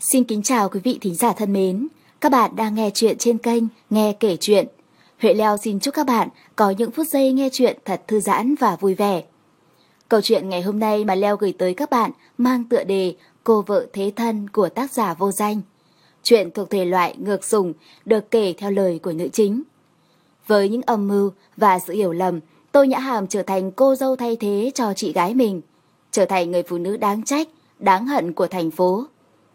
Xin kính chào quý vị thính giả thân mến. Các bạn đang nghe chuyện trên kênh Nghe Kể Chuyện. Huệ Leo xin chúc các bạn có những phút giây nghe chuyện thật thư giãn và vui vẻ. Câu chuyện ngày hôm nay mà Leo gửi tới các bạn mang tựa đề Cô vợ thế thân của tác giả vô danh. Chuyện thuộc thể loại ngược sùng được kể theo lời của nữ chính. Với những âm mưu và sự hiểu lầm, Tô Nhã Hàm trở thành cô dâu thay thế cho chị gái mình, trở thành người phụ nữ đáng trách, đáng hận của thành phố.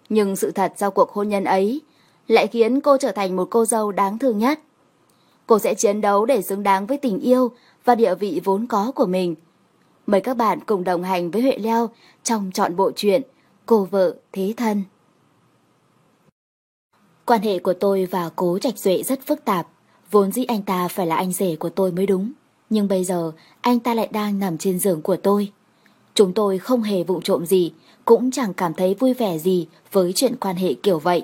Nhưng sự thật sau cuộc hôn nhân ấy lại khiến cô trở thành một cô dâu đáng thương nhất. Cô sẽ chiến đấu để xứng đáng với tình yêu và địa vị vốn có của mình. Mời các bạn cùng đồng hành với Huệ Leo trong chọn bộ truyện Cô vợ thế thân. Quan hệ của tôi và cố Trạch Duệ rất phức tạp. Vốn dĩ anh ta phải là anh rể của tôi mới đúng. Nhưng bây giờ anh ta lại đang nằm trên giường của tôi. Chúng tôi không hề vụng trộm gì, cũng chẳng cảm thấy vui vẻ gì với chuyện quan hệ kiểu vậy.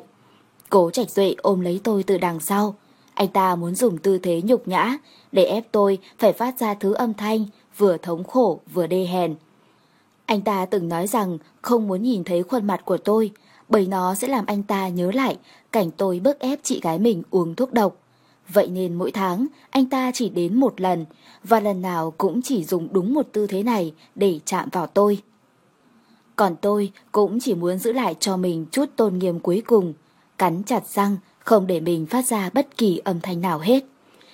Cố Trạch Duệ ôm lấy tôi từ đằng sau. Anh ta muốn dùng tư thế nhục nhã để ép tôi phải phát ra thứ âm thanh vừa thống khổ vừa đê hèn. Anh ta từng nói rằng không muốn nhìn thấy khuôn mặt của tôi, bởi nó sẽ làm anh ta nhớ lại cảnh tôi bức ép chị gái mình uống thuốc độc. Vậy nên mỗi tháng, anh ta chỉ đến một lần và lần nào cũng chỉ dùng đúng một tư thế này để chạm vào tôi. Còn tôi cũng chỉ muốn giữ lại cho mình chút tôn nghiêm cuối cùng, cắn chặt răng không để mình phát ra bất kỳ âm thanh nào hết.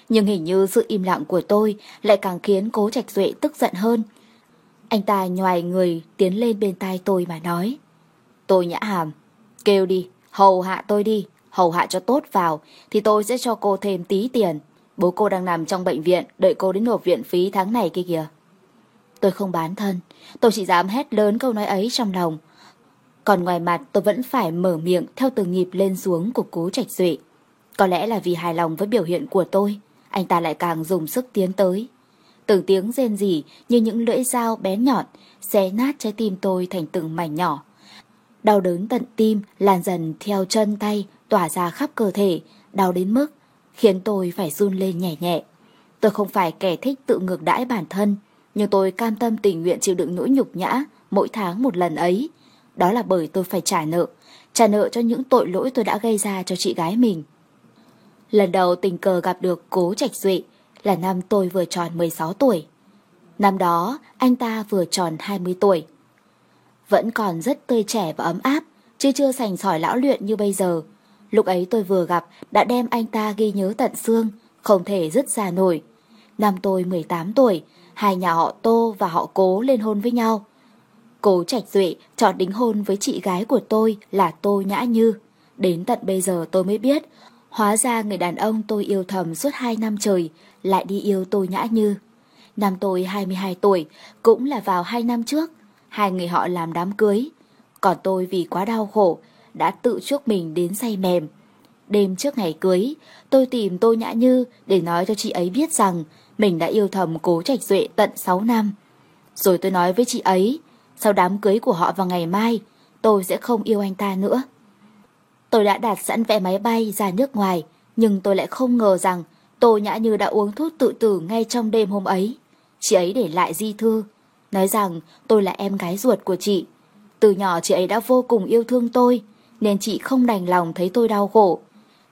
Nhưng hình như sự im lặng của tôi lại càng khiến cố trạch duệ tức giận hơn. Anh ta nhòi người tiến lên bên tai tôi mà nói. Tôi nhã hàm, kêu đi, hầu hạ tôi đi, hầu hạ cho tốt vào, thì tôi sẽ cho cô thêm tí tiền. Bố cô đang nằm trong bệnh viện, đợi cô đến nộp viện phí tháng này kia kìa. Tôi không bán thân, tôi chỉ dám hét lớn câu nói ấy trong lòng. Còn ngoài mặt tôi vẫn phải mở miệng theo từng nhịp lên xuống của cố trạch duệ. Có lẽ là vì hài lòng với biểu hiện của tôi, anh ta lại càng dùng sức tiến tới. Từng tiếng rên rỉ như những lưỡi dao bén nhọn, xé nát trái tim tôi thành từng mảnh nhỏ. Đau đớn tận tim lan dần theo chân tay tỏa ra khắp cơ thể, đau đến mức khiến tôi phải run lên nhẹ nhẹ. Tôi không phải kẻ thích tự ngược đãi bản thân, nhưng tôi cam tâm tình nguyện chịu đựng nỗi nhục nhã mỗi tháng một lần ấy. Đó là bởi tôi phải trả nợ, trả nợ cho những tội lỗi tôi đã gây ra cho chị gái mình. Lần đầu tình cờ gặp được Cố Trạch Duệ là năm tôi vừa tròn 16 tuổi. Năm đó, anh ta vừa tròn 20 tuổi. Vẫn còn rất tươi trẻ và ấm áp, chứ chưa sành sỏi lão luyện như bây giờ. Lúc ấy tôi vừa gặp đã đem anh ta ghi nhớ tận xương, không thể dứt ra nổi. Năm tôi 18 tuổi, hai nhà họ Tô và họ Cố lên hôn với nhau. Cố Trạch Duệ chọn đính hôn với chị gái của tôi là Tô Nhã Như. Đến tận bây giờ tôi mới biết, hóa ra người đàn ông tôi yêu thầm suốt hai năm trời lại đi yêu Tô Nhã Như. Năm tôi 22 tuổi, cũng là vào hai năm trước, hai người họ làm đám cưới. Còn tôi vì quá đau khổ, đã tự chuốc mình đến say mềm. Đêm trước ngày cưới, tôi tìm Tô Nhã Như để nói cho chị ấy biết rằng mình đã yêu thầm cố trạch duệ tận 6 năm. Rồi tôi nói với chị ấy, sau đám cưới của họ vào ngày mai, tôi sẽ không yêu anh ta nữa. Tôi đã đặt sẵn vé máy bay ra nước ngoài, nhưng tôi lại không ngờ rằng Tô Nhã Như đã uống thuốc tự tử ngay trong đêm hôm ấy. Chị ấy để lại di thư, nói rằng tôi là em gái ruột của chị. Từ nhỏ chị ấy đã vô cùng yêu thương tôi, nên chị không đành lòng thấy tôi đau khổ.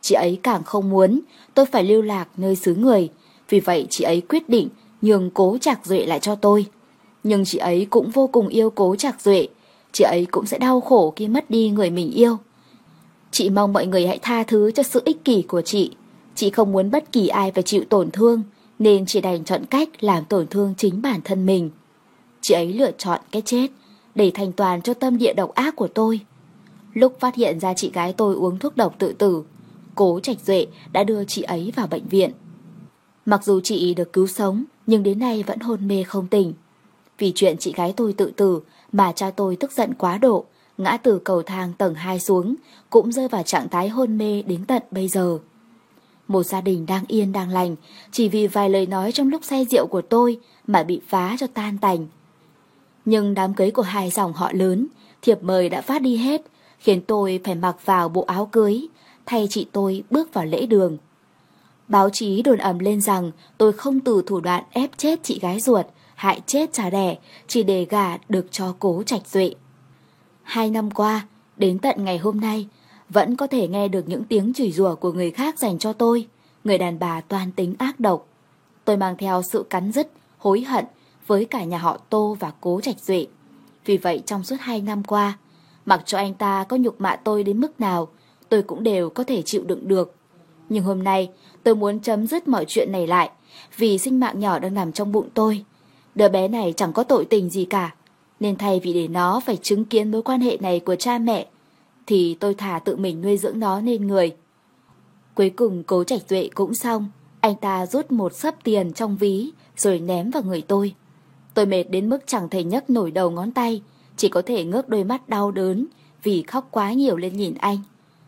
Chị ấy càng không muốn tôi phải lưu lạc nơi xứ người, vì vậy chị ấy quyết định nhường cố Trạc Duệ lại cho tôi. Nhưng chị ấy cũng vô cùng yêu cố Trạc Duệ, chị ấy cũng sẽ đau khổ khi mất đi người mình yêu. Chị mong mọi người hãy tha thứ cho sự ích kỷ của chị. Chị không muốn bất kỳ ai phải chịu tổn thương, nên chị đành chọn cách làm tổn thương chính bản thân mình. Chị ấy lựa chọn cái chết để thành toàn cho tâm địa độc ác của tôi. Lúc phát hiện ra chị gái tôi uống thuốc độc tự tử, cố Trạch Duệ đã đưa chị ấy vào bệnh viện. Mặc dù chị được cứu sống, nhưng đến nay vẫn hôn mê không tỉnh. Vì chuyện chị gái tôi tự tử mà cha tôi tức giận quá độ, ngã từ cầu thang tầng 2 xuống, cũng rơi vào trạng thái hôn mê đến tận bây giờ. Một gia đình đang yên đang lành, chỉ vì vài lời nói trong lúc say rượu của tôi mà bị phá cho tan tành. Nhưng đám cưới của hai dòng họ lớn, thiệp mời đã phát đi hết, khiến tôi phải mặc vào bộ áo cưới, thay chị tôi bước vào lễ đường. Báo chí đồn ẩm lên rằng tôi không từ thủ đoạn ép chết chị gái ruột, hại chết cha đẻ, chỉ để gà được cho cố trạch duệ. Hai năm qua, Đến tận ngày hôm nay, vẫn có thể nghe được những tiếng chửi rủa của người khác dành cho tôi. Người đàn bà toan tính ác độc. Tôi mang theo sự cắn rứt, hối hận với cả nhà họ Tô và cố trạch duệ. Vì vậy trong suốt hai năm qua, mặc cho anh ta có nhục mạ tôi đến mức nào, tôi cũng đều có thể chịu đựng được. Nhưng hôm nay, tôi muốn chấm dứt mọi chuyện này lại, vì sinh mạng nhỏ đang nằm trong bụng tôi. Đứa bé này chẳng có tội tình gì cả, nên thay vì để nó phải chứng kiến mối quan hệ này của cha mẹ, thì tôi thả tự mình nuôi dưỡng nó nên người. Cuối cùng cố trạch tuệ cũng xong, anh ta rút một sấp tiền trong ví rồi ném vào người tôi. Tôi mệt đến mức chẳng thể nhấc nổi đầu ngón tay, chỉ có thể ngước đôi mắt đau đớn vì khóc quá nhiều lên nhìn anh.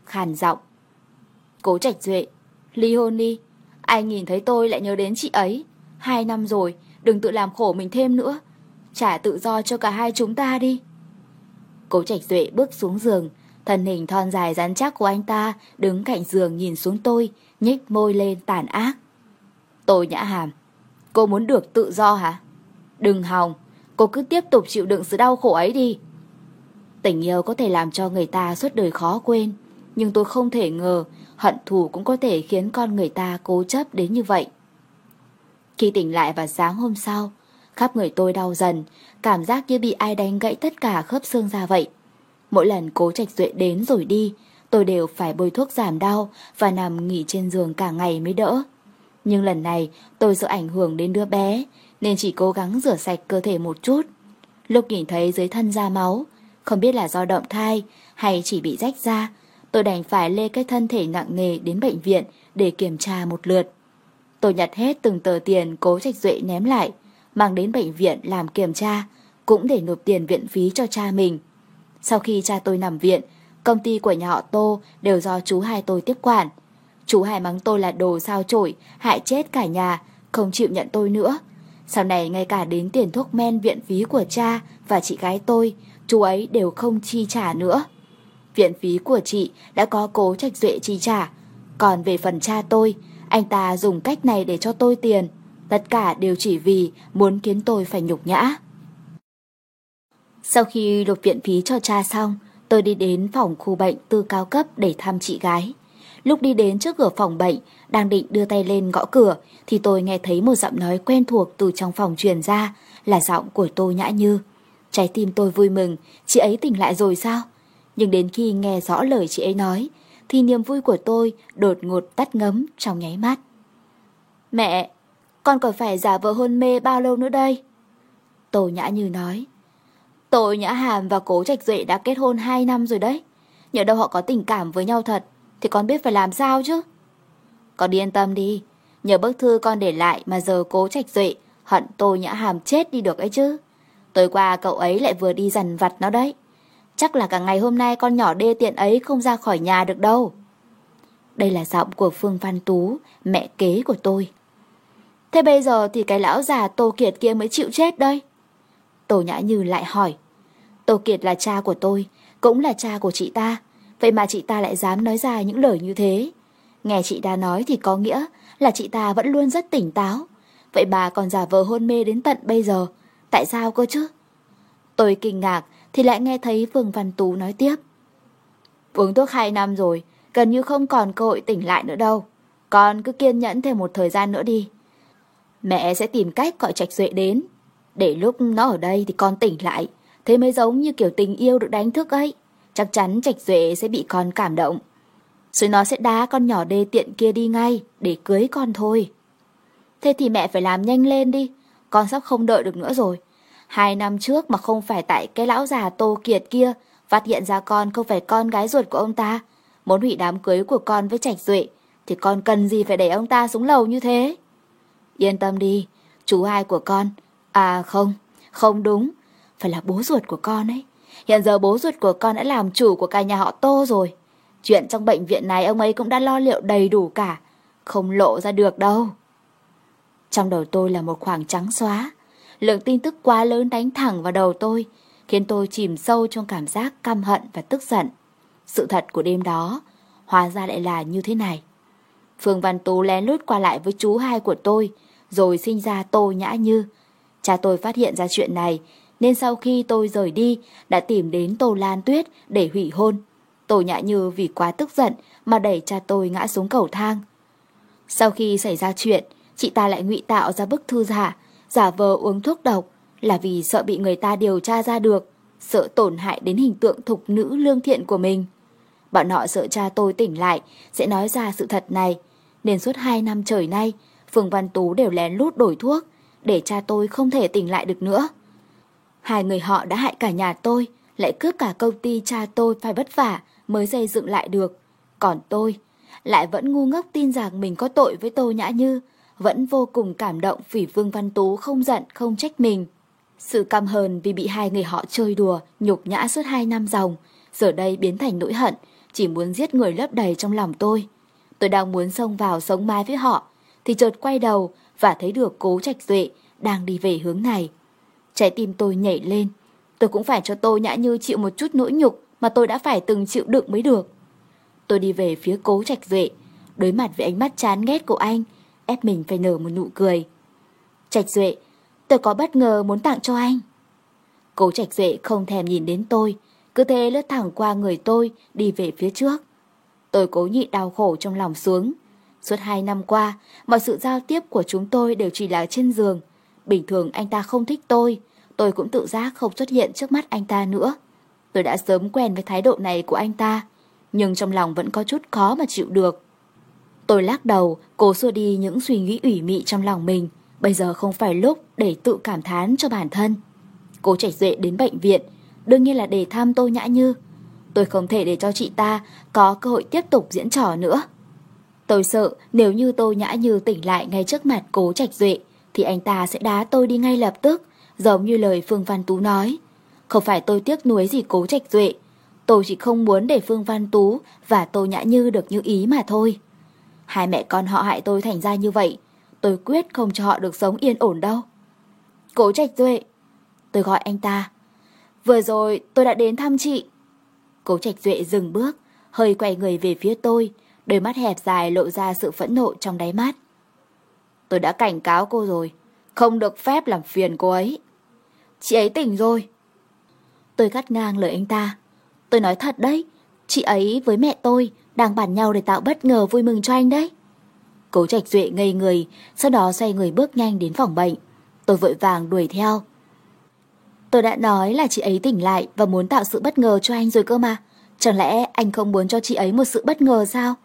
Khàn giọng. Cố trạch duệ, ly hôn đi. Ai nhìn thấy tôi lại nhớ đến chị ấy. Hai năm rồi, đừng tự làm khổ mình thêm nữa. Trả tự do cho cả hai chúng ta đi. Cố trạch duệ bước xuống giường, thân hình thon dài rắn chắc của anh ta đứng cạnh giường nhìn xuống tôi, nhếch môi lên tàn ác. Tôi nhã hàm, cô muốn được tự do hả? Đừng hòng, cô cứ tiếp tục chịu đựng sự đau khổ ấy đi. Tình yêu có thể làm cho người ta suốt đời khó quên, nhưng tôi không thể ngờ hận thù cũng có thể khiến con người ta cố chấp đến như vậy. Khi tỉnh lại vào sáng hôm sau, khắp người tôi đau dần, cảm giác như bị ai đánh gãy tất cả khớp xương ra vậy. Mỗi lần cố trạch duệ đến rồi đi, tôi đều phải bôi thuốc giảm đau và nằm nghỉ trên giường cả ngày mới đỡ. Nhưng lần này tôi sợ ảnh hưởng đến đứa bé nên chỉ cố gắng rửa sạch cơ thể một chút. Lúc nhìn thấy dưới thân ra máu, không biết là do động thai hay chỉ bị rách da tôi đành phải lê cái thân thể nặng nề đến bệnh viện để kiểm tra một lượt. Tôi nhặt hết từng tờ tiền cố trạch duệ ném lại, mang đến bệnh viện làm kiểm tra, cũng để nộp tiền viện phí cho cha mình. Sau khi cha tôi nằm viện, công ty của nhà họ Tô đều do chú hai tôi tiếp quản. Chú hai mắng tôi là đồ sao chổi, hại chết cả nhà, không chịu nhận tôi nữa. Sau này ngay cả đến tiền thuốc men viện phí của cha và chị gái tôi, chú ấy đều không chi trả nữa. Viện phí của chị đã có cố trạch duệ chi trả. Còn về phần cha tôi, anh ta dùng cách này để cho tôi tiền. Tất cả đều chỉ vì muốn khiến tôi phải nhục nhã. Sau khi nộp viện phí cho cha xong, tôi đi đến phòng khu bệnh tư cao cấp để thăm chị gái. Lúc đi đến trước cửa phòng bệnh, đang định đưa tay lên gõ cửa, thì tôi nghe thấy một giọng nói quen thuộc từ trong phòng truyền ra, là giọng của Tô Nhã Như. Trái tim tôi vui mừng, chị ấy tỉnh lại rồi sao? Nhưng đến khi nghe rõ lời chị ấy nói, thì niềm vui của tôi đột ngột tắt ngấm trong nháy mắt. Mẹ, con còn phải giả vờ hôn mê bao lâu nữa đây? Tô Nhã Như nói. Tôi Nhã Hàm và Cố Trạch Duệ đã kết hôn 2 năm rồi đấy. Nhờ đâu họ có tình cảm với nhau thật, thì con biết phải làm sao chứ? Con yên tâm đi, nhờ bức thư con để lại mà giờ Cố Trạch Duệ hận Tô Nhã Hàm chết đi được ấy chứ. Tối qua cậu ấy lại vừa đi dằn vặt nó đấy. Chắc là cả ngày hôm nay con nhỏ đê tiện ấy không ra khỏi nhà được đâu. Đây là giọng của Phương Văn Tú, mẹ kế của tôi. Thế bây giờ thì cái lão già Tô Kiệt kia mới chịu chết đây. Tô Nhã Như lại hỏi. Tô Kiệt là cha của tôi, cũng là cha của chị ta. Vậy mà chị ta lại dám nói ra những lời như thế. Nghe chị ta nói thì có nghĩa là chị ta vẫn luôn rất tỉnh táo. Vậy bà còn giả vờ hôn mê đến tận bây giờ. Tại sao cơ chứ? Tôi kinh ngạc thì lại nghe thấy Vương Văn Tú nói tiếp. Uống thuốc 2 năm rồi, gần như không còn cơ hội tỉnh lại nữa đâu. Con cứ kiên nhẫn thêm một thời gian nữa đi. Mẹ sẽ tìm cách gọi Trạch Duệ đến. Để lúc nó ở đây thì con tỉnh lại. Thế mới giống như kiểu tình yêu được đánh thức ấy. Chắc chắn Trạch Duệ sẽ bị con cảm động. Rồi nó sẽ đá con nhỏ đê tiện kia đi ngay để cưới con thôi. Thế thì mẹ phải làm nhanh lên đi. Con sắp không đợi được nữa rồi. Hai năm trước mà không phải tại cái lão già Tô Kiệt kia phát hiện ra con không phải con gái ruột của ông ta. Muốn hủy đám cưới của con với Trạch Duệ thì con cần gì phải đẩy ông ta xuống lầu như thế. Yên tâm đi, chú hai của con. À không, không đúng. Phải là bố ruột của con ấy. Hiện giờ bố ruột của con đã làm chủ của cả nhà họ Tô rồi. Chuyện trong bệnh viện này ông ấy cũng đã lo liệu đầy đủ cả. Không lộ ra được đâu. Trong đầu tôi là một khoảng trắng xóa. Lượng tin tức quá lớn đánh thẳng vào đầu tôi, khiến tôi chìm sâu trong cảm giác căm hận và tức giận. Sự thật của đêm đó, hóa ra lại là như thế này. Phương Văn Tú lén lút qua lại với chú hai của tôi, rồi sinh ra Tô Nhã Như. Cha tôi phát hiện ra chuyện này, nên sau khi tôi rời đi đã tìm đến Tô Lan Tuyết để hủy hôn. Tô Nhã Như vì quá tức giận mà đẩy cha tôi ngã xuống cầu thang. Sau khi xảy ra chuyện, chị ta lại ngụy tạo ra bức thư giả, giả vờ uống thuốc độc là vì sợ bị người ta điều tra ra được, sợ tổn hại đến hình tượng thục nữ lương thiện của mình. Bọn họ sợ cha tôi tỉnh lại sẽ nói ra sự thật này, nên suốt hai năm trời nay, Phương Văn Tú đều lén lút đổi thuốc, để cha tôi không thể tỉnh lại được nữa. Hai người họ đã hại cả nhà tôi, lại cướp cả công ty cha tôi phải vất vả mới xây dựng lại được. Còn tôi, lại vẫn ngu ngốc tin rằng mình có tội với Tô Nhã Như, vẫn vô cùng cảm động vì Vương Văn Tú không giận, không trách mình. Sự căm hờn vì bị hai người họ chơi đùa, nhục nhã suốt hai năm dòng, giờ đây biến thành nỗi hận, chỉ muốn giết người lấp đầy trong lòng tôi. Tôi đang muốn xông vào sống mái với họ, thì chợt quay đầu và thấy được cố trạch duệ đang đi về hướng này. Trái tim tôi nhảy lên, tôi cũng phải cho tôi nhã như chịu một chút nỗi nhục mà tôi đã phải từng chịu đựng mới được. Tôi đi về phía cố trạch duệ, đối mặt với ánh mắt chán ghét của anh, ép mình phải nở một nụ cười. Trạch duệ, tôi có bất ngờ muốn tặng cho anh. Cố trạch duệ không thèm nhìn đến tôi, cứ thế lướt thẳng qua người tôi đi về phía trước. Tôi cố nhịn đau khổ trong lòng xuống. Suốt hai năm qua, mọi sự giao tiếp của chúng tôi đều chỉ là trên giường. Bình thường anh ta không thích tôi, tôi cũng tự giác không xuất hiện trước mắt anh ta nữa. Tôi đã sớm quen với thái độ này của anh ta, nhưng trong lòng vẫn có chút khó mà chịu được. Tôi lắc đầu, cố xua đi những suy nghĩ ủy mị trong lòng mình. Bây giờ không phải lúc để tự cảm thán cho bản thân. Cố chảy duệ đến bệnh viện, đương nhiên là để thăm Tô Nhã Như. Tôi không thể để cho chị ta có cơ hội tiếp tục diễn trò nữa. Tôi sợ nếu như Tô Nhã Như tỉnh lại ngay trước mặt cố trạch duệ thì anh ta sẽ đá tôi đi ngay lập tức, giống như lời Phương Văn Tú nói. Không phải tôi tiếc nuối gì cố trạch duệ, tôi chỉ không muốn để Phương Văn Tú và Tô Nhã Như được như ý mà thôi. Hai mẹ con họ hại tôi thành ra như vậy, tôi quyết không cho họ được sống yên ổn đâu. Cố trạch duệ, tôi gọi anh ta. Vừa rồi tôi đã đến thăm chị. Cố trạch duệ dừng bước, hơi quay người về phía tôi, đôi mắt hẹp dài lộ ra sự phẫn nộ trong đáy mắt. Tôi đã cảnh cáo cô rồi, không được phép làm phiền cô ấy. Chị ấy tỉnh rồi. Tôi cắt ngang lời anh ta. Tôi nói thật đấy, chị ấy với mẹ tôi đang bàn nhau để tạo bất ngờ vui mừng cho anh đấy. Cố trạch duệ ngây người, sau đó xoay người bước nhanh đến phòng bệnh. Tôi vội vàng đuổi theo. Tôi đã nói là chị ấy tỉnh lại và muốn tạo sự bất ngờ cho anh rồi cơ mà. Chẳng lẽ anh không muốn cho chị ấy một sự bất ngờ sao?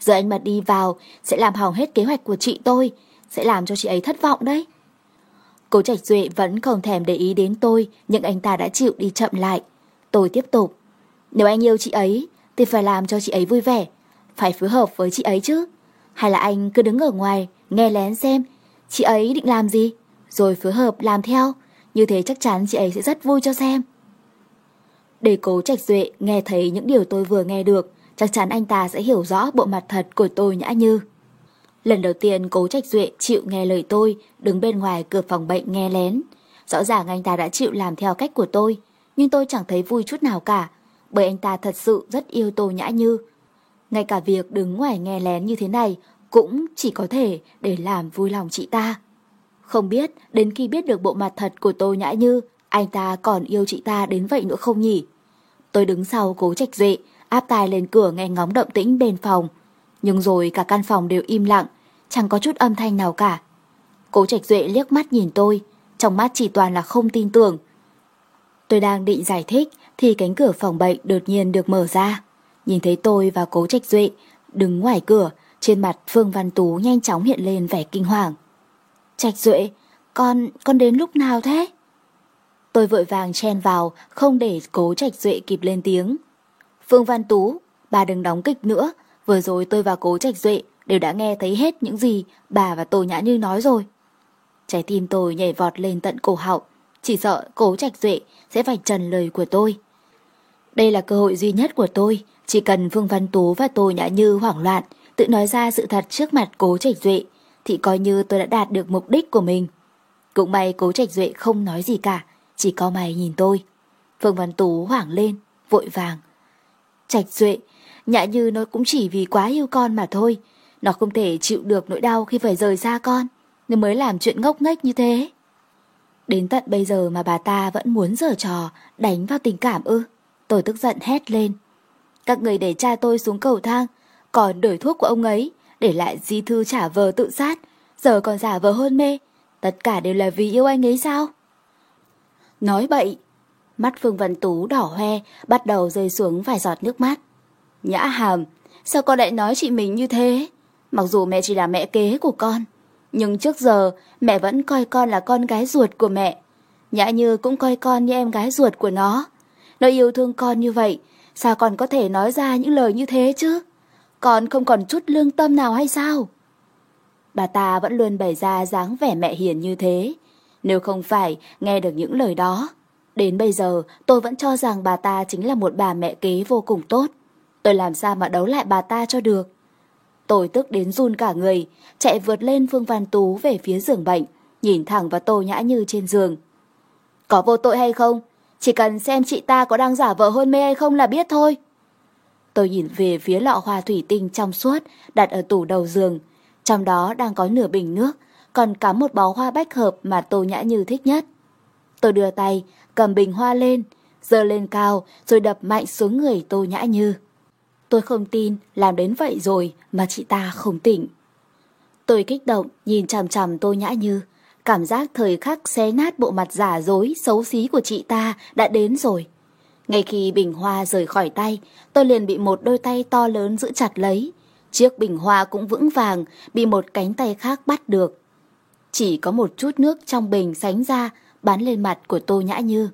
Giờ anh mà đi vào sẽ làm hỏng hết kế hoạch của chị tôi, sẽ làm cho chị ấy thất vọng đấy. Cố Trạch Duệ vẫn không thèm để ý đến tôi, nhưng anh ta đã chịu đi chậm lại. Tôi tiếp tục. Nếu anh yêu chị ấy, thì phải làm cho chị ấy vui vẻ, phải phối hợp với chị ấy chứ. Hay là anh cứ đứng ở ngoài, nghe lén xem, chị ấy định làm gì, rồi phối hợp làm theo, như thế chắc chắn chị ấy sẽ rất vui cho xem. Để cố Trạch Duệ nghe thấy những điều tôi vừa nghe được, chắc chắn anh ta sẽ hiểu rõ bộ mặt thật của tôi nhã như. Lần đầu tiên cố trạch duệ chịu nghe lời tôi, đứng bên ngoài cửa phòng bệnh nghe lén. Rõ ràng anh ta đã chịu làm theo cách của tôi, nhưng tôi chẳng thấy vui chút nào cả, bởi anh ta thật sự rất yêu tô nhã như. Ngay cả việc đứng ngoài nghe lén như thế này cũng chỉ có thể để làm vui lòng chị ta. Không biết đến khi biết được bộ mặt thật của tô nhã như, anh ta còn yêu chị ta đến vậy nữa không nhỉ? Tôi đứng sau cố trạch dệ, áp tai lên cửa nghe ngóng động tĩnh bên phòng. Nhưng rồi cả căn phòng đều im lặng, chẳng có chút âm thanh nào cả. Cố Trạch Duệ liếc mắt nhìn tôi, trong mắt chỉ toàn là không tin tưởng. Tôi đang định giải thích thì cánh cửa phòng bệnh đột nhiên được mở ra. Nhìn thấy tôi và Cố Trạch Duệ đứng ngoài cửa, trên mặt Phương Văn Tú nhanh chóng hiện lên vẻ kinh hoàng. Trạch Duệ, con, con đến lúc nào thế? Tôi vội vàng chen vào, không để Cố Trạch Duệ kịp lên tiếng. Phương Văn Tú, bà đừng đóng kịch nữa, vừa rồi tôi và Cố Trạch Duệ đều đã nghe thấy hết những gì bà và Tô Nhã Như nói rồi. Trái tim tôi nhảy vọt lên tận cổ họng, chỉ sợ Cố Trạch Duệ sẽ phải trần lời của tôi. Đây là cơ hội duy nhất của tôi, chỉ cần Phương Văn Tú và Tô Nhã Như hoảng loạn, tự nói ra sự thật trước mặt Cố Trạch Duệ, thì coi như tôi đã đạt được mục đích của mình. Cũng may Cố Trạch Duệ không nói gì cả, chỉ có mày nhìn tôi. Phương Văn Tú hoảng lên, vội vàng. Trạch Duệ, Nhã Như nó cũng chỉ vì quá yêu con mà thôi. Nó không thể chịu được nỗi đau khi phải rời xa con, nên mới làm chuyện ngốc nghếch như thế. Đến tận bây giờ mà bà ta vẫn muốn giở trò, đánh vào tình cảm ư. Tôi tức giận hét lên. Các người để cha tôi xuống cầu thang, còn đổi thuốc của ông ấy, để lại di thư trả vờ tự sát, giờ còn giả vờ hôn mê. Tất cả đều là vì yêu anh ấy sao? Nói bậy. Mắt Phương Văn Tú đỏ hoe, bắt đầu rơi xuống vài giọt nước mắt. Nhã hàm, sao con lại nói chị mình như thế? Mặc dù mẹ chỉ là mẹ kế của con, nhưng trước giờ mẹ vẫn coi con là con gái ruột của mẹ. Nhã Như cũng coi con như em gái ruột của nó. Nó yêu thương con như vậy, sao con có thể nói ra những lời như thế chứ? Con không còn chút lương tâm nào hay sao? Bà ta vẫn luôn bày ra dáng vẻ mẹ hiền như thế. Nếu không phải nghe được những lời đó, đến bây giờ tôi vẫn cho rằng bà ta chính là một bà mẹ kế vô cùng tốt. Tôi làm sao mà đấu lại bà ta cho được? Tôi tức đến run cả người, chạy vượt lên Phương Văn Tú về phía giường bệnh, nhìn thẳng vào Tô Nhã Như trên giường. Có vô tội hay không? Chỉ cần xem chị ta có đang giả vờ hôn mê hay không là biết thôi. Tôi nhìn về phía lọ hoa thủy tinh trong suốt đặt ở tủ đầu giường. Trong đó đang có nửa bình nước, còn cắm một bó hoa bách hợp mà Tô Nhã Như thích nhất. Tôi đưa tay, cầm bình hoa lên, giơ lên cao rồi đập mạnh xuống người Tô Nhã Như. Tôi không tin làm đến vậy rồi mà chị ta không tỉnh. Tôi kích động nhìn chằm chằm Tô Nhã Như, cảm giác thời khắc xé nát bộ mặt giả dối xấu xí của chị ta đã đến rồi. Ngay khi bình hoa rời khỏi tay, tôi liền bị một đôi tay to lớn giữ chặt lấy. Chiếc bình hoa cũng vững vàng, bị một cánh tay khác bắt được. Chỉ có một chút nước trong bình sánh ra, bắn lên mặt của Tô Nhã Như.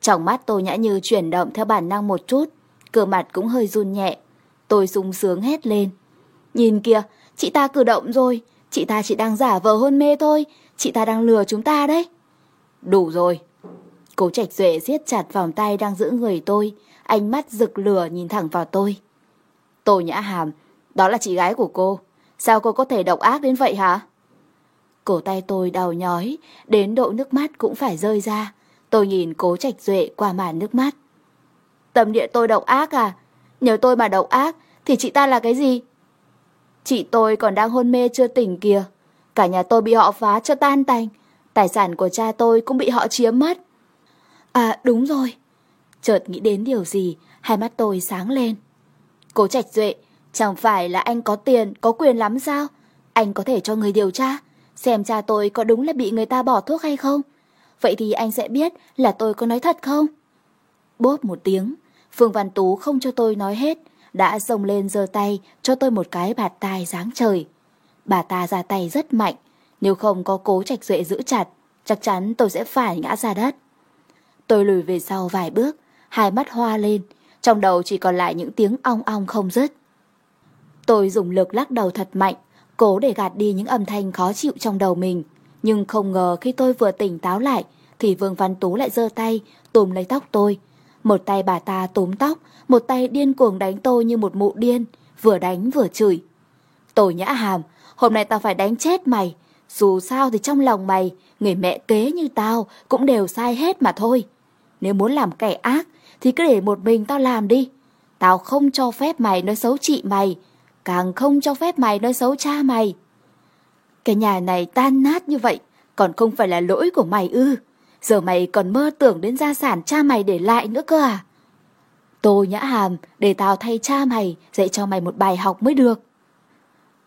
Trong mắt Tô Nhã Như chuyển động theo bản năng một chút, cửa mặt cũng hơi run nhẹ. Tôi sung sướng hét lên. Nhìn kìa, chị ta cử động rồi, chị ta chỉ đang giả vờ hôn mê thôi, chị ta đang lừa chúng ta đấy. Đủ rồi. Cố trạch duệ siết chặt vòng tay đang giữ người tôi, ánh mắt rực lửa nhìn thẳng vào tôi. Tô Nhã Hàm, đó là chị gái của cô. Sao cô có thể độc ác đến vậy hả? Cổ tay tôi đau nhói, đến độ nước mắt cũng phải rơi ra. Tôi nhìn cố trạch duệ qua màn nước mắt. Tâm địa tôi độc ác à? Nếu tôi mà độc ác, thì chị ta là cái gì? Chị tôi còn đang hôn mê chưa tỉnh kìa. Cả nhà tôi bị họ phá cho tan tành. Tài sản của cha tôi cũng bị họ chiếm mất. À đúng rồi. Chợt nghĩ đến điều gì, hai mắt tôi sáng lên. Cố Trạch Duệ, chẳng phải là anh có tiền, có quyền lắm sao? Anh có thể cho người điều tra, xem cha tôi có đúng là bị người ta bỏ thuốc hay không? Vậy thì anh sẽ biết là tôi có nói thật không? Bốp một tiếng, Phương Văn Tú không cho tôi nói hết, đã rồng lên giơ tay cho tôi một cái bạt tai dáng trời. Bà ta ra tay rất mạnh, nếu không có cố trạch duệ giữ chặt, chắc chắn tôi sẽ phải ngã ra đất. Tôi lùi về sau vài bước, hai mắt hoa lên, trong đầu chỉ còn lại những tiếng ong ong không dứt. Tôi dùng lực lắc đầu thật mạnh, cố để gạt đi những âm thanh khó chịu trong đầu mình. Nhưng không ngờ khi tôi vừa tỉnh táo lại, thì Vương Văn Tú lại giơ tay, túm lấy tóc tôi. Một tay bà ta túm tóc, một tay điên cuồng đánh tôi như một mụ điên, vừa đánh vừa chửi. Tôi nhã hàm, hôm nay tao phải đánh chết mày. Dù sao thì trong lòng mày, người mẹ kế như tao cũng đều sai hết mà thôi. Nếu muốn làm kẻ ác thì cứ để một mình tao làm đi. Tao không cho phép mày nói xấu chị mày, càng không cho phép mày nói xấu cha mày. Cái nhà này tan nát như vậy, còn không phải là lỗi của mày ư. Giờ mày còn mơ tưởng đến gia sản cha mày để lại nữa cơ à? Tô Nhã Hàm để tao thay cha mày dạy cho mày một bài học mới được.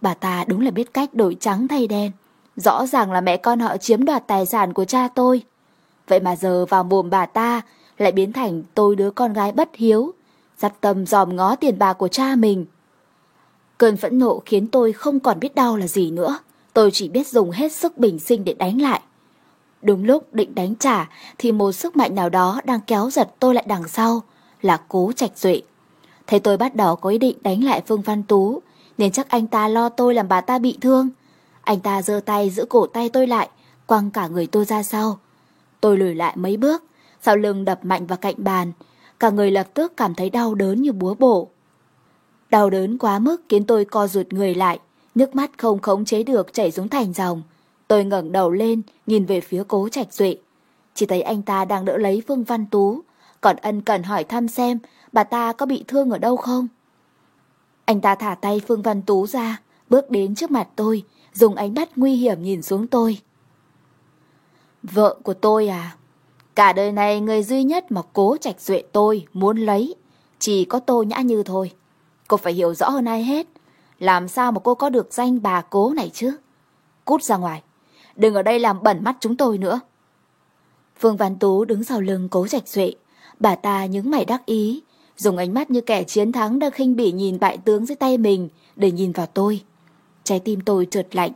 Bà ta đúng là biết cách đổi trắng thay đen. Rõ ràng là mẹ con họ chiếm đoạt tài sản của cha tôi. Vậy mà giờ vào mồm bà ta lại biến thành tôi đứa con gái bất hiếu, dắt tâm dòm ngó tiền bạc của cha mình. Cơn phẫn nộ khiến tôi không còn biết đau là gì nữa. Tôi chỉ biết dùng hết sức bình sinh để đánh lại. Đúng lúc định đánh trả thì một sức mạnh nào đó đang kéo giật tôi lại đằng sau là cố trạch duệ. Thấy tôi bắt đầu có ý định đánh lại Phương Văn Tú nên chắc anh ta lo tôi làm bà ta bị thương. Anh ta giơ tay giữ cổ tay tôi lại, quăng cả người tôi ra sau. Tôi lùi lại mấy bước, sau lưng đập mạnh vào cạnh bàn. Cả người lập tức cảm thấy đau đớn như búa bổ. Đau đớn quá mức khiến tôi co rụt người lại, nước mắt không khống chế được chảy xuống thành dòng. Tôi ngẩng đầu lên, nhìn về phía cố trạch duệ. Chỉ thấy anh ta đang đỡ lấy Phương Văn Tú, còn ân cần hỏi thăm xem bà ta có bị thương ở đâu không. Anh ta thả tay Phương Văn Tú ra, bước đến trước mặt tôi, dùng ánh mắt nguy hiểm nhìn xuống tôi. Vợ của tôi à? Cả đời này người duy nhất mà cố trạch duệ tôi muốn lấy chỉ có tôi nhã như thôi. Cô phải hiểu rõ hơn ai hết. Làm sao mà cô có được danh bà cố này chứ? Cút ra ngoài. Đừng ở đây làm bẩn mắt chúng tôi nữa. Phương Văn Tú đứng sau lưng cố trạch duệ. Bà ta những mày đắc ý. Dùng ánh mắt như kẻ chiến thắng đang khinh bỉ nhìn bại tướng dưới tay mình để nhìn vào tôi. Trái tim tôi trượt lạnh.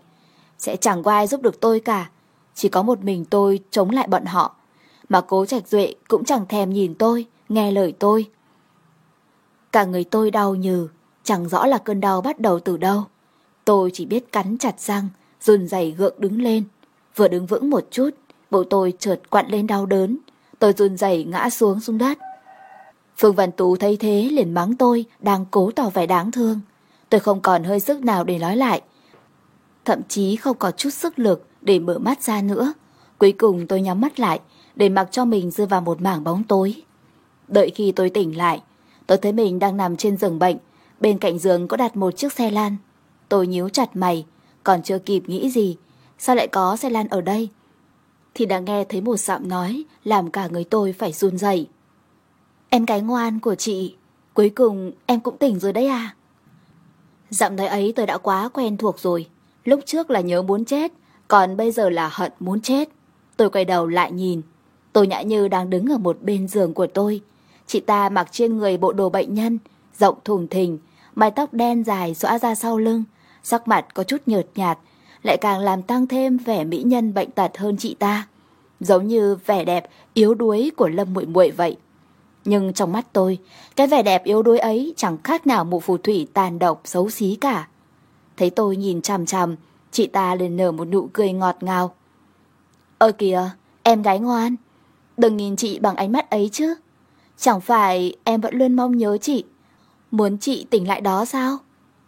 Sẽ chẳng có ai giúp được tôi cả. Chỉ có một mình tôi chống lại bọn họ. Mà cố trạch duệ cũng chẳng thèm nhìn tôi, nghe lời tôi. Cả người tôi đau nhừ, chẳng rõ là cơn đau bắt đầu từ đâu. Tôi chỉ biết cắn chặt răng, run rẩy gượng đứng lên. Vừa đứng vững một chút, bộ tôi chợt quặn lên đau đớn. Tôi run rẩy ngã xuống xuống đất. Phương Văn Tú thấy thế liền mắng tôi đang cố tỏ vẻ đáng thương. Tôi không còn hơi sức nào để nói lại. Thậm chí không có chút sức lực để mở mắt ra nữa. Cuối cùng tôi nhắm mắt lại để mặc cho mình rơi vào một mảng bóng tối. Đợi khi tôi tỉnh lại, tôi thấy mình đang nằm trên giường bệnh. Bên cạnh giường có đặt một chiếc xe lan. Tôi nhíu chặt mày, còn chưa kịp nghĩ gì. Sao lại có xe lan ở đây? Thì đã nghe thấy một giọng nói làm cả người tôi phải run rẩy. Em gái ngoan của chị, cuối cùng em cũng tỉnh rồi đấy à? Giọng nói ấy tôi đã quá quen thuộc rồi. Lúc trước là nhớ muốn chết, còn bây giờ là hận muốn chết. Tôi quay đầu lại nhìn. Tôi nhã như đang đứng ở một bên giường của tôi. Chị ta mặc trên người bộ đồ bệnh nhân, rộng thùng thình, mái tóc đen dài xõa ra sau lưng, sắc mặt có chút nhợt nhạt, lại càng làm tăng thêm vẻ mỹ nhân bệnh tật hơn chị ta. Giống như vẻ đẹp yếu đuối của Lâm Muội Muội vậy. Nhưng trong mắt tôi, cái vẻ đẹp yếu đuối ấy chẳng khác nào một phù thủy tàn độc xấu xí cả. Thấy tôi nhìn chằm chằm, chị ta liền nở một nụ cười ngọt ngào. Ơ kìa, em gái ngoan, đừng nhìn chị bằng ánh mắt ấy chứ. Chẳng phải em vẫn luôn mong nhớ chị, muốn chị tỉnh lại đó sao?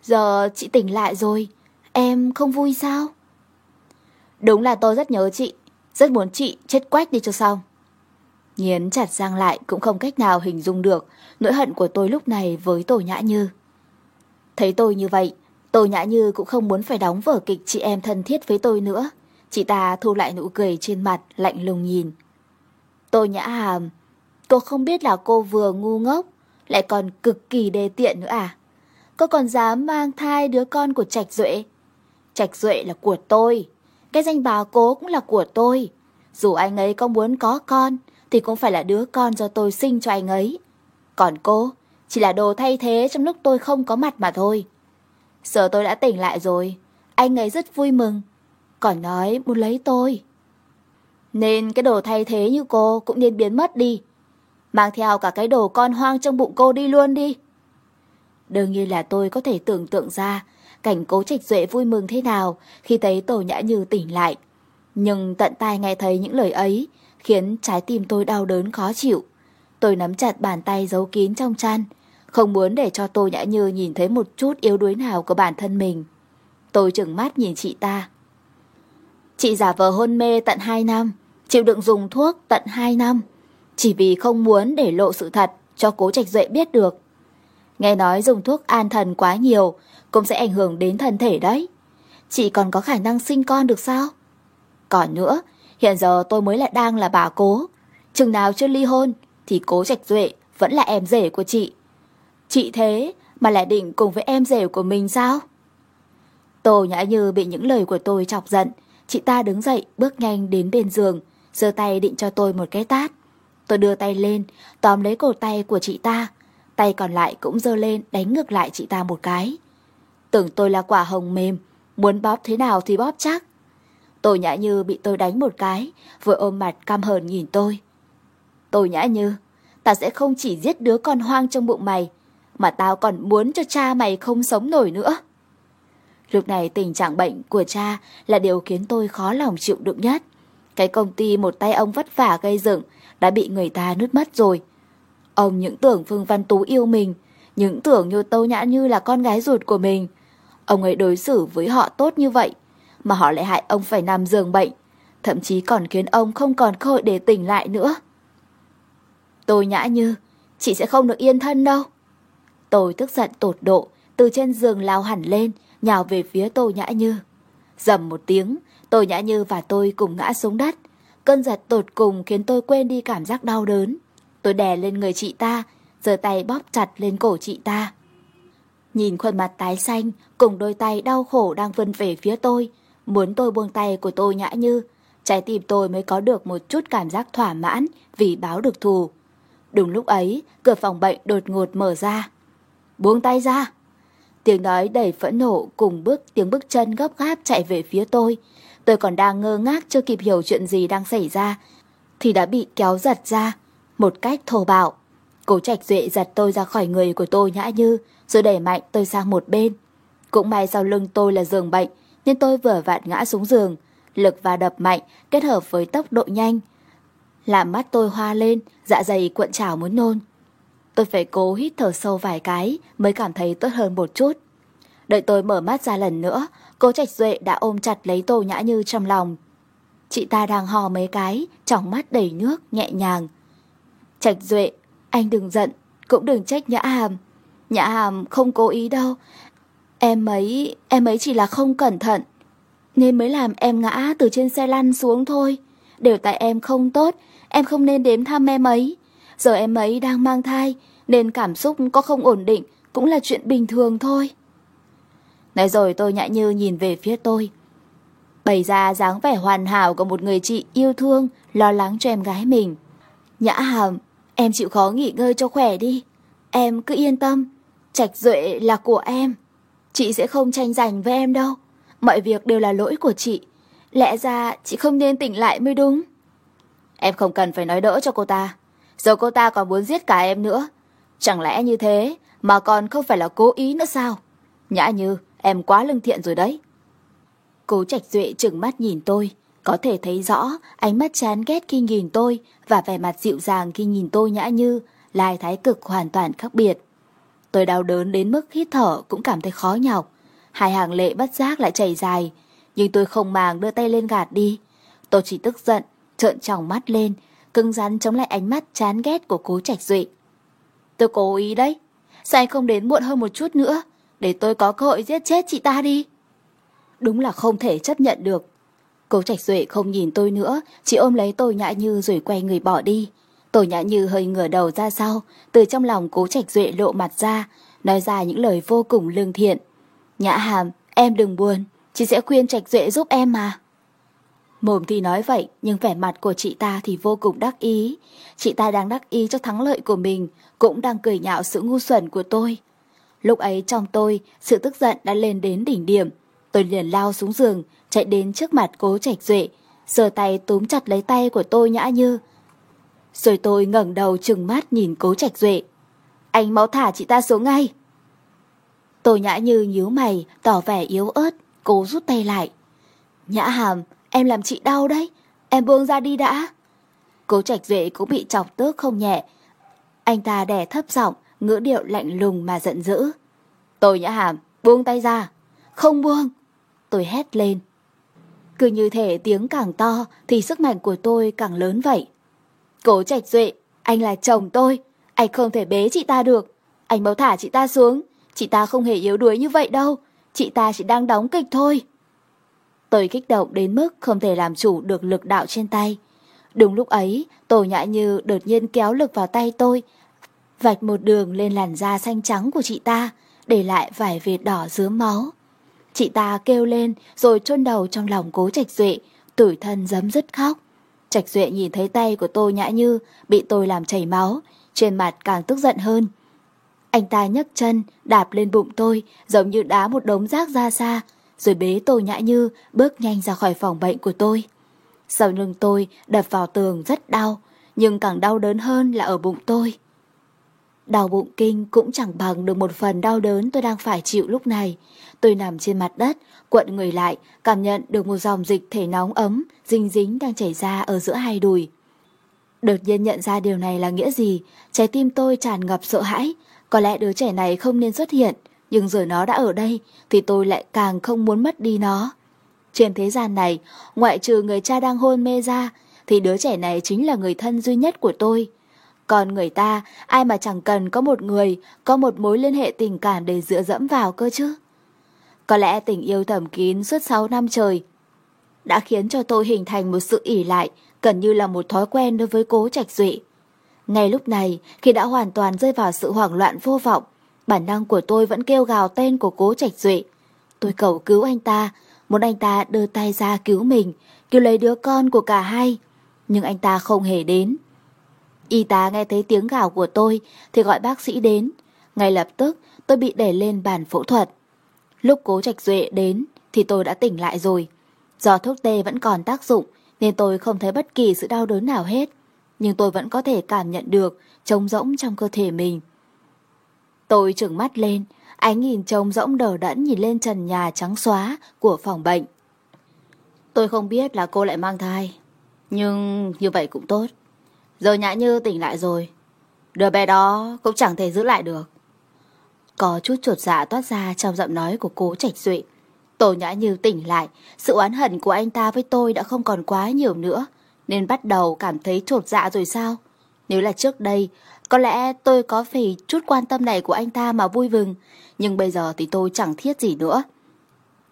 Giờ chị tỉnh lại rồi, em không vui sao? Đúng là tôi rất nhớ chị, rất muốn chị chết quách đi cho xong. Nghiến chặt răng lại cũng không cách nào hình dung được nỗi hận của tôi lúc này với Tô Nhã Như. Thấy tôi như vậy, Tô Nhã Như cũng không muốn phải đóng vở kịch chị em thân thiết với tôi nữa. Chị ta thu lại nụ cười trên mặt, lạnh lùng nhìn. Tô Nhã Hàm, cô không biết là cô vừa ngu ngốc, lại còn cực kỳ đề tiện nữa à? Cô còn dám mang thai đứa con của Trạch Duệ. Trạch Duệ là của tôi, cái danh bà cố cũng là của tôi. Dù anh ấy có muốn có con, thì cũng phải là đứa con do tôi sinh cho anh ấy. Còn cô, chỉ là đồ thay thế trong lúc tôi không có mặt mà thôi. Giờ tôi đã tỉnh lại rồi, anh ấy rất vui mừng, còn nói muốn lấy tôi. Nên cái đồ thay thế như cô cũng nên biến mất đi. Mang theo cả cái đồ con hoang trong bụng cô đi luôn đi. Đương nhiên là tôi có thể tưởng tượng ra cảnh cố trạch duệ vui mừng thế nào khi thấy tổ nhã như tỉnh lại. Nhưng tận tai nghe thấy những lời ấy khiến trái tim tôi đau đớn khó chịu. Tôi nắm chặt bàn tay giấu kín trong chăn, không muốn để cho tôi nhã như nhìn thấy một chút yếu đuối nào của bản thân mình. Tôi chừng mắt nhìn chị ta. Chị giả vờ hôn mê tận 2 năm, chịu đựng dùng thuốc tận 2 năm, chỉ vì không muốn để lộ sự thật cho cố trạch duệ biết được. Nghe nói dùng thuốc an thần quá nhiều cũng sẽ ảnh hưởng đến thân thể đấy. Chị còn có khả năng sinh con được sao? Còn nữa, hiện giờ tôi mới lại đang là bà cố. Chừng nào chưa ly hôn thì cố trạch duệ vẫn là em rể của chị. Chị thế mà lại định cùng với em rể của mình sao? Tô Nhã Như bị những lời của tôi chọc giận. Chị ta đứng dậy bước nhanh đến bên giường, giơ tay định cho tôi một cái tát. Tôi đưa tay lên, tóm lấy cổ tay của chị ta. Tay còn lại cũng giơ lên đánh ngược lại chị ta một cái. Tưởng tôi là quả hồng mềm, muốn bóp thế nào thì bóp chắc. Tô Nhã Như bị tôi đánh một cái, vừa ôm mặt cam hờn nhìn tôi. Tô Nhã Như, ta sẽ không chỉ giết đứa con hoang trong bụng mày, mà tao còn muốn cho cha mày không sống nổi nữa. Lúc này tình trạng bệnh của cha là điều khiến tôi khó lòng chịu đựng nhất. Cái công ty một tay ông vất vả gây dựng đã bị người ta nứt mất rồi. Ông những tưởng Phương Văn Tú yêu mình, những tưởng như Tô Nhã Như là con gái ruột của mình. Ông ấy đối xử với họ tốt như vậy, mà họ lại hại ông phải nằm giường bệnh, thậm chí còn khiến ông không còn cơ hội để tỉnh lại nữa. Tôi Nhã Như, chị sẽ không được yên thân đâu. Tôi tức giận tột độ, từ trên giường lao hẳn lên, nhào về phía Tô Nhã Như. Dầm một tiếng, Tô Nhã Như và tôi cùng ngã xuống đất. cơn giật tột cùng khiến tôi quên đi cảm giác đau đớn. Tôi đè lên người chị ta, giơ tay bóp chặt lên cổ chị ta. Nhìn khuôn mặt tái xanh cùng đôi tay đau khổ đang vươn về phía tôi, muốn tôi buông tay của tôi nhã như, trái tim tôi mới có được một chút cảm giác thỏa mãn vì báo được thù. Đúng lúc ấy, cửa phòng bệnh đột ngột mở ra. Buông tay ra! Tiếng nói đầy phẫn nộ cùng bước tiếng bước chân gấp gáp chạy về phía tôi. Tôi còn đang ngơ ngác chưa kịp hiểu chuyện gì đang xảy ra, thì đã bị kéo giật ra, một cách thô bạo. Cố trạch duệ giật tôi ra khỏi người của tôi nhã như, rồi đẩy mạnh tôi sang một bên. Cũng may sau lưng tôi là giường bệnh, nên tôi vừa vặn ngã xuống giường. Lực và đập mạnh kết hợp với tốc độ nhanh. Làm mắt tôi hoa lên, dạ dày cuộn trào muốn nôn. Tôi phải cố hít thở sâu vài cái mới cảm thấy tốt hơn một chút. Đợi tôi mở mắt ra lần nữa, cố trạch duệ đã ôm chặt lấy tô nhã như trong lòng. Chị ta đang hò mấy cái, trong mắt đầy nước, nhẹ nhàng. Trạch duệ, anh đừng giận, cũng đừng trách nhã hàm. Nhã hàm không cố ý đâu. Em ấy, em ấy chỉ là không cẩn thận. Nên mới làm em ngã từ trên xe lăn xuống thôi. Đều tại em không tốt, em không nên đến thăm em ấy. Giờ em ấy đang mang thai, nên cảm xúc có không ổn định cũng là chuyện bình thường thôi. Nói rồi tôi nhã như nhìn về phía tôi. Bày ra dáng vẻ hoàn hảo của một người chị yêu thương, lo lắng cho em gái mình. Nhã hàm, em chịu khó nghỉ ngơi cho khỏe đi. Em cứ yên tâm, trạch duệ là của em. Chị sẽ không tranh giành với em đâu. Mọi việc đều là lỗi của chị. Lẽ ra chị không nên tỉnh lại mới đúng. Em không cần phải nói đỡ cho cô ta. Giờ cô ta còn muốn giết cả em nữa. Chẳng lẽ như thế mà còn không phải là cố ý nữa sao? Nhã như, em quá lương thiện rồi đấy. Cố Trạch Duệ trừng mắt nhìn tôi, có thể thấy rõ ánh mắt chán ghét khi nhìn tôi và vẻ mặt dịu dàng khi nhìn tôi nhã như là thái cực hoàn toàn khác biệt. Tôi đau đớn đến mức hít thở cũng cảm thấy khó nhọc. Hai hàng lệ bất giác lại chảy dài, nhưng tôi không màng đưa tay lên gạt đi. Tôi chỉ tức giận, trợn tròng mắt lên, cứng rắn chống lại ánh mắt chán ghét của cố Trạch Duệ. Tôi cố ý đấy, sao anh không đến muộn hơn một chút nữa, để tôi có cơ hội giết chết chị ta đi. Đúng là không thể chấp nhận được. Cố Trạch Duệ không nhìn tôi nữa, chỉ ôm lấy tôi nhã như rồi quay người bỏ đi. Tổ nhã như hơi ngửa đầu ra sau, từ trong lòng cố Trạch Duệ lộ mặt ra, nói ra những lời vô cùng lương thiện. Nhã hàm, em đừng buồn, chị sẽ khuyên Trạch Duệ giúp em mà. Mồm thì nói vậy, nhưng vẻ mặt của chị ta thì vô cùng đắc ý. Chị ta đang đắc ý cho thắng lợi của mình, cũng đang cười nhạo sự ngu xuẩn của tôi. Lúc ấy trong tôi, sự tức giận đã lên đến đỉnh điểm. Tôi liền lao xuống giường, chạy đến trước mặt cố trạch duệ, giơ tay túm chặt lấy tay của tôi nhã như. Rồi tôi ngẩng đầu trừng mắt nhìn cố trạch duệ. Anh máu thả chị ta xuống ngay. Tôi nhã như nhíu mày, tỏ vẻ yếu ớt, cố rút tay lại. Nhã hàm, em làm chị đau đấy, em buông ra đi đã. Cố trạch duệ cũng bị chọc tước không nhẹ. Anh ta đè thấp giọng, ngữ điệu lạnh lùng mà giận dữ. Tôi nhã hàm, buông tay ra. Không buông. Tôi hét lên. Cứ như thể tiếng càng to thì sức mạnh của tôi càng lớn vậy. Cố trạch duệ, anh là chồng tôi. Anh không thể bế chị ta được. Anh mau thả chị ta xuống. Chị ta không hề yếu đuối như vậy đâu. Chị ta chỉ đang đóng kịch thôi. Tôi kích động đến mức không thể làm chủ được lực đạo trên tay. Đúng lúc ấy, Tổ Nhã Như đột nhiên kéo lực vào tay tôi, vạch một đường lên làn da xanh trắng của chị ta, để lại vài vệt đỏ dứa máu. Chị ta kêu lên rồi chôn đầu trong lòng cố Trạch Duệ, tủi thân dấm dứt khóc. Trạch Duệ nhìn thấy tay của tôi Nhã Như bị tôi làm chảy máu, trên mặt càng tức giận hơn. Anh ta nhấc chân, đạp lên bụng tôi, giống như đá một đống rác ra xa, rồi bế tôi Nhã Như bước nhanh ra khỏi phòng bệnh của tôi. Sau lưng tôi đập vào tường rất đau, nhưng càng đau đớn hơn là ở bụng tôi. Đau bụng kinh cũng chẳng bằng được một phần đau đớn tôi đang phải chịu lúc này. Tôi nằm trên mặt đất, cuộn người lại, cảm nhận được một dòng dịch thể nóng ấm, dính dính đang chảy ra ở giữa hai đùi. Đột nhiên nhận ra điều này là nghĩa gì, trái tim tôi tràn ngập sợ hãi. Có lẽ đứa trẻ này không nên xuất hiện, nhưng giờ nó đã ở đây thì tôi lại càng không muốn mất đi nó. Trên thế gian này, ngoại trừ người cha đang hôn mê ra, thì đứa trẻ này chính là người thân duy nhất của tôi. Còn người ta, ai mà chẳng cần có một người, có một mối liên hệ tình cảm để dựa dẫm vào cơ chứ. Có lẽ tình yêu thầm kín suốt 6 năm trời đã khiến cho tôi hình thành một sự ỉ lại, gần như là một thói quen đối với cố trạch duệ. Ngay lúc này, khi đã hoàn toàn rơi vào sự hoảng loạn vô vọng, bản năng của tôi vẫn kêu gào tên của cố trạch duệ. Tôi cầu cứu anh ta, muốn anh ta đưa tay ra cứu mình, cứu lấy đứa con của cả hai. Nhưng anh ta không hề đến. Y tá nghe thấy tiếng gào của tôi thì gọi bác sĩ đến. Ngay lập tức tôi bị đẩy lên bàn phẫu thuật. Lúc cố trạch duệ đến thì tôi đã tỉnh lại rồi. Do thuốc tê vẫn còn tác dụng nên tôi không thấy bất kỳ sự đau đớn nào hết. Nhưng tôi vẫn có thể cảm nhận được trống rỗng trong cơ thể mình. Tôi trừng mắt lên, ánh nhìn trông rỗng đờ đẫn nhìn lên trần nhà trắng xóa của phòng bệnh. Tôi không biết là cô lại mang thai, nhưng như vậy cũng tốt. Giờ Nhã Như tỉnh lại rồi, đứa bé đó cũng chẳng thể giữ lại được. Có chút trột dạ toát ra trong giọng nói của cố Trạch Duệ. Tổ Nhã Như tỉnh lại, sự oán hận của anh ta với tôi đã không còn quá nhiều nữa, nên bắt đầu cảm thấy trột dạ rồi sao? Nếu là trước đây, có lẽ tôi có phải chút quan tâm này của anh ta mà vui mừng, nhưng bây giờ thì tôi chẳng thiết gì nữa.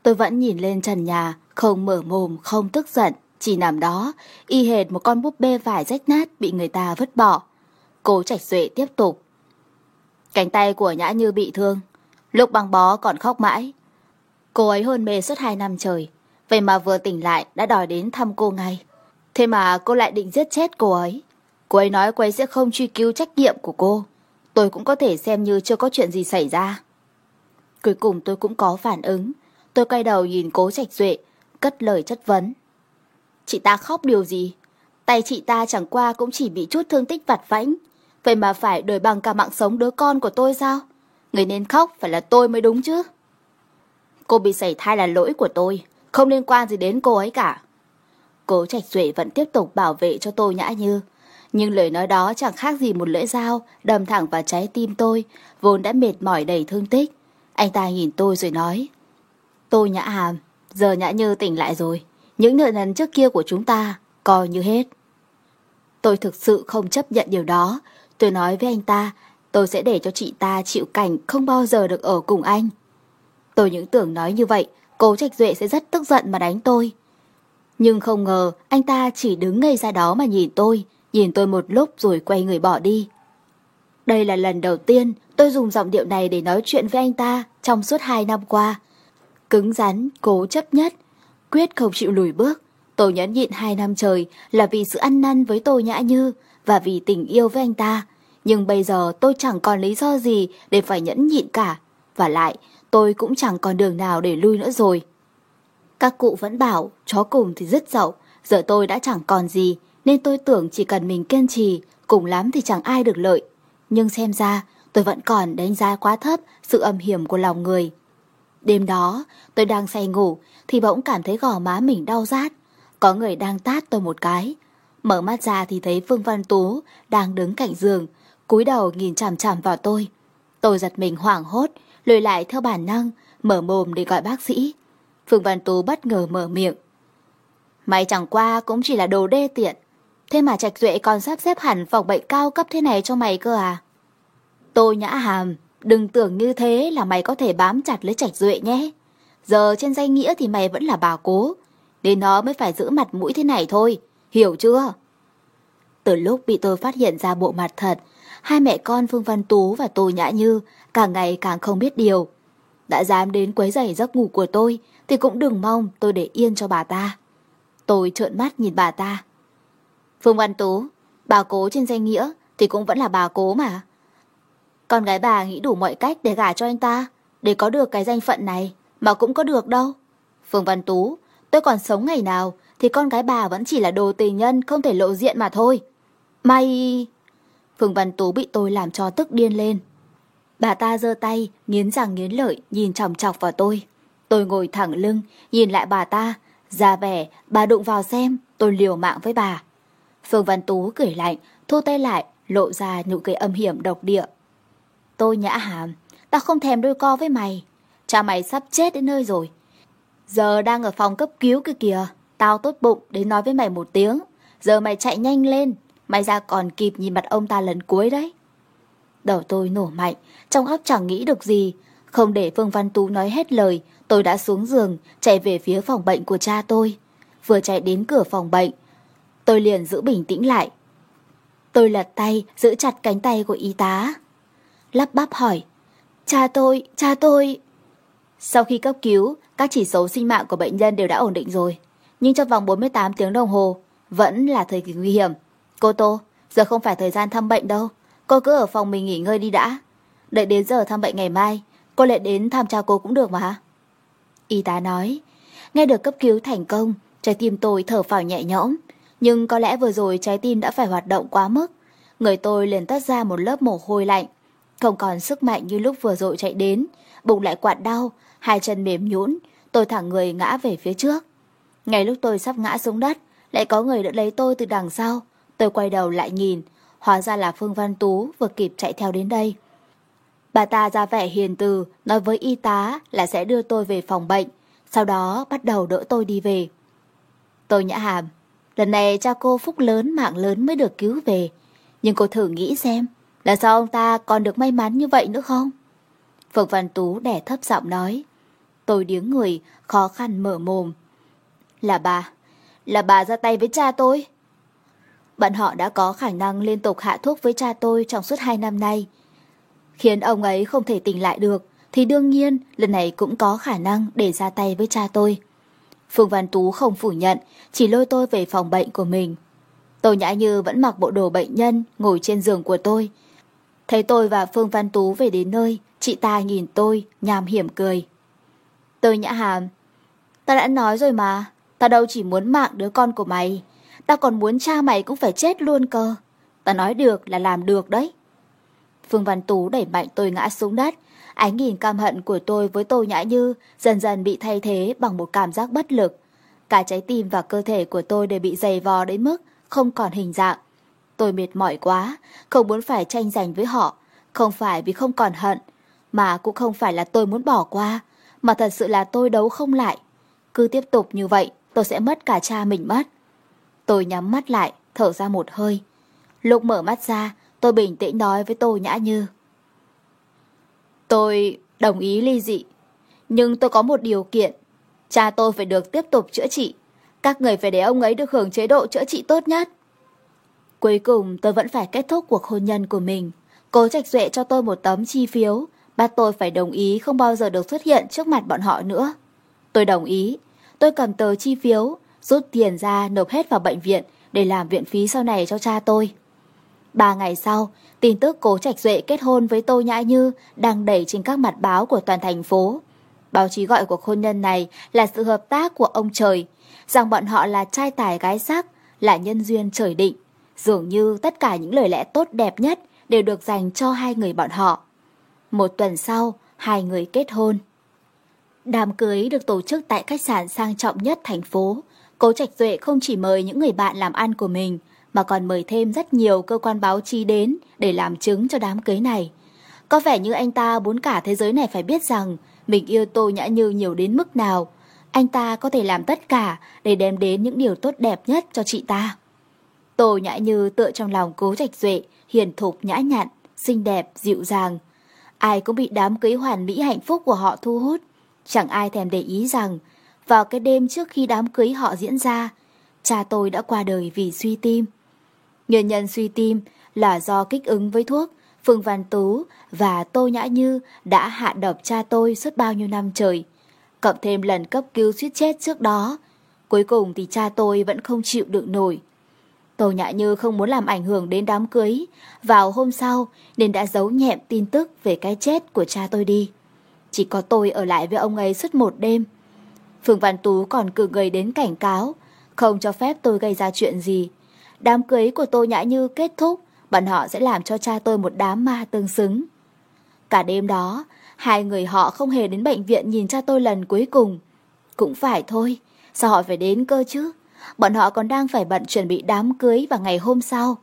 Tôi vẫn nhìn lên trần nhà, không mở mồm, không tức giận, chỉ nằm đó, y hệt một con búp bê vải rách nát bị người ta vứt bỏ. Cố Trạch Duệ tiếp tục. Cánh tay của Nhã Như bị thương, lúc băng bó còn khóc mãi. Cô ấy hôn mê suốt hai năm trời, vậy mà vừa tỉnh lại đã đòi đến thăm cô ngay. Thế mà cô lại định giết chết cô ấy. Cô ấy nói cô ấy sẽ không truy cứu trách nhiệm của cô. Tôi cũng có thể xem như chưa có chuyện gì xảy ra. Cuối cùng tôi cũng có phản ứng. Tôi quay đầu nhìn cố trạch duệ, cất lời chất vấn. Chị ta khóc điều gì? Tay chị ta chẳng qua cũng chỉ bị chút thương tích vặt vãnh. Vậy mà phải đổi bằng cả mạng sống đứa con của tôi sao? Người nên khóc phải là tôi mới đúng chứ. Cô bị sảy thai là lỗi của tôi, không liên quan gì đến cô ấy cả. Cố Trạch Duệ vẫn tiếp tục bảo vệ cho tôi nhã như. Nhưng lời nói đó chẳng khác gì một lưỡi dao đâm thẳng vào trái tim tôi, vốn đã mệt mỏi đầy thương tích. Anh ta nhìn tôi rồi nói. Tôi nhã hàm, giờ nhã như tỉnh lại rồi. Những nợ nần trước kia của chúng ta coi như hết. Tôi thực sự không chấp nhận điều đó. Tôi nói với anh ta, tôi sẽ để cho chị ta chịu cảnh không bao giờ được ở cùng anh. Tôi những tưởng nói như vậy, cố Trạch Duệ sẽ rất tức giận mà đánh tôi. Nhưng không ngờ anh ta chỉ đứng ngây ra đó mà nhìn tôi, nhìn tôi một lúc rồi quay người bỏ đi. Đây là lần đầu tiên tôi dùng giọng điệu này để nói chuyện với anh ta trong suốt hai năm qua. Cứng rắn, cố chấp nhất, quyết không chịu lùi bước. Tôi nhẫn nhịn hai năm trời là vì sự ăn năn với tôi nhã như và vì tình yêu với anh ta. Nhưng bây giờ tôi chẳng còn lý do gì để phải nhẫn nhịn cả. Và lại, tôi cũng chẳng còn đường nào để lui nữa rồi. Các cụ vẫn bảo chó cùng thì rất dậu, giờ tôi đã chẳng còn gì, nên tôi tưởng chỉ cần mình kiên trì, cùng lắm thì chẳng ai được lợi. Nhưng xem ra, tôi vẫn còn đánh giá quá thấp sự âm hiểm của lòng người. Đêm đó, tôi đang say ngủ, thì bỗng cảm thấy gò má mình đau rát. Có người đang tát tôi một cái. Mở mắt ra thì thấy Phương Văn Tú đang đứng cạnh giường, cúi đầu nhìn chằm chằm vào tôi. Tôi giật mình hoảng hốt, lùi lại theo bản năng, mở mồm để gọi bác sĩ. Phương Văn Tú bất ngờ mở miệng. Mày chẳng qua cũng chỉ là đồ đê tiện. Thế mà Trạch Duệ còn sắp xếp hẳn phòng bệnh cao cấp thế này cho mày cơ à? Tôi nhã hàm, đừng tưởng như thế là mày có thể bám chặt lấy Trạch Duệ nhé. Giờ trên danh nghĩa thì mày vẫn là bà cố, nên nó mới phải giữ mặt mũi thế này thôi, hiểu chưa? Từ lúc bị tôi phát hiện ra bộ mặt thật, hai mẹ con Phương Văn Tú và Tô Nhã Như càng ngày càng không biết điều. Đã dám đến quấy rầy giấc ngủ của tôi thì cũng đừng mong tôi để yên cho bà ta. Tôi trợn mắt nhìn bà ta. Phương Văn Tú, bà cố trên danh nghĩa thì cũng vẫn là bà cố mà. Con gái bà nghĩ đủ mọi cách để gả cho anh ta, để có được cái danh phận này, mà cũng có được đâu. Phương Văn Tú, tôi còn sống ngày nào thì con gái bà vẫn chỉ là đồ tình nhân không thể lộ diện mà thôi. May... Phương Văn Tú bị tôi làm cho tức điên lên. Bà ta giơ tay, nghiến răng nghiến lợi, nhìn chòng chọc vào tôi. Tôi ngồi thẳng lưng, nhìn lại bà ta, ra vẻ, bà đụng vào xem, tôi liều mạng với bà. Phương Văn Tú cười lạnh, thu tay lại, lộ ra nụ cười âm hiểm độc địa. Tôi nhã hàm, ta không thèm đôi co với mày. Cha mày sắp chết đến nơi rồi. Giờ đang ở phòng cấp cứu kia kìa, tao tốt bụng đến nói với mày một tiếng. Giờ mày chạy nhanh lên, mày ra còn kịp nhìn mặt ông ta lần cuối đấy. Đầu tôi nổ mạnh, trong óc chẳng nghĩ được gì. Không để Phương Văn Tú nói hết lời, tôi đã xuống giường, chạy về phía phòng bệnh của cha tôi. Vừa chạy đến cửa phòng bệnh, Tôi liền giữ bình tĩnh lại. Tôi lật tay, giữ chặt cánh tay của y tá. Lắp bắp hỏi. Cha tôi, cha tôi... Sau khi cấp cứu, các chỉ số sinh mạng của bệnh nhân đều đã ổn định rồi. Nhưng trong vòng 48 tiếng đồng hồ, vẫn là thời kỳ nguy hiểm. Cô Tô, giờ không phải thời gian thăm bệnh đâu. Cô cứ ở phòng mình nghỉ ngơi đi đã. Đợi đến giờ thăm bệnh ngày mai, cô lại đến thăm cha cô cũng được mà. Y tá nói, nghe được cấp cứu thành công, trái tim tôi thở phào nhẹ nhõm. Nhưng có lẽ vừa rồi trái tim đã phải hoạt động quá mức. Người tôi liền tắt ra một lớp mồ hôi lạnh. Không còn sức mạnh như lúc vừa rồi chạy đến. Bụng lại quặn đau, hai chân mềm nhũn, tôi thẳng người ngã về phía trước. Ngay lúc tôi sắp ngã xuống đất, lại có người đỡ lấy tôi từ đằng sau. Tôi quay đầu lại nhìn, hóa ra là Phương Văn Tú vừa kịp chạy theo đến đây. Bà ta ra vẻ hiền từ, nói với y tá là sẽ đưa tôi về phòng bệnh, sau đó bắt đầu đỡ tôi đi về. Tôi nhã hàm, lần này cha cô phúc lớn mạng lớn mới được cứu về, nhưng cô thử nghĩ xem, là sao ông ta còn được may mắn như vậy nữa không? Phương Văn Tú đẻ thấp giọng nói. Tôi điếng người, khó khăn mở mồm. Là bà, là bà ra tay với cha tôi. Bọn họ đã có khả năng liên tục hạ thuốc với cha tôi trong suốt hai năm nay. Khiến ông ấy không thể tỉnh lại được, thì đương nhiên lần này cũng có khả năng để ra tay với cha tôi. Phương Văn Tú không phủ nhận, chỉ lôi tôi về phòng bệnh của mình. Tôi nhã như vẫn mặc bộ đồ bệnh nhân, ngồi trên giường của tôi. Thấy tôi và Phương Văn Tú về đến nơi, chị ta nhìn tôi, nhàm hiểm cười. Tôi nhã hàm, ta đã nói rồi mà, ta đâu chỉ muốn mạng đứa con của mày, ta còn muốn cha mày cũng phải chết luôn cơ. Ta nói được là làm được đấy. Phương Văn Tú đẩy mạnh tôi ngã xuống đất, ánh nhìn cam hận của tôi với Tô Nhã Như dần dần bị thay thế bằng một cảm giác bất lực. Cả trái tim và cơ thể của tôi đều bị dày vò đến mức không còn hình dạng. Tôi mệt mỏi quá, không muốn phải tranh giành với họ, không phải vì không còn hận, mà cũng không phải là tôi muốn bỏ qua, mà thật sự là tôi đấu không lại. Cứ tiếp tục như vậy, tôi sẽ mất cả cha mình mất. Tôi nhắm mắt lại, thở ra một hơi. Lúc mở mắt ra, tôi bình tĩnh nói với Tô Nhã Như. Tôi đồng ý ly dị, nhưng tôi có một điều kiện. Cha tôi phải được tiếp tục chữa trị. Các người phải để ông ấy được hưởng chế độ chữa trị tốt nhất. Cuối cùng tôi vẫn phải kết thúc cuộc hôn nhân của mình. Cố Trạch Duệ cho tôi một tấm chi phiếu, bắt tôi phải đồng ý không bao giờ được xuất hiện trước mặt bọn họ nữa. Tôi đồng ý. Tôi cầm tờ chi phiếu, rút tiền ra nộp hết vào bệnh viện để làm viện phí sau này cho cha tôi. Ba ngày sau, tin tức Cố Trạch Duệ kết hôn với Tô Nhã Như đang đẩy trên các mặt báo của toàn thành phố. Báo chí gọi cuộc hôn nhân này là sự hợp tác của ông trời, rằng bọn họ là trai tài gái sắc, là nhân duyên trời định. Dường như tất cả những lời lẽ tốt đẹp nhất đều được dành cho hai người bọn họ. Một tuần sau, hai người kết hôn. Đám cưới được tổ chức tại khách sạn sang trọng nhất thành phố. Cố Trạch Duệ không chỉ mời những người bạn làm ăn của mình, mà còn mời thêm rất nhiều cơ quan báo chí đến để làm chứng cho đám cưới này. Có vẻ như anh ta muốn cả thế giới này phải biết rằng mình yêu Tô Nhã Như nhiều đến mức nào. Anh ta có thể làm tất cả để đem đến những điều tốt đẹp nhất cho chị ta. Tô Nhã Như tựa trong lòng cố trạch duệ, hiền thục nhã nhặn, xinh đẹp, dịu dàng. Ai cũng bị đám cưới hoàn mỹ hạnh phúc của họ thu hút. Chẳng ai thèm để ý rằng, vào cái đêm trước khi đám cưới họ diễn ra, cha tôi đã qua đời vì suy tim. Nguyên nhân suy tim là do kích ứng với thuốc Phương Văn Tú và Tô Nhã Như đã hạ độc cha tôi suốt bao nhiêu năm trời. Cộng thêm lần cấp cứu suýt chết trước đó. Cuối cùng thì cha tôi vẫn không chịu đựng nổi. Tô Nhã Như không muốn làm ảnh hưởng đến đám cưới. Vào hôm sau nên đã giấu nhẹm tin tức về cái chết của cha tôi đi. Chỉ có tôi ở lại với ông ấy suốt một đêm. Phương Văn Tú còn cử người đến cảnh cáo, không cho phép tôi gây ra chuyện gì. Đám cưới của tôi Nhã Như kết thúc, bọn họ sẽ làm cho cha tôi một đám ma tương xứng. Cả đêm đó, hai người họ không hề đến bệnh viện nhìn cha tôi lần cuối cùng. Cũng phải thôi, sao họ phải đến cơ chứ? Bọn họ còn đang phải bận chuẩn bị đám cưới vào ngày hôm sau.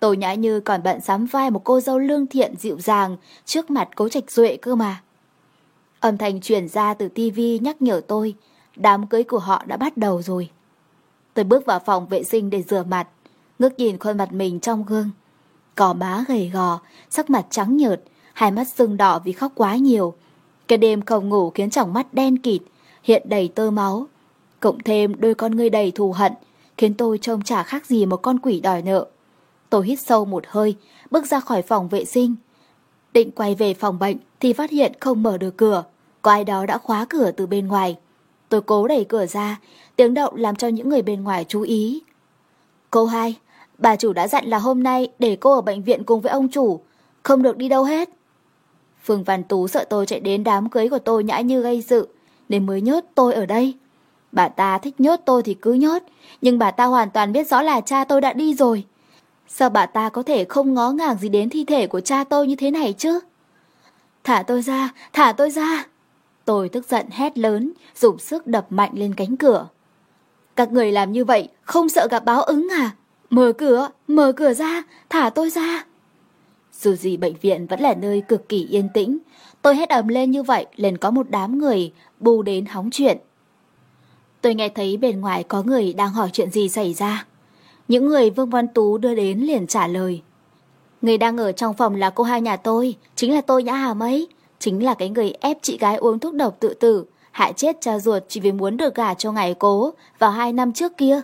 tôi Nhã Như còn bận sắm vai một cô dâu lương thiện dịu dàng trước mặt cố trạch duệ cơ mà. Âm thanh truyền ra từ tivi nhắc nhở tôi, đám cưới của họ đã bắt đầu rồi. Tôi bước vào phòng vệ sinh để rửa mặt, ngước nhìn khuôn mặt mình trong gương. Cỏ má gầy gò, sắc mặt trắng nhợt, hai mắt sưng đỏ vì khóc quá nhiều. Cái đêm không ngủ khiến tròng mắt đen kịt, hiện đầy tơ máu. Cộng thêm đôi con ngươi đầy thù hận, khiến tôi trông chả khác gì một con quỷ đòi nợ. Tôi hít sâu một hơi, bước ra khỏi phòng vệ sinh. Định quay về phòng bệnh thì phát hiện không mở được cửa. Có ai đó đã khóa cửa từ bên ngoài. Tôi cố đẩy cửa ra, tiếng động làm cho những người bên ngoài chú ý. Câu 2. Bà chủ đã dặn là hôm nay để cô ở bệnh viện cùng với ông chủ, không được đi đâu hết. Phương Văn Tú sợ tôi chạy đến đám cưới của tôi nhã như gây sự, nên mới nhốt tôi ở đây. Bà ta thích nhốt tôi thì cứ nhốt, nhưng bà ta hoàn toàn biết rõ là cha tôi đã đi rồi. Sao bà ta có thể không ngó ngàng gì đến thi thể của cha tôi như thế này chứ? Thả tôi ra, thả tôi ra. Tôi tức giận hét lớn, dùng sức đập mạnh lên cánh cửa. Các người làm như vậy, không sợ gặp báo ứng à? Mở cửa, mở cửa ra, thả tôi ra. Dù gì bệnh viện vẫn là nơi cực kỳ yên tĩnh, tôi hét ầm lên như vậy liền có một đám người bu đến hóng chuyện. Tôi nghe thấy bên ngoài có người đang hỏi chuyện gì xảy ra. Những người Vương Văn Tú đưa đến liền trả lời. Người đang ở trong phòng là cô hai nhà tôi, chính là tôi Nhã hà mấy, Chính là cái người ép chị gái uống thuốc độc tự tử, hại chết cha ruột chỉ vì muốn được gả cho ngài cố vào hai năm trước kia.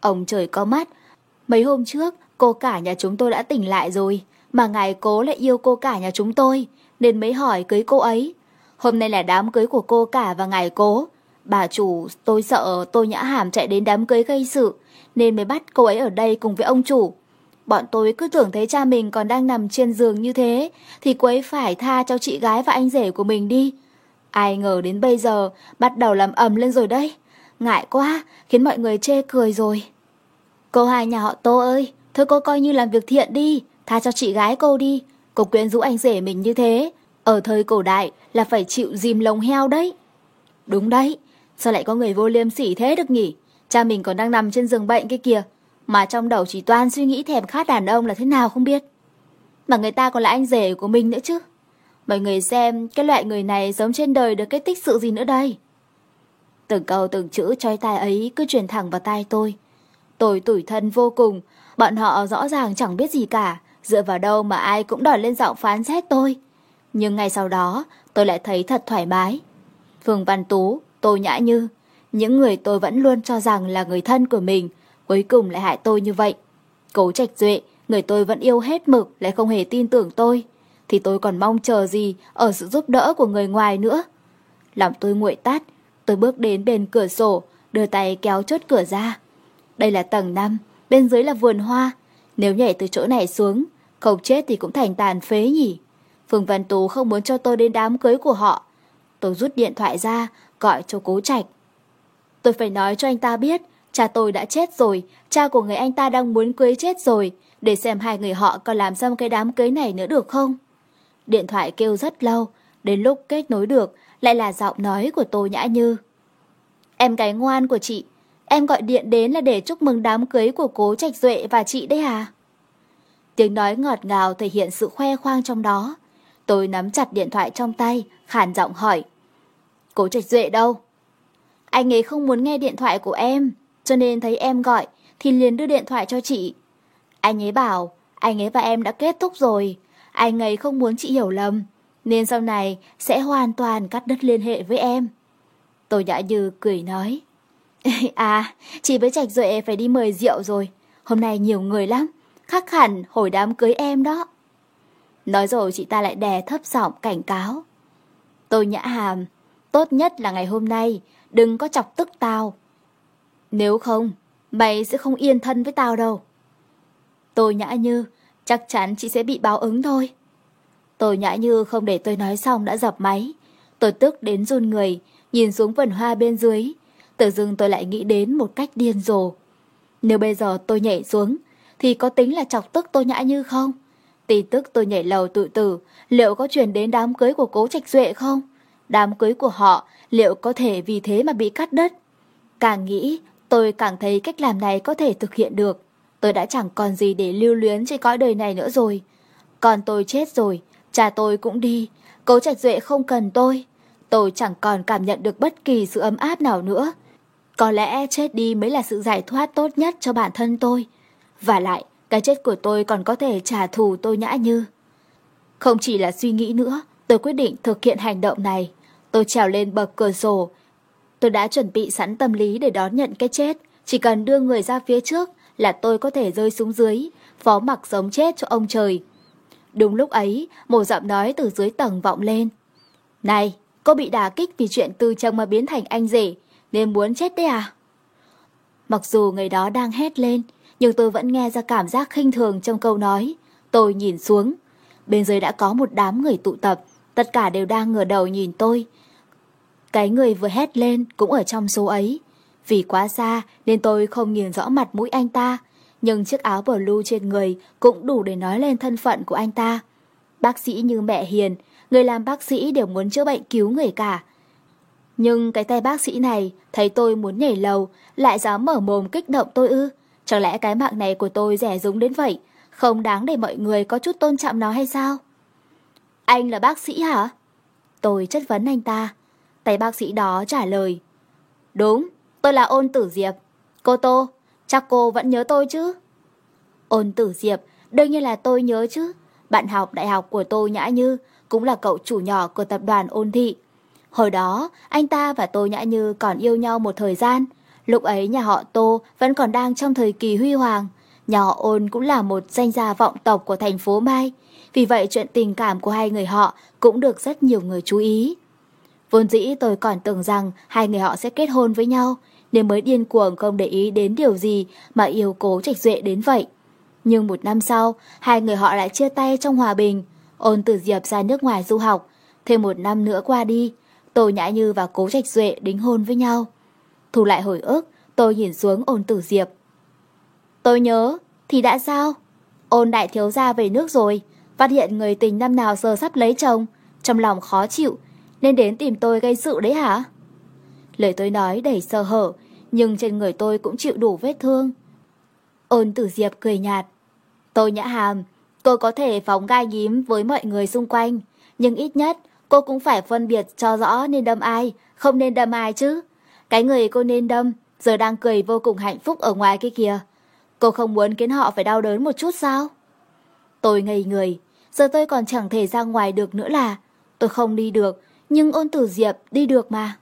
Ông trời có mắt. Mấy hôm trước, cô cả nhà chúng tôi đã tỉnh lại rồi, mà ngài cố lại yêu cô cả nhà chúng tôi, nên mới hỏi cưới cô ấy. Hôm nay là đám cưới của cô cả và ngài cố. Bà chủ, tôi sợ tôi nhã hàm chạy đến đám cưới gây sự, nên mới bắt cô ấy ở đây cùng với ông chủ. Bọn tôi cứ tưởng thấy cha mình còn đang nằm trên giường như thế, thì cô ấy phải tha cho chị gái và anh rể của mình đi. Ai ngờ đến bây giờ, bắt đầu làm ầm lên rồi đây. Ngại quá, khiến mọi người chê cười rồi. Cô hai nhà họ Tô ơi, thôi cô coi như làm việc thiện đi, tha cho chị gái cô đi. Cô quyến rũ anh rể mình như thế, ở thời cổ đại là phải chịu dìm lồng heo đấy. Đúng đấy, sao lại có người vô liêm sỉ thế được nhỉ? Cha mình còn đang nằm trên giường bệnh kia kìa, mà trong đầu chỉ toàn suy nghĩ thèm khát đàn ông là thế nào không biết. Mà người ta còn là anh rể của mình nữa chứ. Mọi người xem cái loại người này sống trên đời được cái tích sự gì nữa đây. Từng câu từng chữ trói tai ấy cứ truyền thẳng vào tai tôi. Tôi tủi thân vô cùng, bọn họ rõ ràng chẳng biết gì cả, dựa vào đâu mà ai cũng đòi lên giọng phán xét tôi. Nhưng ngay sau đó, tôi lại thấy thật thoải mái. Phương Văn Tú, Tô Nhã Như, những người tôi vẫn luôn cho rằng là người thân của mình, cuối cùng lại hại tôi như vậy. Cố Trạch Duệ, người tôi vẫn yêu hết mực lại không hề tin tưởng tôi, thì tôi còn mong chờ gì ở sự giúp đỡ của người ngoài nữa. làm tôi nguội tắt, tôi bước đến bên cửa sổ, đưa tay kéo chốt cửa ra. Đây là tầng 5, bên dưới là vườn hoa. Nếu nhảy từ chỗ này xuống, không chết thì cũng thành tàn phế nhỉ. Phương Văn Tú không muốn cho tôi đến đám cưới của họ. Tôi rút điện thoại ra, gọi cho cố trạch. Tôi phải nói cho anh ta biết, cha tôi đã chết rồi, cha của người anh ta đang muốn cưới chết rồi, để xem hai người họ còn làm xong cái đám cưới này nữa được không. Điện thoại kêu rất lâu, đến lúc kết nối được, lại là giọng nói của Tô Nhã Như. Em cái ngoan của chị, em gọi điện đến là để chúc mừng đám cưới của cố Trạch Duệ và chị đấy à? Tiếng nói ngọt ngào thể hiện sự khoe khoang trong đó. Tôi nắm chặt điện thoại trong tay, khản giọng hỏi. Cố Trạch Duệ đâu? Anh ấy không muốn nghe điện thoại của em, cho nên thấy em gọi thì liền đưa điện thoại cho chị. Anh ấy bảo, anh ấy và em đã kết thúc rồi, anh ấy không muốn chị hiểu lầm, nên sau này sẽ hoàn toàn cắt đứt liên hệ với em. Tôi Nhã Như cười nói. À, chị với Trạch Duệ phải đi mời rượu rồi, hôm nay nhiều người lắm, khắc hẳn hồi đám cưới em đó. Nói rồi chị ta lại đè thấp giọng cảnh cáo. Tôi Nhã Hàm, tốt nhất là ngày hôm nay đừng có chọc tức tao. Nếu không, mày sẽ không yên thân với tao đâu. Tôi nhã như, chắc chắn chị sẽ bị báo ứng thôi. Tôi nhã như không để tôi nói xong đã dập máy. Tôi tức đến run người, nhìn xuống vườn hoa bên dưới. Tự dưng tôi lại nghĩ đến một cách điên rồ. Nếu bây giờ tôi nhảy xuống, thì có tính là chọc tức tôi nhã như không? Tì tức tôi nhảy lầu tự tử, liệu có truyền đến đám cưới của cố trạch duệ không? Đám cưới của họ liệu có thể vì thế mà bị cắt đứt? Càng nghĩ, tôi càng thấy cách làm này có thể thực hiện được. Tôi đã chẳng còn gì để lưu luyến trên cõi đời này nữa rồi. Còn tôi chết rồi, cha tôi cũng đi, cố trạch duệ không cần tôi. Tôi chẳng còn cảm nhận được bất kỳ sự ấm áp nào nữa. Có lẽ chết đi mới là sự giải thoát tốt nhất cho bản thân tôi. Và lại, cái chết của tôi còn có thể trả thù tôi nhã như. Không chỉ là suy nghĩ nữa, tôi quyết định thực hiện hành động này. Tôi trèo lên bậc cửa sổ. Tôi đã chuẩn bị sẵn tâm lý để đón nhận cái chết, chỉ cần đưa người ra phía trước là tôi có thể rơi xuống dưới, phó mặc sống chết cho ông trời. Đúng lúc ấy, một giọng nói từ dưới tầng vọng lên. Này, cô bị đả kích vì chuyện từ chồng mà biến thành anh rể, nên muốn chết đấy à? Mặc dù người đó đang hét lên, nhưng tôi vẫn nghe ra cảm giác khinh thường trong câu nói. Tôi nhìn xuống. Bên dưới đã có một đám người tụ tập, tất cả đều đang ngửa đầu nhìn tôi. Cái người vừa hét lên cũng ở trong số ấy. Vì quá xa nên tôi không nhìn rõ mặt mũi anh ta, nhưng chiếc áo blue trên người cũng đủ để nói lên thân phận của anh ta. Bác sĩ như mẹ Hiền, người làm bác sĩ đều muốn chữa bệnh cứu người cả. Nhưng cái tay bác sĩ này thấy tôi muốn nhảy lầu, lại dám mở mồm kích động tôi ư. Chẳng lẽ cái mạng này của tôi rẻ rúng đến vậy, không đáng để mọi người có chút tôn trọng nó hay sao? Anh là bác sĩ hả? Tôi chất vấn anh ta. Tay bác sĩ đó trả lời. Đúng, tôi là ôn tử Diệp. Cô Tô, chắc cô vẫn nhớ tôi chứ? Ôn tử Diệp, đương nhiên là tôi nhớ chứ. Bạn học đại học của tôi Nhã Như cũng là cậu chủ nhỏ của tập đoàn ôn thị. Hồi đó, anh ta và Tô Nhã Như còn yêu nhau một thời gian. Lúc ấy nhà họ Tô vẫn còn đang trong thời kỳ huy hoàng. Nhà họ ôn cũng là một danh gia vọng tộc của thành phố Mai. Vì vậy chuyện tình cảm của hai người họ cũng được rất nhiều người chú ý. Vốn dĩ tôi còn tưởng rằng hai người họ sẽ kết hôn với nhau, nên mới điên cuồng không để ý đến điều gì mà yêu cố trạch duệ đến vậy. Nhưng một năm sau, hai người họ lại chia tay trong hòa bình. Ôn tử Diệp ra nước ngoài du học. Thêm một năm nữa qua đi, tôi Nhã Như và Cố Trạch Duệ đính hôn với nhau. Thu lại hồi ức, tôi nhìn xuống ôn tử Diệp. Tôi nhớ, thì đã sao? Ôn đại thiếu gia về nước rồi, phát hiện người tình năm nào giờ sắp lấy chồng, trong lòng khó chịu, nên đến tìm tôi gây sự đấy hả? Lời tôi nói đầy sơ hở, nhưng trên người tôi cũng chịu đủ vết thương. Ôn tử Diệp cười nhạt. Tôi nhã hàm, cô có thể phóng gai nhím với mọi người xung quanh, nhưng ít nhất cô cũng phải phân biệt cho rõ nên đâm ai, không nên đâm ai chứ. Cái người cô nên đâm, giờ đang cười vô cùng hạnh phúc ở ngoài kia kìa. Cô không muốn khiến họ phải đau đớn một chút sao? Tôi ngây người, giờ tôi còn chẳng thể ra ngoài được nữa là tôi không đi được, nhưng ôn tử Diệp đi được mà.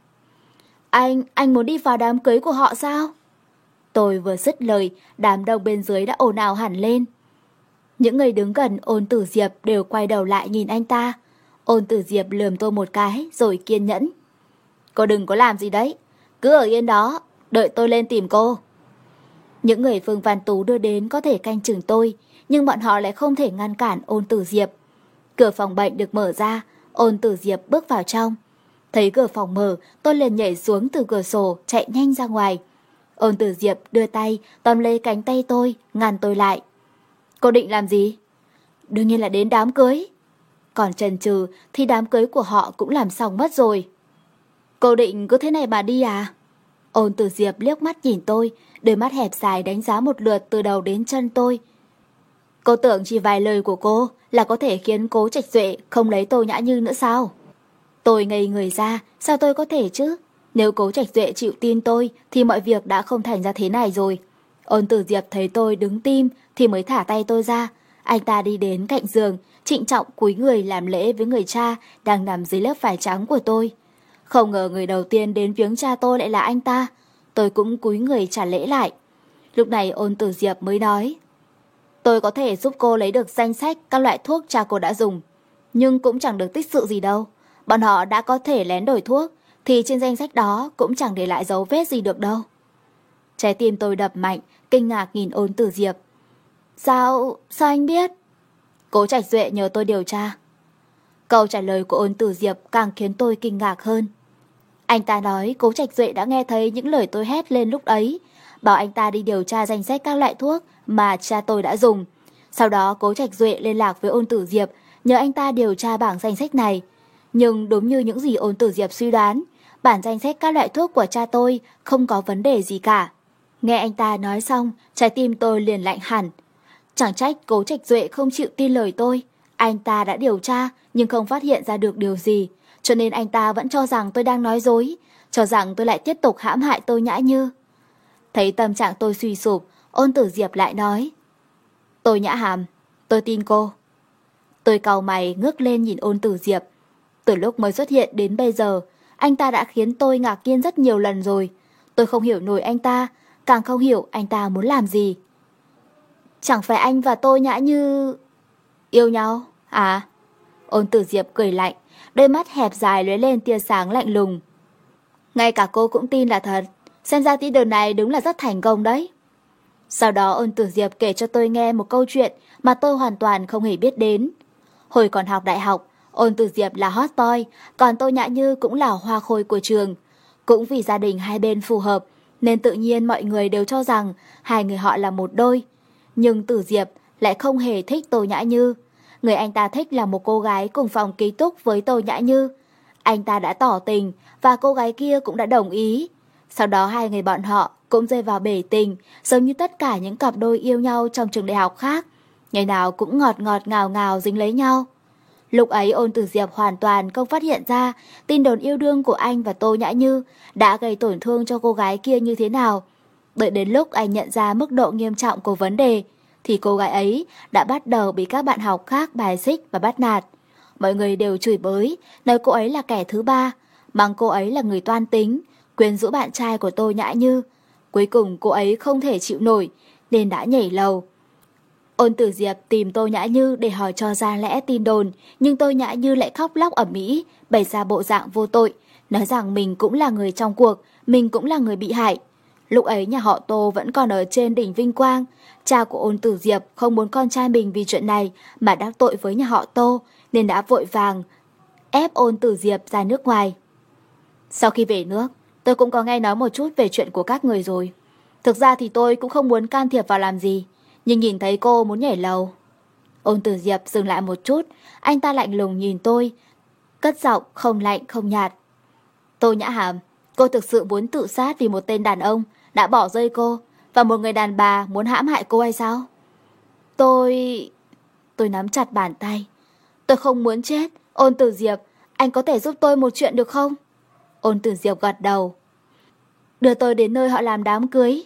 Anh, anh muốn đi vào đám cưới của họ sao? Tôi vừa dứt lời, đám đông bên dưới đã ồn ào hẳn lên. Những người đứng gần ôn tử Diệp đều quay đầu lại nhìn anh ta. Ôn tử Diệp lườm tôi một cái rồi kiên nhẫn. Cô đừng có làm gì đấy, cứ ở yên đó, đợi tôi lên tìm cô. Những người Phương Văn Tú đưa đến có thể canh chừng tôi, nhưng bọn họ lại không thể ngăn cản ôn tử Diệp. Cửa phòng bệnh được mở ra, ôn tử Diệp bước vào trong. Thấy cửa phòng mở, tôi liền nhảy xuống từ cửa sổ, chạy nhanh ra ngoài. Ôn tử Diệp đưa tay, tóm lấy cánh tay tôi, ngăn tôi lại. Cô định làm gì? Đương nhiên là đến đám cưới. Còn trần trừ thì đám cưới của họ cũng làm xong mất rồi. Cô định cứ thế này mà đi à? Ôn tử Diệp liếc mắt nhìn tôi, đôi mắt hẹp dài đánh giá một lượt từ đầu đến chân tôi. Cô tưởng chỉ vài lời của cô là có thể khiến cố trạch duệ không lấy tô nhã như nữa sao? Tôi ngây người ra, sao tôi có thể chứ? Nếu cố trạch duệ chịu tin tôi thì mọi việc đã không thành ra thế này rồi. Ôn tử Diệp thấy tôi đứng tim thì mới thả tay tôi ra. Anh ta đi đến cạnh giường, trịnh trọng cúi người làm lễ với người cha đang nằm dưới lớp vải trắng của tôi. Không ngờ người đầu tiên đến viếng cha tôi lại là anh ta. Tôi cũng cúi người trả lễ lại. Lúc này ôn tử Diệp mới nói. Tôi có thể giúp cô lấy được danh sách các loại thuốc cha cô đã dùng. Nhưng cũng chẳng được tích sự gì đâu. Bọn họ đã có thể lén đổi thuốc, thì trên danh sách đó cũng chẳng để lại dấu vết gì được đâu. Trái tim tôi đập mạnh, kinh ngạc nhìn ôn tử Diệp. Sao, sao anh biết? Cố Trạch Duệ nhờ tôi điều tra. Câu trả lời của ôn tử Diệp càng khiến tôi kinh ngạc hơn. Anh ta nói Cố Trạch Duệ đã nghe thấy những lời tôi hét lên lúc ấy, bảo anh ta đi điều tra danh sách các loại thuốc mà cha tôi đã dùng. Sau đó Cố Trạch Duệ liên lạc với ôn tử Diệp, nhờ anh ta điều tra bảng danh sách này. Nhưng đúng như những gì ôn tử Diệp suy đoán, bản danh sách các loại thuốc của cha tôi không có vấn đề gì cả. Nghe anh ta nói xong, trái tim tôi liền lạnh hẳn. Chẳng trách cố trạch duệ không chịu tin lời tôi. Anh ta đã điều tra nhưng không phát hiện ra được điều gì. Cho nên anh ta vẫn cho rằng tôi đang nói dối, cho rằng tôi lại tiếp tục hãm hại tôi nhã như. Thấy tâm trạng tôi suy sụp, ôn tử Diệp lại nói. Tôi nhã hàm, tôi tin cô. Tôi cầu mày ngước lên nhìn ôn tử Diệp. Từ lúc mới xuất hiện đến bây giờ, anh ta đã khiến tôi ngạc nhiên rất nhiều lần rồi. Tôi không hiểu nổi anh ta, càng không hiểu anh ta muốn làm gì. Chẳng phải anh và tôi nhã như... Yêu nhau, à? Ôn tử diệp cười lạnh, đôi mắt hẹp dài lóe lên tia sáng lạnh lùng. Ngay cả cô cũng tin là thật, xem ra tí đợt này đúng là rất thành công đấy. Sau đó ôn tử diệp kể cho tôi nghe một câu chuyện mà tôi hoàn toàn không hề biết đến. Hồi còn học đại học, ôn tử diệp là hot boy, còn tôi nhã như cũng là hoa khôi của trường. Cũng vì gia đình hai bên phù hợp, nên tự nhiên mọi người đều cho rằng hai người họ là một đôi. Nhưng tử diệp lại không hề thích tôi Nhã Như. Người anh ta thích là một cô gái cùng phòng ký túc với tôi Nhã Như. Anh ta đã tỏ tình và cô gái kia cũng đã đồng ý. Sau đó hai người bọn họ cũng rơi vào bể tình, giống như tất cả những cặp đôi yêu nhau trong trường đại học khác. Ngày nào cũng ngọt ngọt ngào ngào dính lấy nhau. Lúc ấy ôn tử diệp hoàn toàn không phát hiện ra tin đồn yêu đương của anh và Tô Nhã Như đã gây tổn thương cho cô gái kia như thế nào. Đợi đến lúc anh nhận ra mức độ nghiêm trọng của vấn đề, thì cô gái ấy đã bắt đầu bị các bạn học khác bài xích và bắt nạt. Mọi người đều chửi bới, nói cô ấy là kẻ thứ ba, bằng cô ấy là người toan tính, quyến rũ bạn trai của Tô Nhã Như. Cuối cùng cô ấy không thể chịu nổi, nên đã nhảy lầu. Ôn tử Diệp tìm Tô Nhã Như để hỏi cho ra lẽ tin đồn, nhưng Tô Nhã Như lại khóc lóc ở Mỹ, bày ra bộ dạng vô tội, nói rằng mình cũng là người trong cuộc, mình cũng là người bị hại. Lúc ấy nhà họ Tô vẫn còn ở trên đỉnh Vinh Quang, cha của ôn tử Diệp không muốn con trai mình vì chuyện này mà đắc tội với nhà họ Tô, nên đã vội vàng ép ôn tử Diệp ra nước ngoài. Sau khi về nước, tôi cũng có nghe nói một chút về chuyện của các người rồi. Thực ra thì tôi cũng không muốn can thiệp vào làm gì, nhưng nhìn thấy cô muốn nhảy lầu. Ôn tử Diệp dừng lại một chút, anh ta lạnh lùng nhìn tôi, cất giọng không lạnh không nhạt. Tô Nhã Hàm, cô thực sự muốn tự sát vì một tên đàn ông đã bỏ rơi cô và một người đàn bà muốn hãm hại cô hay sao? Tôi... Tôi nắm chặt bàn tay. Tôi không muốn chết. Ôn tử Diệp, anh có thể giúp tôi một chuyện được không? Ôn tử Diệp gật đầu. Đưa tôi đến nơi họ làm đám cưới.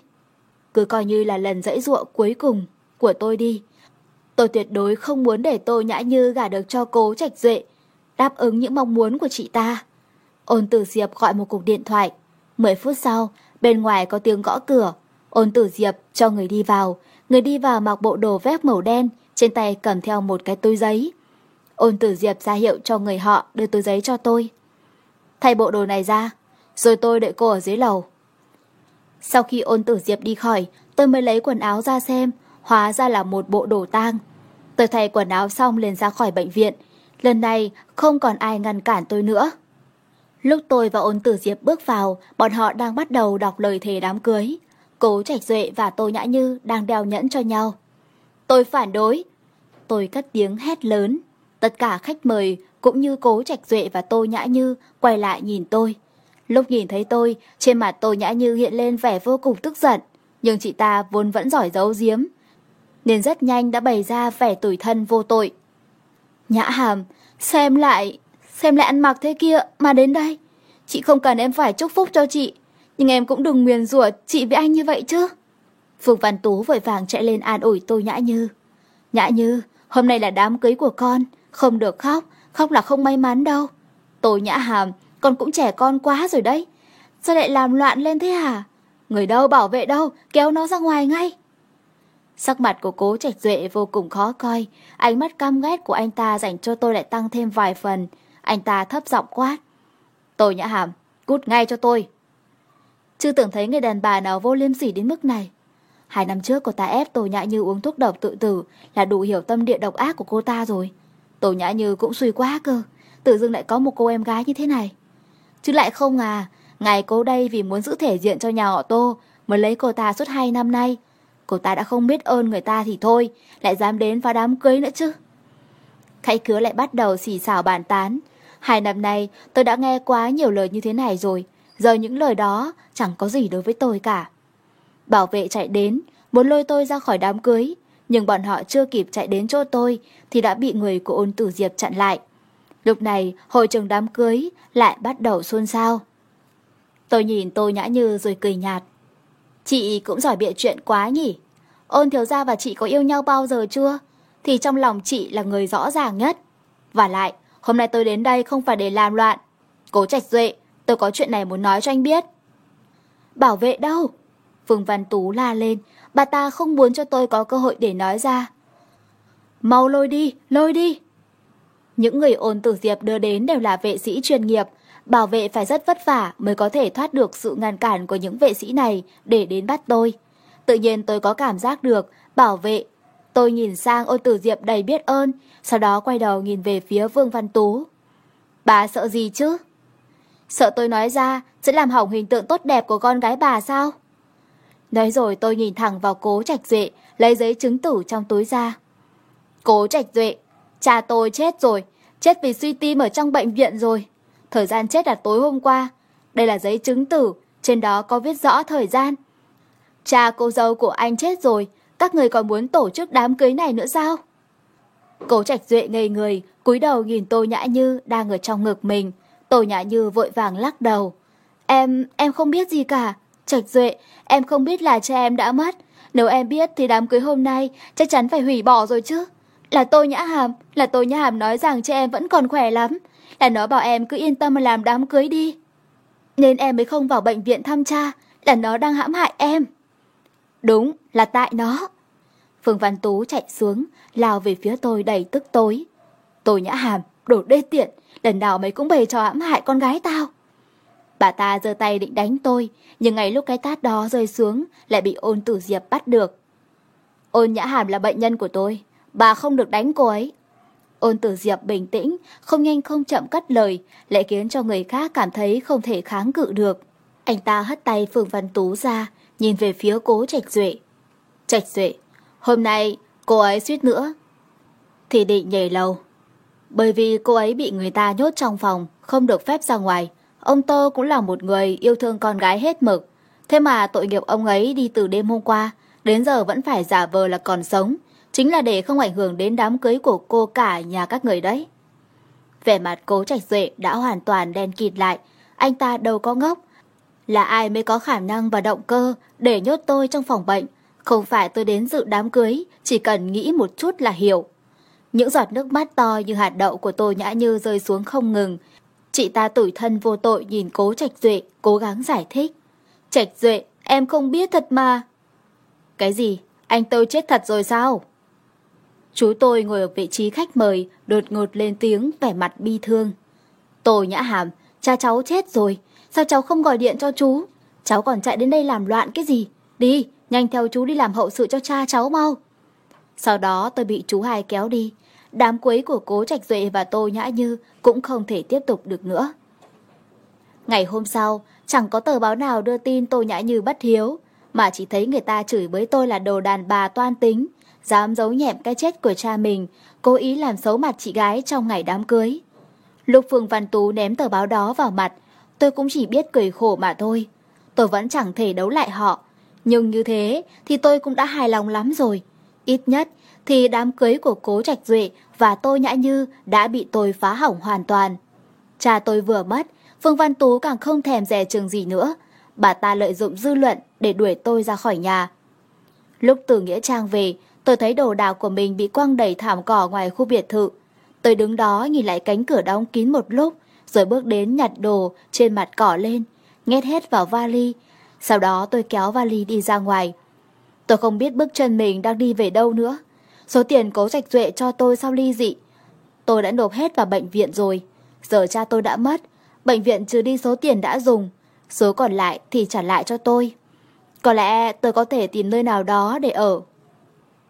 Cứ coi như là lần dãy ruộng cuối cùng của tôi đi. Tôi tuyệt đối không muốn để tôi nhã như gả được cho cố trạch duệ, đáp ứng những mong muốn của chị ta. Ôn tử Diệp gọi một cuộc điện thoại. Mười phút sau, bên ngoài có tiếng gõ cửa. Ôn tử Diệp cho người đi vào. Người đi vào mặc bộ đồ vest màu đen, trên tay cầm theo một cái túi giấy. Ôn tử Diệp ra hiệu cho người họ đưa túi giấy cho tôi. Thay bộ đồ này ra, rồi tôi đợi cô ở dưới lầu. Sau khi ôn tử Diệp đi khỏi, tôi mới lấy quần áo ra xem, hóa ra là một bộ đồ tang. Tôi thay quần áo xong liền ra khỏi bệnh viện. Lần này không còn ai ngăn cản tôi nữa. Lúc tôi và ôn tử Diệp bước vào, bọn họ đang bắt đầu đọc lời thề đám cưới. Cố Trạch Duệ và Tô Nhã Như đang đeo nhẫn cho nhau. Tôi phản đối. Tôi cất tiếng hét lớn. Tất cả khách mời cũng như Cố Trạch Duệ và Tô Nhã Như quay lại nhìn tôi. Lúc nhìn thấy tôi, trên mặt Tô Nhã Như hiện lên vẻ vô cùng tức giận. Nhưng chị ta vốn vẫn giỏi giấu giếm. Nên rất nhanh đã bày ra vẻ tủi thân vô tội. Nhã hàm, xem lại, xem lại ăn mặc thế kia mà đến đây. Chị không cần em phải chúc phúc cho chị. Nhưng em cũng đừng nguyền rủa chị với anh như vậy chứ. Phương Văn Tú vội vàng chạy lên an ủi Tô Nhã Như. Nhã Như, hôm nay là đám cưới của con, không được khóc, khóc là không may mắn đâu. Tô Nhã Hàm, con cũng trẻ con quá rồi đấy. Sao lại làm loạn lên thế hả? Người đâu bảo vệ đâu, kéo nó ra ngoài ngay. Sắc mặt của cố trạch duệ vô cùng khó coi, ánh mắt căm ghét của anh ta dành cho tôi lại tăng thêm vài phần. Anh ta thấp giọng quát. Tôi nhã hàm, cút ngay cho tôi. Chưa tưởng thấy người đàn bà nào vô liêm sỉ đến mức này. Hai năm trước cô ta ép Tô Nhã Như uống thuốc độc tự tử là đủ hiểu tâm địa độc ác của cô ta rồi. Tô Nhã Như cũng suy quá cơ, tự dưng lại có một cô em gái như thế này. Chứ lại không à, ngày cô đây vì muốn giữ thể diện cho nhà họ Tô mới lấy cô ta suốt hai năm nay. Cô ta đã không biết ơn người ta thì thôi, lại dám đến phá đám cưới nữa chứ. Khách khứa lại bắt đầu xì xào bàn tán. Hai năm nay tôi đã nghe quá nhiều lời như thế này rồi, giờ những lời đó chẳng có gì đối với tôi cả. Bảo vệ chạy đến, muốn lôi tôi ra khỏi đám cưới, nhưng bọn họ chưa kịp chạy đến chỗ tôi thì đã bị người của ôn tử diệp chặn lại. Lúc này, hội trường đám cưới lại bắt đầu xôn xao. Tôi nhìn Tô Nhã Như rồi cười nhạt. Chị cũng giỏi bịa chuyện quá nhỉ? Ôn thiếu gia và chị có yêu nhau bao giờ chưa? Thì trong lòng chị là người rõ ràng nhất. Và lại, hôm nay tôi đến đây không phải để làm loạn. Cố trạch duệ, tôi có chuyện này muốn nói cho anh biết. Bảo vệ đâu? Phương Văn Tú la lên, bà ta không muốn cho tôi có cơ hội để nói ra. Mau lôi đi, lôi đi. Những người ôn tử diệp đưa đến đều là vệ sĩ chuyên nghiệp, bảo vệ phải rất vất vả mới có thể thoát được sự ngăn cản của những vệ sĩ này để đến bắt tôi. Tự nhiên tôi có cảm giác được bảo vệ. Tôi nhìn sang ôn tử diệp đầy biết ơn, sau đó quay đầu nhìn về phía Vương Văn Tú. Bà sợ gì chứ? Sợ tôi nói ra sẽ làm hỏng hình tượng tốt đẹp của con gái bà sao? Nói rồi tôi nhìn thẳng vào cố trạch duệ, lấy giấy chứng tử trong túi ra. Cố trạch duệ, cha tôi chết rồi, chết vì suy tim ở trong bệnh viện rồi. Thời gian chết là tối hôm qua. Đây là giấy chứng tử, trên đó có viết rõ thời gian. Cha cô dâu của anh chết rồi, các người còn muốn tổ chức đám cưới này nữa sao? Cố trạch duệ ngây người, cúi đầu nhìn tôi Nhã Như đang ở trong ngực mình. tôi Nhã Như vội vàng lắc đầu. Em, em không biết gì cả. Trạch duệ, em không biết là cha em đã mất. Nếu em biết thì đám cưới hôm nay chắc chắn phải hủy bỏ rồi chứ. Là Tô Nhã Hàm, là Tô Nhã Hàm nói rằng cha em vẫn còn khỏe lắm. Là nó bảo em cứ yên tâm mà làm đám cưới đi. Nên em mới không vào bệnh viện thăm cha, là nó đang hãm hại em. Đúng, là tại nó. Phương Văn Tú chạy xuống, lao về phía tôi đầy tức tối. Tôi nhã hàm, đồ đê tiện, lần nào mấy cũng bày trò hãm hại con gái tao. Bà ta giơ tay định đánh tôi, nhưng ngay lúc cái tát đó rơi xuống, lại bị ôn tử diệp bắt được. Ôn nhã hàm là bệnh nhân của tôi, bà không được đánh cô ấy. Ôn tử diệp bình tĩnh, không nhanh không chậm cất lời, lại khiến cho người khác cảm thấy không thể kháng cự được. Anh ta hất tay Phương Văn Tú ra, nhìn về phía cố Trạch Duệ. Trạch Duệ, hôm nay cô ấy suýt nữa. Thì định nhảy lầu. Bởi vì cô ấy bị người ta nhốt trong phòng, không được phép ra ngoài. Ông Tô cũng là một người yêu thương con gái hết mực. Thế mà tội nghiệp ông ấy đi từ đêm hôm qua, đến giờ vẫn phải giả vờ là còn sống. Chính là để không ảnh hưởng đến đám cưới của cô cả nhà các người đấy. Vẻ mặt cố trạch duệ đã hoàn toàn đen kịt lại. Anh ta đâu có ngốc, là ai mới có khả năng và động cơ để nhốt tôi trong phòng bệnh? Không phải tôi đến dự đám cưới, chỉ cần nghĩ một chút là hiểu. Những giọt nước mắt to như hạt đậu của tôi nhã như rơi xuống không ngừng. Chị ta tủi thân vô tội nhìn cố Trạch Duệ, cố gắng giải thích. Trạch Duệ, em không biết thật mà. Cái gì? Anh tôi chết thật rồi sao? Chú tôi ngồi ở vị trí khách mời, đột ngột lên tiếng vẻ mặt bi thương. Tôi nhã hàm, cha cháu chết rồi. Sao cháu không gọi điện cho chú? Cháu còn chạy đến đây làm loạn cái gì? Đi, nhanh theo chú đi làm hậu sự cho cha cháu mau. Sau đó tôi bị chú hai kéo đi. Đám cưới của cố Trạch Duệ và Tô Nhã Như cũng không thể tiếp tục được nữa. Ngày hôm sau, chẳng có tờ báo nào đưa tin Tô Nhã Như bất hiếu, mà chỉ thấy người ta chửi bới tôi là đồ đàn bà toan tính, dám giấu nhẹm cái chết của cha mình, cố ý làm xấu mặt chị gái trong ngày đám cưới. Lúc Phương Văn Tú ném tờ báo đó vào mặt, tôi cũng chỉ biết cười khổ mà thôi. Tôi vẫn chẳng thể đấu lại họ. Nhưng như thế thì tôi cũng đã hài lòng lắm rồi. Ít nhất thì đám cưới của cố Trạch Duệ và Tô Nhã Như đã bị tôi phá hỏng hoàn toàn. Cha tôi vừa mất, Phương Văn Tú càng không thèm dè chừng gì nữa. Bà ta lợi dụng dư luận để đuổi tôi ra khỏi nhà. Lúc từ Nghĩa Trang về, tôi thấy đồ đạc của mình bị quăng đầy thảm cỏ ngoài khu biệt thự. Tôi đứng đó nhìn lại cánh cửa đóng kín một lúc, rồi bước đến nhặt đồ trên mặt cỏ lên, nhét hết vào vali. Sau đó tôi kéo vali đi ra ngoài. Tôi không biết bước chân mình đang đi về đâu nữa. Số tiền cố trạch duệ cho tôi sau ly dị. Tôi đã nộp hết vào bệnh viện rồi. Giờ cha tôi đã mất. Bệnh viện trừ đi số tiền đã dùng. Số còn lại thì trả lại cho tôi. Có lẽ tôi có thể tìm nơi nào đó để ở.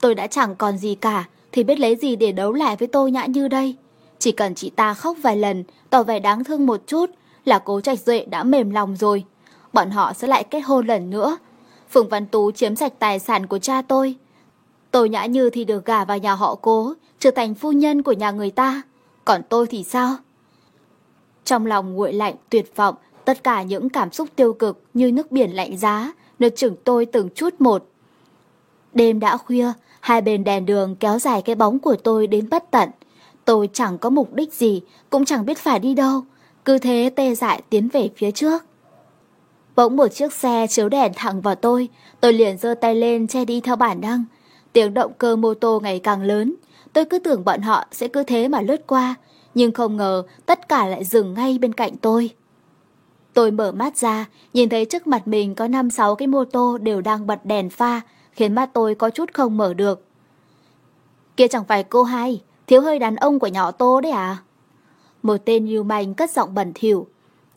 Tôi đã chẳng còn gì cả, thì biết lấy gì để đấu lại với tôi nhã như đây. Chỉ cần chị ta khóc vài lần, tỏ vẻ đáng thương một chút là cố trạch duệ đã mềm lòng rồi. Bọn họ sẽ lại kết hôn lần nữa. Phùng Văn Tú chiếm sạch tài sản của cha tôi. Tô nhã như thì được gả vào nhà họ cố, trở thành phu nhân của nhà người ta. Còn tôi thì sao? Trong lòng nguội lạnh, tuyệt vọng, tất cả những cảm xúc tiêu cực như nước biển lạnh giá, nượt chừng tôi từng chút một. Đêm đã khuya, hai bên đèn đường kéo dài cái bóng của tôi đến bất tận. Tôi chẳng có mục đích gì, cũng chẳng biết phải đi đâu. Cứ thế tê dại tiến về phía trước. Bỗng một chiếc xe chiếu đèn thẳng vào tôi, tôi liền giơ tay lên che đi theo bản năng. Tiếng động cơ mô tô ngày càng lớn, tôi cứ tưởng bọn họ sẽ cứ thế mà lướt qua, nhưng không ngờ tất cả lại dừng ngay bên cạnh tôi. Tôi mở mắt ra, nhìn thấy trước mặt mình có 5-6 cái mô tô đều đang bật đèn pha, khiến mắt tôi có chút không mở được. Kia chẳng phải cô hai, thiếu hơi đàn ông của nhà họ tô đấy à? Một tên lưu manh cất giọng bẩn thỉu.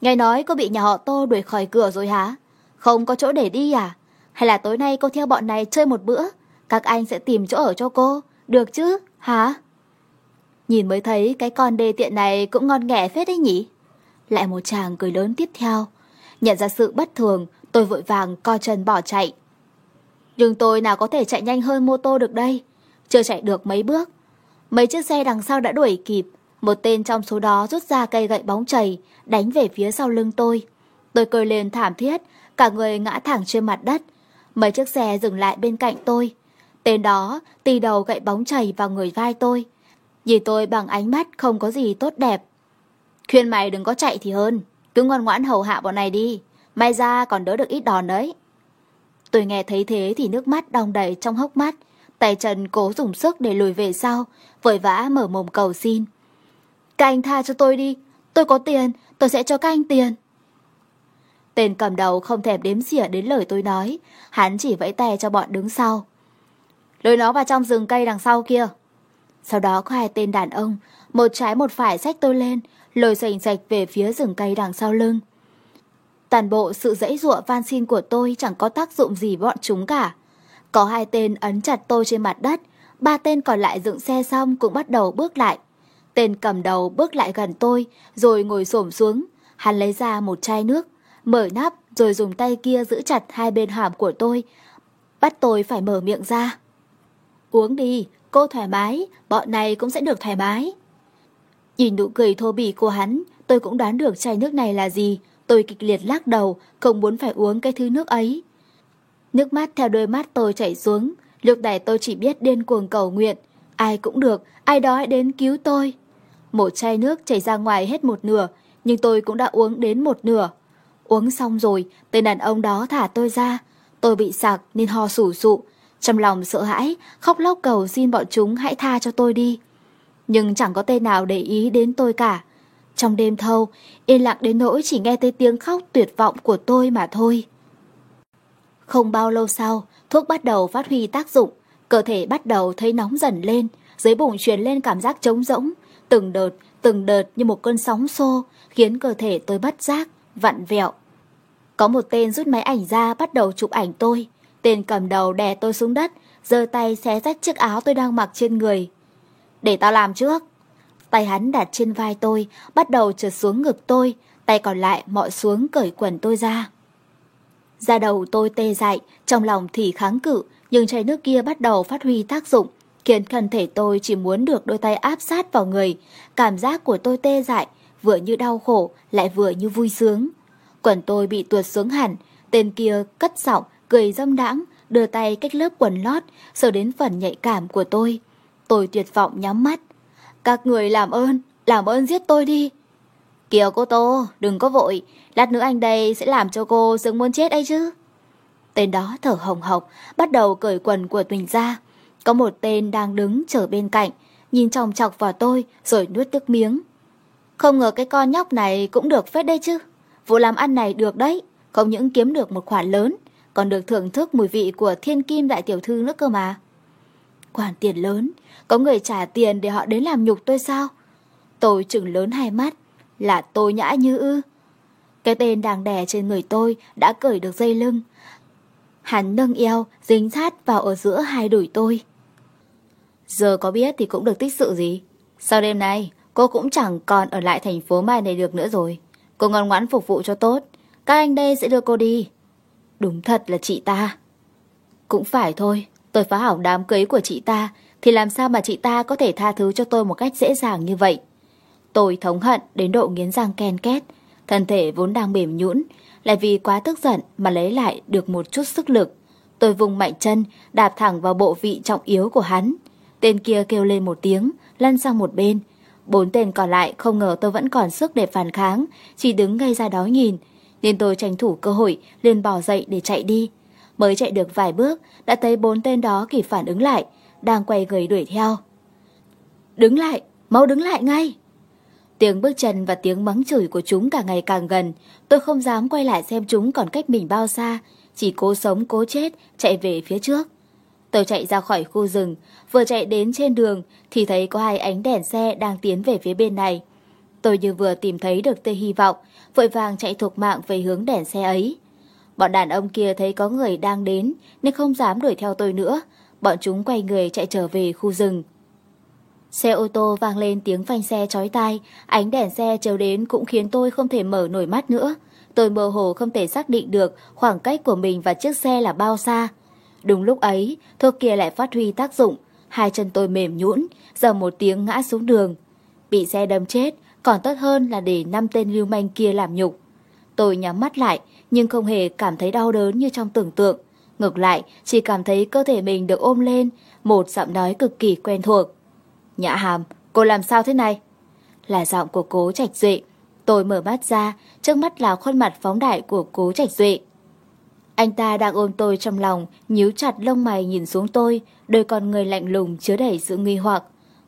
Nghe nói cô bị nhà họ tô đuổi khỏi cửa rồi hả? Không có chỗ để đi à? Hay là tối nay cô theo bọn này chơi một bữa? Các anh sẽ tìm chỗ ở cho cô, được chứ, hả? Nhìn mới thấy cái con đê tiện này cũng ngon nghẻ phết đấy nhỉ? Lại một chàng cười lớn tiếp theo. Nhận ra sự bất thường, tôi vội vàng co chân bỏ chạy. Nhưng tôi nào có thể chạy nhanh hơn mô tô được đây. Chưa chạy được mấy bước. Mấy chiếc xe đằng sau đã đuổi kịp. Một tên trong số đó rút ra cây gậy bóng chày đánh về phía sau lưng tôi. Tôi cười lên thảm thiết, cả người ngã thẳng trên mặt đất. Mấy chiếc xe dừng lại bên cạnh tôi. Tên đó tì đầu gậy bóng chảy vào người vai tôi. Nhìn tôi bằng ánh mắt không có gì tốt đẹp. Khuyên mày đừng có chạy thì hơn. Cứ ngoan ngoãn hầu hạ bọn này đi. May ra còn đỡ được ít đòn đấy. Tôi nghe thấy thế thì nước mắt đong đầy trong hốc mắt. Tay chân cố dùng sức để lùi về sau, vội vã mở mồm cầu xin. Các anh tha cho tôi đi. Tôi có tiền, tôi sẽ cho các anh tiền. Tên cầm đầu không thèm đếm xỉa đến lời tôi nói. Hắn chỉ vẫy tay cho bọn đứng sau. Lôi nó vào trong rừng cây đằng sau kia. Sau đó có hai tên đàn ông, một trái một phải xách tôi lên, lôi sành sạch về phía rừng cây đằng sau lưng. Toàn bộ sự dãy dụa van xin của tôi chẳng có tác dụng gì bọn chúng cả. Có hai tên ấn chặt tôi trên mặt đất, ba tên còn lại dựng xe xong cũng bắt đầu bước lại. Tên cầm đầu bước lại gần tôi, rồi ngồi xổm xuống. Hắn lấy ra một chai nước, mở nắp rồi dùng tay kia giữ chặt hai bên hàm của tôi, bắt tôi phải mở miệng ra. Uống đi, cô thoải mái, bọn này cũng sẽ được thoải mái. Nhìn nụ cười thô bỉ của hắn, tôi cũng đoán được chai nước này là gì. Tôi kịch liệt lắc đầu, không muốn phải uống cái thứ nước ấy. Nước mắt theo đôi mắt tôi chảy xuống, lúc này tôi chỉ biết điên cuồng cầu nguyện. Ai cũng được, ai đó hãy đến cứu tôi. Một chai nước chảy ra ngoài hết một nửa, nhưng tôi cũng đã uống đến một nửa. Uống xong rồi, tên đàn ông đó thả tôi ra. Tôi bị sặc nên ho sủ sụ. Trong lòng sợ hãi, khóc lóc cầu xin bọn chúng hãy tha cho tôi đi. Nhưng chẳng có tên nào để ý đến tôi cả. Trong đêm thâu, yên lặng đến nỗi chỉ nghe thấy tiếng khóc tuyệt vọng của tôi mà thôi. Không bao lâu sau, thuốc bắt đầu phát huy tác dụng, cơ thể bắt đầu thấy nóng dần lên, dưới bụng truyền lên cảm giác trống rỗng, từng đợt, từng đợt như một cơn sóng xô, khiến cơ thể tôi bất giác, vặn vẹo. Có một tên rút máy ảnh ra bắt đầu chụp ảnh tôi, tên cầm đầu đè tôi xuống đất, giơ tay xé rách chiếc áo tôi đang mặc trên người. Để tao làm trước. Tay hắn đặt trên vai tôi, bắt đầu trượt xuống ngực tôi, tay còn lại mọi xuống cởi quần tôi ra. Da đầu tôi tê dại, trong lòng thì kháng cự, nhưng chai nước kia bắt đầu phát huy tác dụng, khiến thân thể tôi chỉ muốn được đôi tay áp sát vào người. Cảm giác của tôi tê dại, vừa như đau khổ, lại vừa như vui sướng. Quần tôi bị tuột xuống hẳn, tên kia cất giọng, cười dâm đãng, đưa tay cách lớp quần lót, sờ đến phần nhạy cảm của tôi. Tôi tuyệt vọng nhắm mắt. Các người làm ơn, làm ơn giết tôi đi. Kìa cô Tô, đừng có vội, lát nữa anh đây sẽ làm cho cô dưng muốn chết ấy chứ. Tên đó thở hồng hộc, bắt đầu cởi quần của Tuỳnh ra. Có một tên đang đứng chờ bên cạnh, nhìn chòng chọc vào tôi rồi nuốt nước miếng. Không ngờ cái con nhóc này cũng được phết đây chứ. Vụ làm ăn này được đấy, không những kiếm được một khoản lớn, còn được thưởng thức mùi vị của thiên kim đại tiểu thư nữa cơ mà. quản tiền lớn, có người trả tiền để họ đến làm nhục tôi sao? Tôi chừng lớn hai mắt, là tôi nhã như ư. Cái tên đang đè trên người tôi đã cởi được dây lưng. Hắn nâng eo, dính sát vào ở giữa hai đùi tôi. Giờ có biết thì cũng được tích sự gì. Sau đêm nay, cô cũng chẳng còn ở lại thành phố Mai này được nữa rồi. Cô ngoan ngoãn phục vụ cho tốt. Các anh đây sẽ đưa cô đi. Đúng thật là chị ta. Cũng phải thôi, tôi phá hỏng đám cưới của chị ta, thì làm sao mà chị ta có thể tha thứ cho tôi một cách dễ dàng như vậy? Tôi thống hận đến độ nghiến răng ken két, thân thể vốn đang mềm nhũn, lại vì quá tức giận mà lấy lại được một chút sức lực. Tôi vùng mạnh chân, đạp thẳng vào bộ vị trọng yếu của hắn. Tên kia kêu lên một tiếng, lăn sang một bên. Bốn tên còn lại không ngờ tôi vẫn còn sức để phản kháng, chỉ đứng ngay ra đó nhìn, nên tôi tranh thủ cơ hội liền bỏ dậy để chạy đi. Mới chạy được vài bước, đã thấy bốn tên đó kịp phản ứng lại, đang quay người đuổi theo. Đứng lại, mau đứng lại ngay. Tiếng bước chân và tiếng mắng chửi của chúng càng ngày càng gần. Tôi không dám quay lại xem chúng còn cách mình bao xa. Chỉ cố sống cố chết, chạy về phía trước. Tôi chạy ra khỏi khu rừng. Vừa chạy đến trên đường thì thấy có hai ánh đèn xe đang tiến về phía bên này. Tôi như vừa tìm thấy được tê hy vọng, vội vàng chạy thuộc mạng về hướng đèn xe ấy. Bọn đàn ông kia thấy có người đang đến nên không dám đuổi theo tôi nữa. Bọn chúng quay người chạy trở về khu rừng. Xe ô tô vang lên tiếng phanh xe chói tai, ánh đèn xe chiếu đến cũng khiến tôi không thể mở nổi mắt nữa. Tôi mơ hồ không thể xác định được khoảng cách của mình và chiếc xe là bao xa. Đúng lúc ấy, thuốc kia lại phát huy tác dụng. Hai chân tôi mềm nhũn, giờ một tiếng ngã xuống đường. Bị xe đâm chết, còn tốt hơn là để năm tên lưu manh kia làm nhục. Tôi nhắm mắt lại, nhưng không hề cảm thấy đau đớn như trong tưởng tượng. Ngược lại, chỉ cảm thấy cơ thể mình được ôm lên, một giọng nói cực kỳ quen thuộc. Nhã hàm, cô làm sao thế này? Là giọng của cố Trạch Duệ. Tôi mở mắt ra, trước mắt là khuôn mặt phóng đại của cố Trạch Duệ. Anh ta đang ôm tôi trong lòng, nhíu chặt lông mày nhìn xuống tôi, đôi con người lạnh lùng chứa đầy sự nghi hoặc.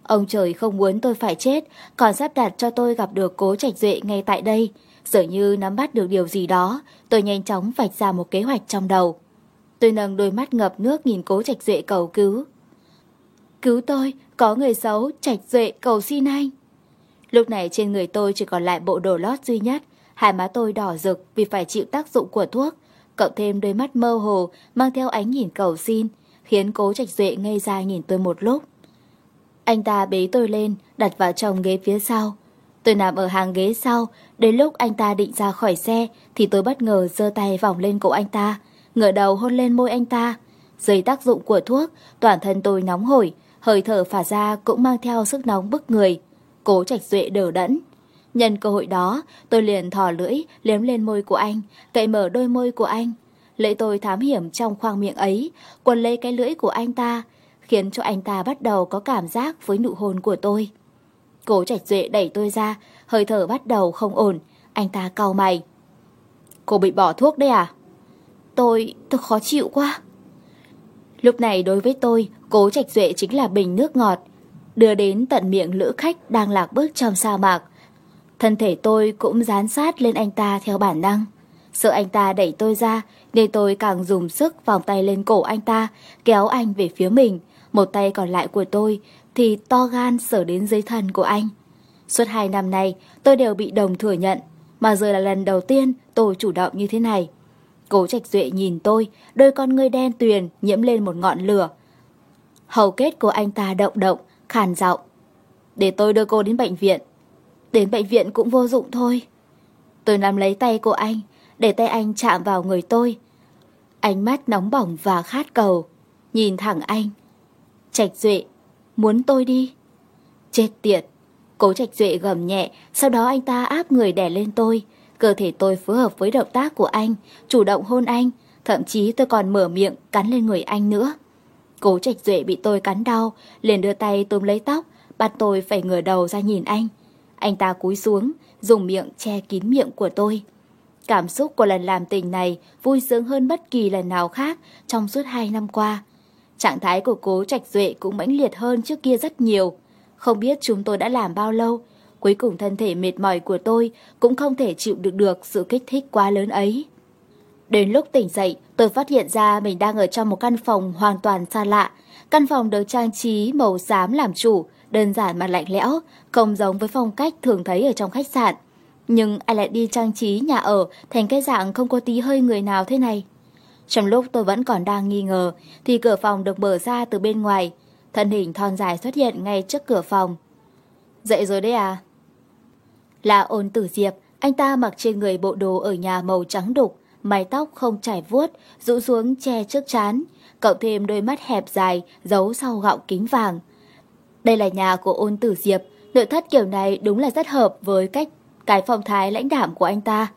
Ông trời không muốn tôi phải chết, còn sắp đặt cho tôi gặp được cố Trạch Duệ ngay tại đây. Dường như nắm bắt được điều gì đó, tôi nhanh chóng vạch ra một kế hoạch trong đầu. Tôi nâng đôi mắt ngập nước nhìn cố Trạch Duệ cầu cứu. Cứu tôi, có người xấu, Trạch Duệ cầu xin anh. Lúc này trên người tôi chỉ còn lại bộ đồ lót duy nhất, hai má tôi đỏ rực vì phải chịu tác dụng của thuốc, cộng thêm đôi mắt mơ hồ mang theo ánh nhìn cầu xin, khiến cố Trạch Duệ ngây ra nhìn tôi một lúc. Anh ta bế tôi lên, đặt vào trong ghế phía sau. Tôi nằm ở hàng ghế sau, đến lúc anh ta định ra khỏi xe thì tôi bất ngờ giơ tay vòng lên cổ anh ta, ngửa đầu hôn lên môi anh ta. Dưới tác dụng của thuốc, toàn thân tôi nóng hổi, hơi thở phả ra cũng mang theo sức nóng bức người. Cố Trạch Duệ đờ đẫn. Nhân cơ hội đó, tôi liền thò lưỡi liếm lên môi của anh, cậy mở đôi môi của anh. Lễ tôi thám hiểm trong khoang miệng ấy, quần lấy cái lưỡi của anh ta, khiến cho anh ta bắt đầu có cảm giác với nụ hôn của tôi. Cố Trạch Duệ đẩy tôi ra, hơi thở bắt đầu không ổn, anh ta cau mày. Cô bị bỏ thuốc đấy à? Tôi, tôi khó chịu quá. Lúc này đối với tôi, Cố Trạch Duệ chính là bình nước ngọt, đưa đến tận miệng lữ khách đang lạc bước trong sa mạc. Thân thể tôi cũng dán sát lên anh ta theo bản năng. Sợ anh ta đẩy tôi ra, nên tôi càng dùng sức vòng tay lên cổ anh ta, kéo anh về phía mình. Một tay còn lại của tôi thì to gan sở đến dưới thần của anh. Suốt hai năm nay, tôi đều bị đồng thừa nhận, mà giờ là lần đầu tiên tôi chủ động như thế này. Cố Trạch Duệ nhìn tôi, đôi con ngươi đen tuyền nhiễm lên một ngọn lửa. Hầu kết của anh ta động động, khàn giọng. Để tôi đưa cô đến bệnh viện. Đến bệnh viện cũng vô dụng thôi. Tôi nắm lấy tay của anh, để tay anh chạm vào người tôi. Ánh mắt nóng bỏng và khát cầu. Nhìn thẳng anh. Trạch Duệ, muốn tôi đi. Chết tiệt. Cố Trạch Duệ gầm nhẹ, sau đó anh ta áp người đè lên tôi. Cơ thể tôi phối hợp với động tác của anh, chủ động hôn anh, thậm chí tôi còn mở miệng cắn lên người anh nữa. Cố Trạch Duệ bị tôi cắn đau, liền đưa tay túm lấy tóc, bắt tôi phải ngửa đầu ra nhìn anh. Anh ta cúi xuống, dùng miệng che kín miệng của tôi. Cảm xúc của lần làm tình này vui sướng hơn bất kỳ lần nào khác trong suốt hai năm qua. Trạng thái của cố Trạch Duệ cũng mãnh liệt hơn trước kia rất nhiều. Không biết chúng tôi đã làm bao lâu, cuối cùng thân thể mệt mỏi của tôi cũng không thể chịu được được sự kích thích quá lớn ấy. Đến lúc tỉnh dậy, tôi phát hiện ra mình đang ở trong một căn phòng hoàn toàn xa lạ. Căn phòng được trang trí màu xám làm chủ, đơn giản mà lạnh lẽo, không giống với phong cách thường thấy ở trong khách sạn. Nhưng ai lại đi trang trí nhà ở thành cái dạng không có tí hơi người nào thế này? Trong lúc tôi vẫn còn đang nghi ngờ, thì cửa phòng được mở ra từ bên ngoài. Thân hình thon dài xuất hiện ngay trước cửa phòng. Dậy rồi đấy à? Là ôn tử diệp, anh ta mặc trên người bộ đồ ở nhà màu trắng đục, mái tóc không trải vuốt, rũ xuống che trước chán, cộng thêm đôi mắt hẹp dài giấu sau gọng kính vàng. Đây là nhà của ôn tử diệp, nội thất kiểu này đúng là rất hợp với cách cái phong thái lãnh đạm của anh ta.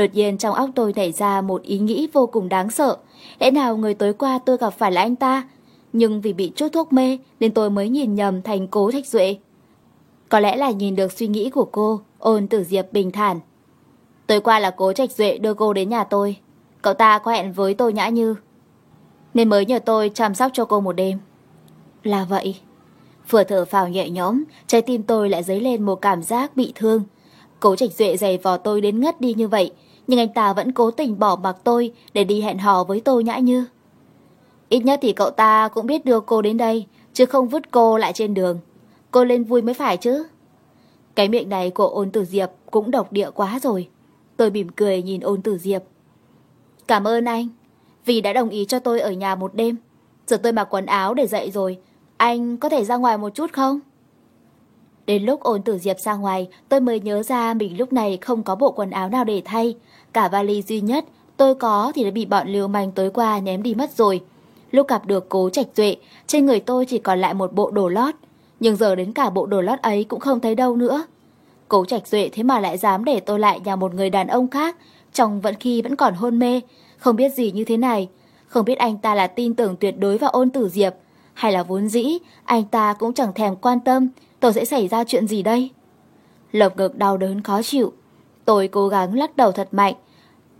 Đột nhiên trong óc tôi nảy ra một ý nghĩ vô cùng đáng sợ. Lẽ nào người tối qua tôi gặp phải là anh ta? Nhưng vì bị chút thuốc mê nên tôi mới nhìn nhầm thành cố thạch duệ. Có lẽ là nhìn được suy nghĩ của cô, ôn tử diệp bình thản. Tối qua là cố trạch duệ đưa cô đến nhà tôi. Cậu ta có hẹn với tôi nhã như. Nên mới nhờ tôi chăm sóc cho cô một đêm. Là vậy. Vừa thở phào nhẹ nhõm, trái tim tôi lại dấy lên một cảm giác bị thương. Cố Trạch Duệ giày vò tôi đến ngất đi như vậy, nhưng anh ta vẫn cố tình bỏ mặc tôi để đi hẹn hò với tô nhã như. Ít nhất thì cậu ta cũng biết đưa cô đến đây, chứ không vứt cô lại trên đường. Cô lên vui mới phải chứ. Cái miệng này của ôn tử Diệp cũng độc địa quá rồi. Tôi mỉm cười nhìn ôn tử Diệp. Cảm ơn anh, vì đã đồng ý cho tôi ở nhà một đêm. Giờ tôi mặc quần áo để dậy rồi, anh có thể ra ngoài một chút không? Đến lúc ôn tử Diệp ra ngoài, tôi mới nhớ ra mình lúc này không có bộ quần áo nào để thay. Cả vali duy nhất tôi có thì đã bị bọn liều manh tối qua ném đi mất rồi. Lúc gặp được cố trạch duệ, trên người tôi chỉ còn lại một bộ đồ lót. Nhưng giờ đến cả bộ đồ lót ấy cũng không thấy đâu nữa. Cố trạch duệ thế mà lại dám để tôi lại nhà một người đàn ông khác, trong vẫn khi vẫn còn hôn mê, không biết gì như thế này. Không biết anh ta là tin tưởng tuyệt đối vào ôn tử Diệp, hay là vốn dĩ anh ta cũng chẳng thèm quan tâm tôi sẽ xảy ra chuyện gì đây. Lộc ngực đau đớn khó chịu, tôi cố gắng lắc đầu thật mạnh,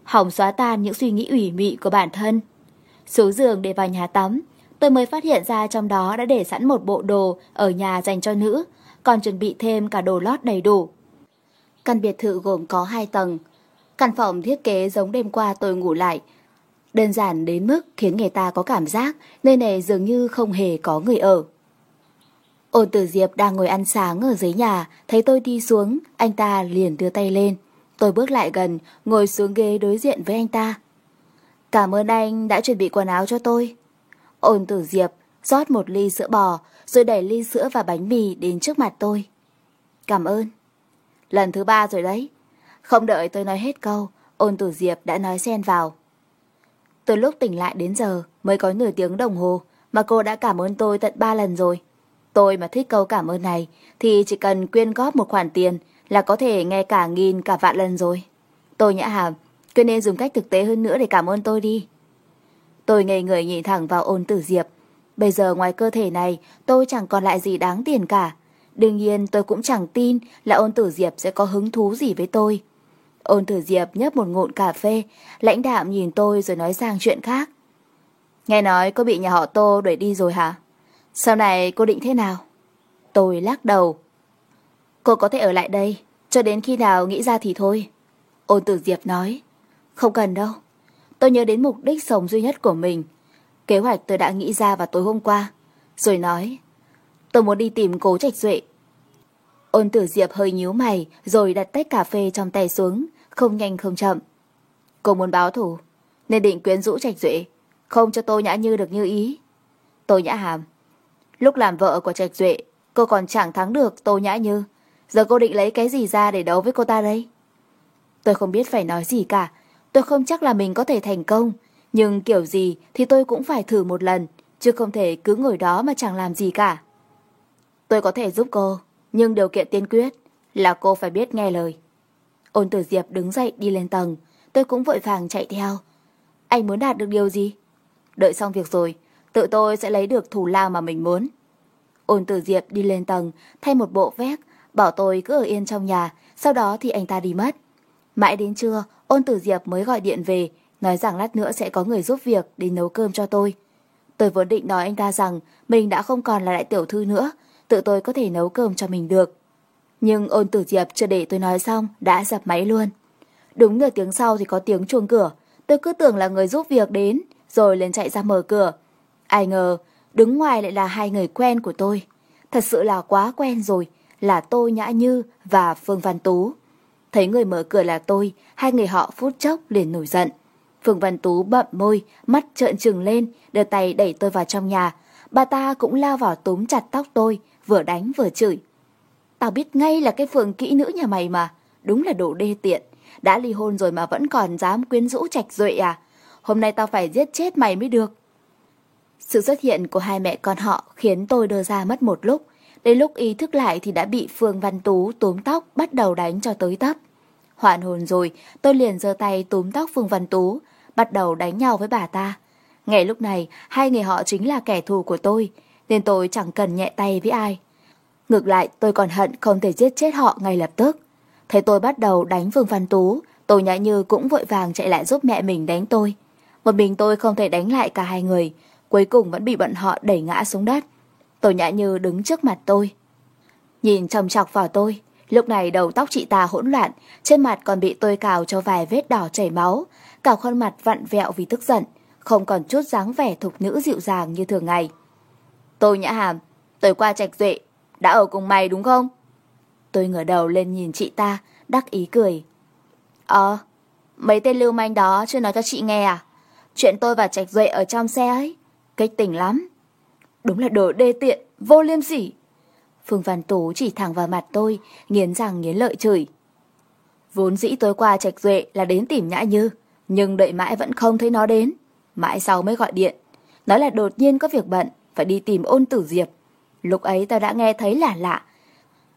hỏng xóa tan những suy nghĩ ủy mị của bản thân. Xuống giường để vào nhà tắm, tôi mới phát hiện ra trong đó đã để sẵn một bộ đồ ở nhà dành cho nữ, còn chuẩn bị thêm cả đồ lót đầy đủ. Căn biệt thự gồm có hai tầng. Căn phòng thiết kế giống đêm qua tôi ngủ lại. Đơn giản đến mức khiến người ta có cảm giác nơi này dường như không hề có người ở. Ôn tử Diệp đang ngồi ăn sáng ở dưới nhà, thấy tôi đi xuống, anh ta liền đưa tay lên. Tôi bước lại gần, ngồi xuống ghế đối diện với anh ta. Cảm ơn anh đã chuẩn bị quần áo cho tôi. Ôn tử Diệp rót một ly sữa bò, rồi đẩy ly sữa và bánh mì đến trước mặt tôi. Cảm ơn. Lần thứ ba rồi đấy. Không đợi tôi nói hết câu, ôn tử Diệp đã nói xen vào. Từ lúc tỉnh lại đến giờ mới có nửa tiếng đồng hồ mà cô đã cảm ơn tôi tận ba lần rồi. Tôi mà thích câu cảm ơn này thì chỉ cần quyên góp một khoản tiền là có thể nghe cả nghìn cả vạn lần rồi. Tôi nhã hàm, cứ nên dùng cách thực tế hơn nữa để cảm ơn tôi đi. Tôi ngây người nhìn thẳng vào ôn tử diệp. Bây giờ ngoài cơ thể này tôi chẳng còn lại gì đáng tiền cả. Đương nhiên tôi cũng chẳng tin là ôn tử diệp sẽ có hứng thú gì với tôi. Ôn tử diệp nhấp một ngụm cà phê, lãnh đạm nhìn tôi rồi nói sang chuyện khác. Nghe nói cô bị nhà họ Tô đuổi đi rồi hả? Sau này cô định thế nào? Tôi lắc đầu. Cô có thể ở lại đây, cho đến khi nào nghĩ ra thì thôi. Ôn tử Diệp nói. Không cần đâu. Tôi nhớ đến mục đích sống duy nhất của mình. Kế hoạch tôi đã nghĩ ra vào tối hôm qua. Rồi nói. Tôi muốn đi tìm cố trạch duệ. Ôn tử Diệp hơi nhíu mày rồi đặt tách cà phê trong tay xuống. Không nhanh không chậm. Cô muốn báo thủ. Nên định quyến rũ trạch duệ. Không cho tôi nhã như được như ý. Tôi nhã hàm. Lúc làm vợ của Trạch Duệ, cô còn chẳng thắng được tôi Nhã Như. Giờ cô định lấy cái gì ra để đấu với cô ta đây? Tôi không biết phải nói gì cả. Tôi không chắc là mình có thể thành công. Nhưng kiểu gì thì tôi cũng phải thử một lần, chứ không thể cứ ngồi đó mà chẳng làm gì cả. Tôi có thể giúp cô, nhưng điều kiện tiên quyết là cô phải biết nghe lời. Ôn tử Diệp đứng dậy đi lên tầng, tôi cũng vội vàng chạy theo. Anh muốn đạt được điều gì? Đợi xong việc rồi, tự tôi sẽ lấy được thủ lao mà mình muốn. Ôn tử Diệp đi lên tầng, thay một bộ vest, bảo tôi cứ ở yên trong nhà, sau đó thì anh ta đi mất. Mãi đến trưa, ôn tử Diệp mới gọi điện về, nói rằng lát nữa sẽ có người giúp việc đến nấu cơm cho tôi. Tôi vốn định nói anh ta rằng mình đã không còn là đại tiểu thư nữa, tự tôi có thể nấu cơm cho mình được. Nhưng ôn tử Diệp chưa để tôi nói xong, đã dập máy luôn. Đúng nửa tiếng sau thì có tiếng chuông cửa, tôi cứ tưởng là người giúp việc đến, rồi liền chạy ra mở cửa. Ai ngờ, đứng ngoài lại là hai người quen của tôi. Thật sự là quá quen rồi, là Tô Nhã Như và Phương Văn Tú. Thấy người mở cửa là tôi, hai người họ phút chốc liền nổi giận. Phương Văn Tú bậm môi, mắt trợn trừng lên, đưa tay đẩy tôi vào trong nhà. Bà ta cũng lao vào túm chặt tóc tôi, vừa đánh vừa chửi. Tao biết ngay là cái phường kỹ nữ nhà mày mà, đúng là đồ đê tiện. Đã ly hôn rồi mà vẫn còn dám quyến rũ trạch duệ à? Hôm nay tao phải giết chết mày mới được. Sự xuất hiện của hai mẹ con họ khiến tôi đơ ra mất một lúc. Đến lúc ý thức lại thì đã bị Phương Văn Tú túm tóc bắt đầu đánh cho tới tấp. Hoạn hồn rồi, tôi liền giơ tay túm tóc Phương Văn Tú, bắt đầu đánh nhau với bà ta. Ngay lúc này, hai người họ chính là kẻ thù của tôi, nên tôi chẳng cần nhẹ tay với ai. Ngược lại, tôi còn hận không thể giết chết họ ngay lập tức. Thấy tôi bắt đầu đánh Phương Văn Tú, tôi nhã như cũng vội vàng chạy lại giúp mẹ mình đánh tôi. Một mình tôi không thể đánh lại cả hai người, cuối cùng vẫn bị bọn họ đẩy ngã xuống đất. Tô Nhã Như đứng trước mặt tôi. Nhìn trầm chọc vào tôi, lúc này đầu tóc chị ta hỗn loạn, trên mặt còn bị tôi cào cho vài vết đỏ chảy máu, cả khuôn mặt vặn vẹo vì tức giận, không còn chút dáng vẻ thục nữ dịu dàng như thường ngày. Tô Nhã Hàm, tôi qua Trạch Duệ, đã ở cùng mày đúng không? Tôi ngửa đầu lên nhìn chị ta, đắc ý cười. Ờ, mấy tên lưu manh đó chưa nói cho chị nghe à? Chuyện tôi và Trạch Duệ ở trong xe ấy, kích tỉnh lắm. Đúng là đồ đê tiện, vô liêm sỉ. Phương Văn Tú chỉ thẳng vào mặt tôi, nghiến răng nghiến lợi chửi. Vốn dĩ tối qua Trạch Duệ là đến tìm Nhã Như, nhưng đợi mãi vẫn không thấy nó đến. Mãi sau mới gọi điện, nói là đột nhiên có việc bận, phải đi tìm ôn tử diệp. Lúc ấy tao đã nghe thấy là lạ.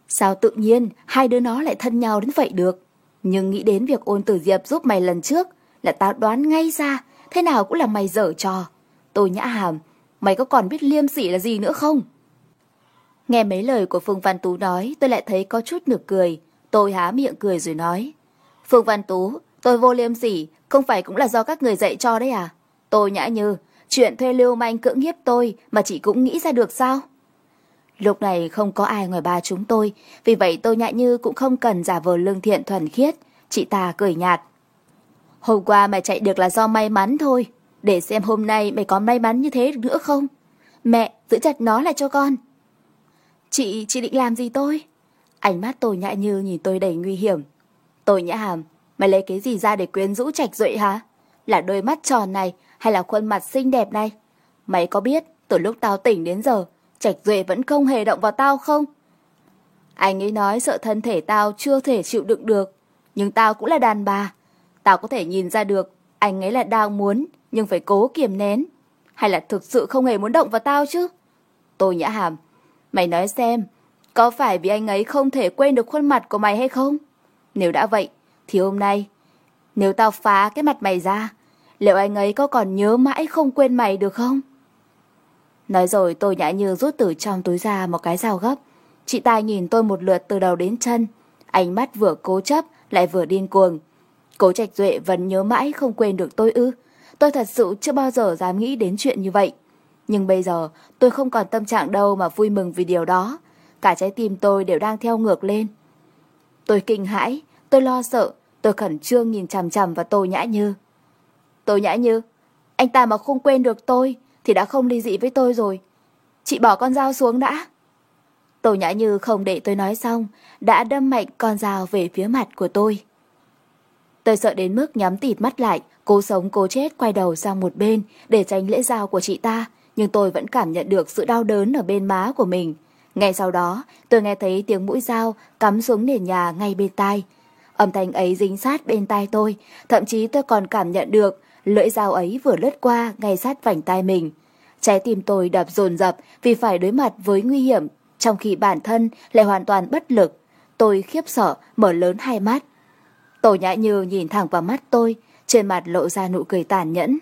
Sao tự nhiên hai đứa nó lại thân nhau đến vậy được? Nhưng nghĩ đến việc ôn tử diệp giúp mày lần trước là tao đoán ngay ra, thế nào cũng là mày dở trò. Tôi nhã hàm, mày có còn biết liêm sỉ là gì nữa không? Nghe mấy lời của Phương Văn Tú nói, tôi lại thấy có chút nực cười. Tôi há miệng cười rồi nói. Phương Văn Tú, tôi vô liêm sỉ, không phải cũng là do các người dạy cho đấy à? Tôi nhã như, chuyện thuê lưu manh cưỡng hiếp tôi mà chị cũng nghĩ ra được sao? Lúc này không có ai ngoài ba chúng tôi, vì vậy tôi nhã như cũng không cần giả vờ lương thiện thuần khiết. Chị ta cười nhạt. Hôm qua mày chạy được là do may mắn thôi. Để xem hôm nay mày có may mắn như thế được nữa không? Mẹ, giữ chặt nó lại cho con. Chị, chị định làm gì tôi? Ánh mắt tôi nhã như nhìn tôi đầy nguy hiểm. Tôi nhã hàm, mày lấy cái gì ra để quyến rũ trạch duệ hả? Là đôi mắt tròn này hay là khuôn mặt xinh đẹp này? Mày có biết từ lúc tao tỉnh đến giờ, trạch duệ vẫn không hề động vào tao không? Anh ấy nói sợ thân thể tao chưa thể chịu đựng được. Nhưng tao cũng là đàn bà. Tao có thể nhìn ra được anh ấy là đang muốn nhưng phải cố kiềm nén. Hay là thực sự không hề muốn động vào tao chứ? Tôi nhã hàm, mày nói xem, có phải vì anh ấy không thể quên được khuôn mặt của mày hay không? Nếu đã vậy, thì hôm nay, nếu tao phá cái mặt mày ra, liệu anh ấy có còn nhớ mãi không quên mày được không? Nói rồi tôi nhã như rút từ trong túi ra một cái dao gấp. Chị ta nhìn tôi một lượt từ đầu đến chân. Ánh mắt vừa cố chấp lại vừa điên cuồng. Cố Trạch Duệ vẫn nhớ mãi không quên được tôi ư. Tôi thật sự chưa bao giờ dám nghĩ đến chuyện như vậy. Nhưng bây giờ tôi không còn tâm trạng đâu mà vui mừng vì điều đó. Cả trái tim tôi đều đang theo ngược lên. Tôi kinh hãi, tôi lo sợ, tôi khẩn trương nhìn chằm chằm vào Tô Nhã Như. Tô Nhã Như, anh ta mà không quên được tôi thì đã không ly dị với tôi rồi. Chị bỏ con dao xuống đã. Tô Nhã Như không để tôi nói xong, đã đâm mạnh con dao về phía mặt của tôi. Tôi sợ đến mức nhắm tịt mắt lại, cố sống cố chết quay đầu sang một bên để tránh lễ dao của chị ta, nhưng tôi vẫn cảm nhận được sự đau đớn ở bên má của mình. Ngay sau đó, tôi nghe thấy tiếng mũi dao cắm xuống nền nhà ngay bên tai. Âm thanh ấy dính sát bên tai tôi, thậm chí tôi còn cảm nhận được lưỡi dao ấy vừa lướt qua ngay sát vành tai mình. Trái tim tôi đập dồn dập vì phải đối mặt với nguy hiểm, trong khi bản thân lại hoàn toàn bất lực. Tôi khiếp sợ, mở lớn hai mắt. Tổ nhã như nhìn thẳng vào mắt tôi, trên mặt lộ ra nụ cười tàn nhẫn.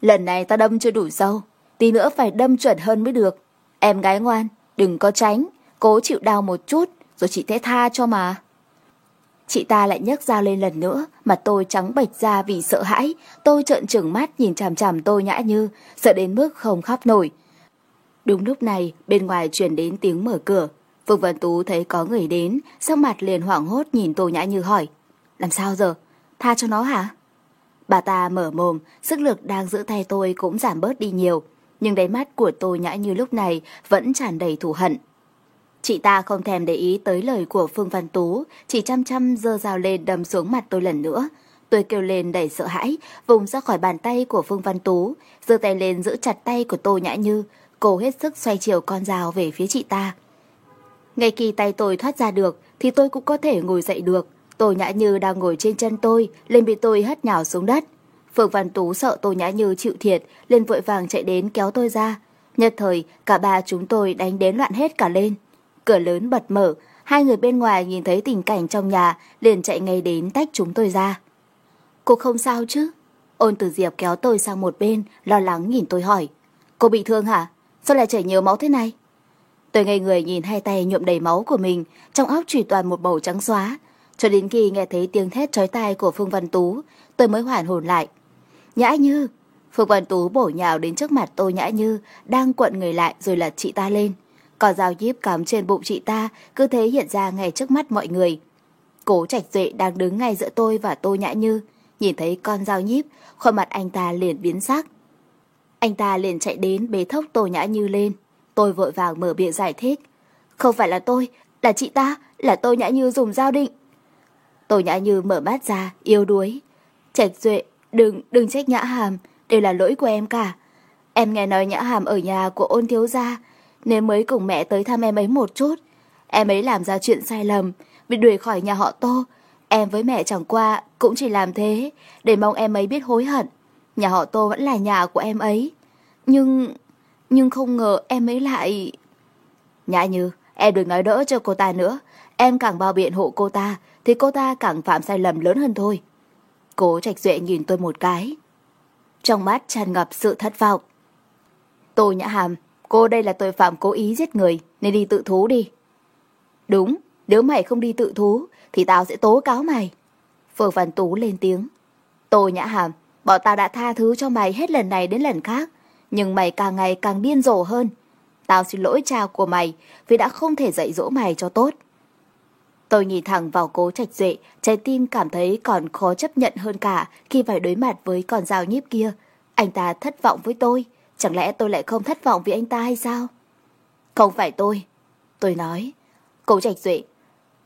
Lần này ta đâm chưa đủ sâu, tí nữa phải đâm chuẩn hơn mới được. Em gái ngoan, đừng có tránh, cố chịu đau một chút, rồi chị sẽ tha cho mà. Chị ta lại nhấc dao lên lần nữa, mặt tôi trắng bệch ra vì sợ hãi, tôi trợn trừng mắt nhìn chằm chằm tôi nhã như, sợ đến mức không khóc nổi. Đúng lúc này, bên ngoài truyền đến tiếng mở cửa. Phương Văn Tú thấy có người đến, sắc mặt liền hoảng hốt nhìn Tô Nhã Như hỏi. Làm sao giờ? Tha cho nó hả? Bà ta mở mồm, sức lực đang giữ tay tôi cũng giảm bớt đi nhiều. Nhưng đáy mắt của Tô Nhã Như lúc này vẫn tràn đầy thù hận. Chị ta không thèm để ý tới lời của Phương Văn Tú, chỉ chăm chăm dơ dao lên đâm xuống mặt tôi lần nữa. Tôi kêu lên đầy sợ hãi, vùng ra khỏi bàn tay của Phương Văn Tú, giơ tay lên giữ chặt tay của Tô Nhã Như, cố hết sức xoay chiều con dao về phía chị ta. Ngay khi tay tôi thoát ra được, thì tôi cũng có thể ngồi dậy được. Tô Nhã Như đang ngồi trên chân tôi, lên bị tôi hất nhào xuống đất. Phượng Văn Tú sợ Tô Nhã Như chịu thiệt, lên vội vàng chạy đến kéo tôi ra. Nhất thời, cả ba chúng tôi đánh đến loạn hết cả lên. Cửa lớn bật mở, hai người bên ngoài nhìn thấy tình cảnh trong nhà, liền chạy ngay đến tách chúng tôi ra. Cô không sao chứ? Ôn tử Diệp kéo tôi sang một bên, lo lắng nhìn tôi hỏi. Cô bị thương hả? Sao lại chảy nhiều máu thế này? Tôi ngây người nhìn hai tay nhuộm đầy máu của mình, trong óc chỉ toàn một bầu trắng xóa. Cho đến khi nghe thấy tiếng thét trói tai của Phương Văn Tú, tôi mới hoàn hồn lại. Nhã Như! Phương Văn Tú bổ nhào đến trước mặt tôi Nhã Như, đang cuộn người lại rồi lật chị ta lên. Còn dao díp cắm trên bụng chị ta, cứ thế hiện ra ngay trước mắt mọi người. Cố Trạch Duệ đang đứng ngay giữa tôi và tôi Nhã Như, nhìn thấy con dao nhíp, khuôn mặt anh ta liền biến sắc. Anh ta liền chạy đến bế thốc Tô Nhã Như lên. Tôi vội vàng mở miệng giải thích. Không phải là tôi, là chị ta, là tôi Nhã Như dùng dao định. tôi Nhã Như mở mắt ra, yêu đuối. Trạch Duệ, đừng, đừng trách Nhã Hàm, đều là lỗi của em cả. Em nghe nói Nhã Hàm ở nhà của ôn thiếu gia, nên mới cùng mẹ tới thăm em ấy một chút. Em ấy làm ra chuyện sai lầm, bị đuổi khỏi nhà họ Tô. Em với mẹ chẳng qua cũng chỉ làm thế, để mong em ấy biết hối hận. Nhà họ Tô vẫn là nhà của em ấy. Nhưng nhưng không ngờ em ấy lại... Nhã Như, em đừng nói đỡ cho cô ta nữa. Em càng bao biện hộ cô ta, thì cô ta càng phạm sai lầm lớn hơn thôi. Cố Trạch Duệ nhìn tôi một cái. Trong mắt tràn ngập sự thất vọng. Tô Nhã Hàm, cô đây là tội phạm cố ý giết người, nên đi tự thú đi. Đúng, nếu mày không đi tự thú, thì tao sẽ tố cáo mày. Phương Văn Tú lên tiếng. Tô Nhã Hàm, bọn tao đã tha thứ cho mày hết lần này đến lần khác, nhưng mày càng ngày càng điên rồ hơn. Tao xin lỗi cha của mày vì đã không thể dạy dỗ mày cho tốt. Tôi nhìn thẳng vào cố trạch duệ, trái tim cảm thấy còn khó chấp nhận hơn cả khi phải đối mặt với con dao nhíp kia. Anh ta thất vọng với tôi, chẳng lẽ tôi lại không thất vọng vì anh ta hay sao? Không phải tôi. Tôi nói, cố trạch duệ,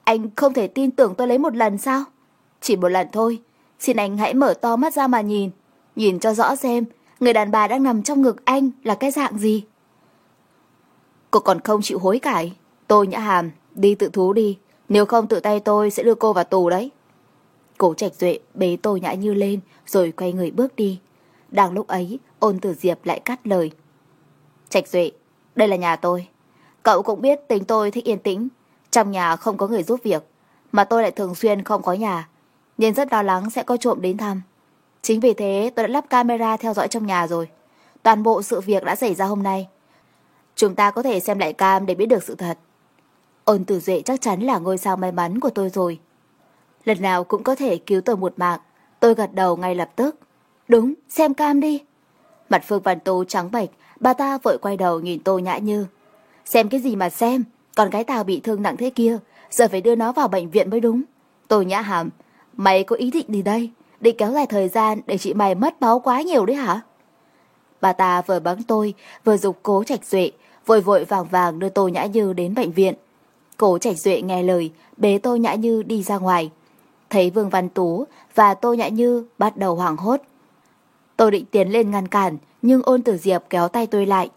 anh không thể tin tưởng tôi lấy một lần sao? Chỉ một lần thôi, xin anh hãy mở to mắt ra mà nhìn, nhìn cho rõ xem người đàn bà đang nằm trong ngực anh là cái dạng gì. Cô còn không chịu hối cải, tôi nhã hàm, đi tự thú đi. Nếu không tự tay tôi sẽ đưa cô vào tù đấy. Cố Trạch Duệ bế Tô Nhã Như lên rồi quay người bước đi. Đang lúc ấy, ôn tử Diệp lại cắt lời. Trạch Duệ, đây là nhà tôi. Cậu cũng biết tính tôi thích yên tĩnh. Trong nhà không có người giúp việc. Mà tôi lại thường xuyên không có nhà. Nên rất lo lắng sẽ có trộm đến thăm. Chính vì thế tôi đã lắp camera theo dõi trong nhà rồi. Toàn bộ sự việc đã xảy ra hôm nay. Chúng ta có thể xem lại cam để biết được sự thật. Ôn tử duệ chắc chắn là ngôi sao may mắn của tôi rồi. Lần nào cũng có thể cứu tôi một mạng. Tôi gật đầu ngay lập tức. Đúng, xem cam đi. Mặt Phương Văn Tô trắng bệch, bà ta vội quay đầu nhìn Tô Nhã Như. Xem cái gì mà xem, con gái tao bị thương nặng thế kia, giờ phải đưa nó vào bệnh viện mới đúng. Tô Nhã Hàm, mày có ý định gì đây? Định kéo dài thời gian để chị mày mất máu quá nhiều đấy hả? Bà ta vừa bắn tôi, vừa dục cố trạch duệ, vội vội vàng vàng đưa tôi Nhã Như đến bệnh viện. Cố Trạch Duệ nghe lời, bế tôi Nhã Như đi ra ngoài. Thấy Vương Văn Tú và tôi Nhã Như bắt đầu hoảng hốt. Tôi định tiến lên ngăn cản, nhưng ôn tử Diệp kéo tay tôi lại.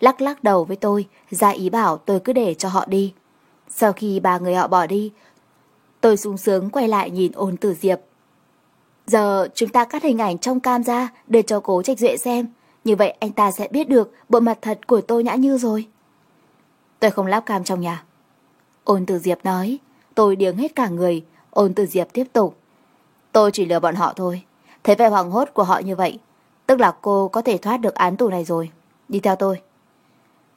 Lắc lắc đầu với tôi, ra ý bảo tôi cứ để cho họ đi. Sau khi ba người họ bỏ đi, tôi sung sướng quay lại nhìn ôn tử Diệp. Giờ chúng ta cắt hình ảnh trong cam ra để cho cố trạch duệ xem. Như vậy anh ta sẽ biết được bộ mặt thật của tôi nhã như rồi. Tôi không lắp cam trong nhà. Ôn Tử Diệp nói, tôi điếng hết cả người. Ôn Tử Diệp tiếp tục. Tôi chỉ lừa bọn họ thôi. Thấy vẻ hoảng hốt của họ như vậy, tức là cô có thể thoát được án tù này rồi. Đi theo tôi.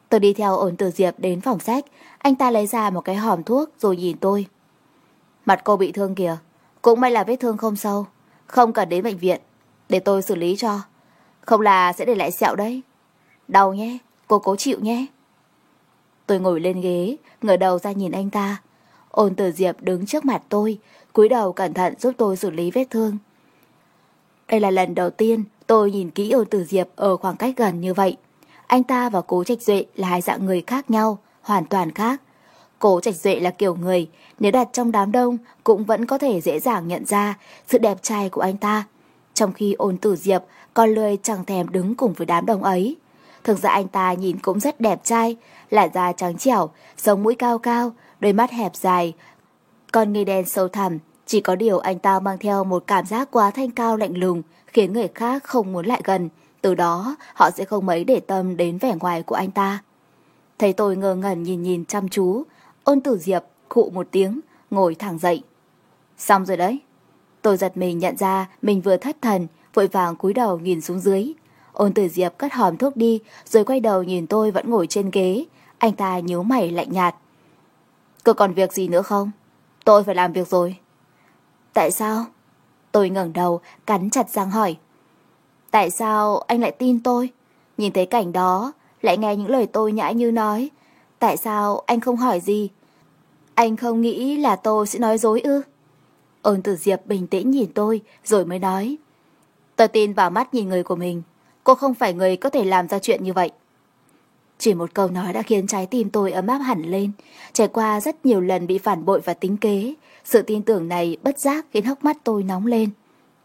Tôi đi theo ôn Tử Diệp đến phòng sách. Anh ta lấy ra một cái hòm thuốc rồi nhìn tôi. Mặt cô bị thương kìa. Cũng may là vết thương không sâu. Không cần đến bệnh viện. Để tôi xử lý cho. Không là sẽ để lại sẹo đấy. Đau nhé. Cô cố chịu nhé. Tôi ngồi lên ghế, ngửa đầu ra nhìn anh ta. Ôn tử Diệp đứng trước mặt tôi, cúi đầu cẩn thận giúp tôi xử lý vết thương. Đây là lần đầu tiên tôi nhìn kỹ ôn tử Diệp ở khoảng cách gần như vậy. Anh ta và cố trạch duệ là hai dạng người khác nhau, hoàn toàn khác. Cố trạch duệ là kiểu người, nếu đặt trong đám đông cũng vẫn có thể dễ dàng nhận ra sự đẹp trai của anh ta. Trong khi ôn tử Diệp còn lười chẳng thèm đứng cùng với đám đông ấy. Thực ra anh ta nhìn cũng rất đẹp trai, làn da trắng trẻo, sống mũi cao cao, đôi mắt hẹp dài. Con người đen sâu thẳm, chỉ có điều anh ta mang theo một cảm giác quá thanh cao lạnh lùng, khiến người khác không muốn lại gần. Từ đó, họ sẽ không mấy để tâm đến vẻ ngoài của anh ta. Thấy tôi ngơ ngẩn nhìn nhìn chăm chú, ôn tử diệp khụ một tiếng, ngồi thẳng dậy. Xong rồi đấy. Tôi giật mình nhận ra mình vừa thất thần, vội vàng cúi đầu nhìn xuống dưới. Ôn tử diệp cất hòm thuốc đi, rồi quay đầu nhìn tôi vẫn ngồi trên ghế, anh ta nhíu mày lạnh nhạt. Cô còn việc gì nữa không? Tôi phải làm việc rồi. Tại sao? Tôi ngẩng đầu, cắn chặt răng hỏi. Tại sao anh lại tin tôi? Nhìn thấy cảnh đó, lại nghe những lời tôi nhã như nói. Tại sao anh không hỏi gì? Anh không nghĩ là tôi sẽ nói dối ư? Ôn tử Diệp bình tĩnh nhìn tôi rồi mới nói. Tôi tin vào mắt nhìn người của mình. Cô không phải người có thể làm ra chuyện như vậy. Chỉ một câu nói đã khiến trái tim tôi ấm áp hẳn lên. Trải qua rất nhiều lần bị phản bội và tính kế. Sự tin tưởng này bất giác khiến hốc mắt tôi nóng lên.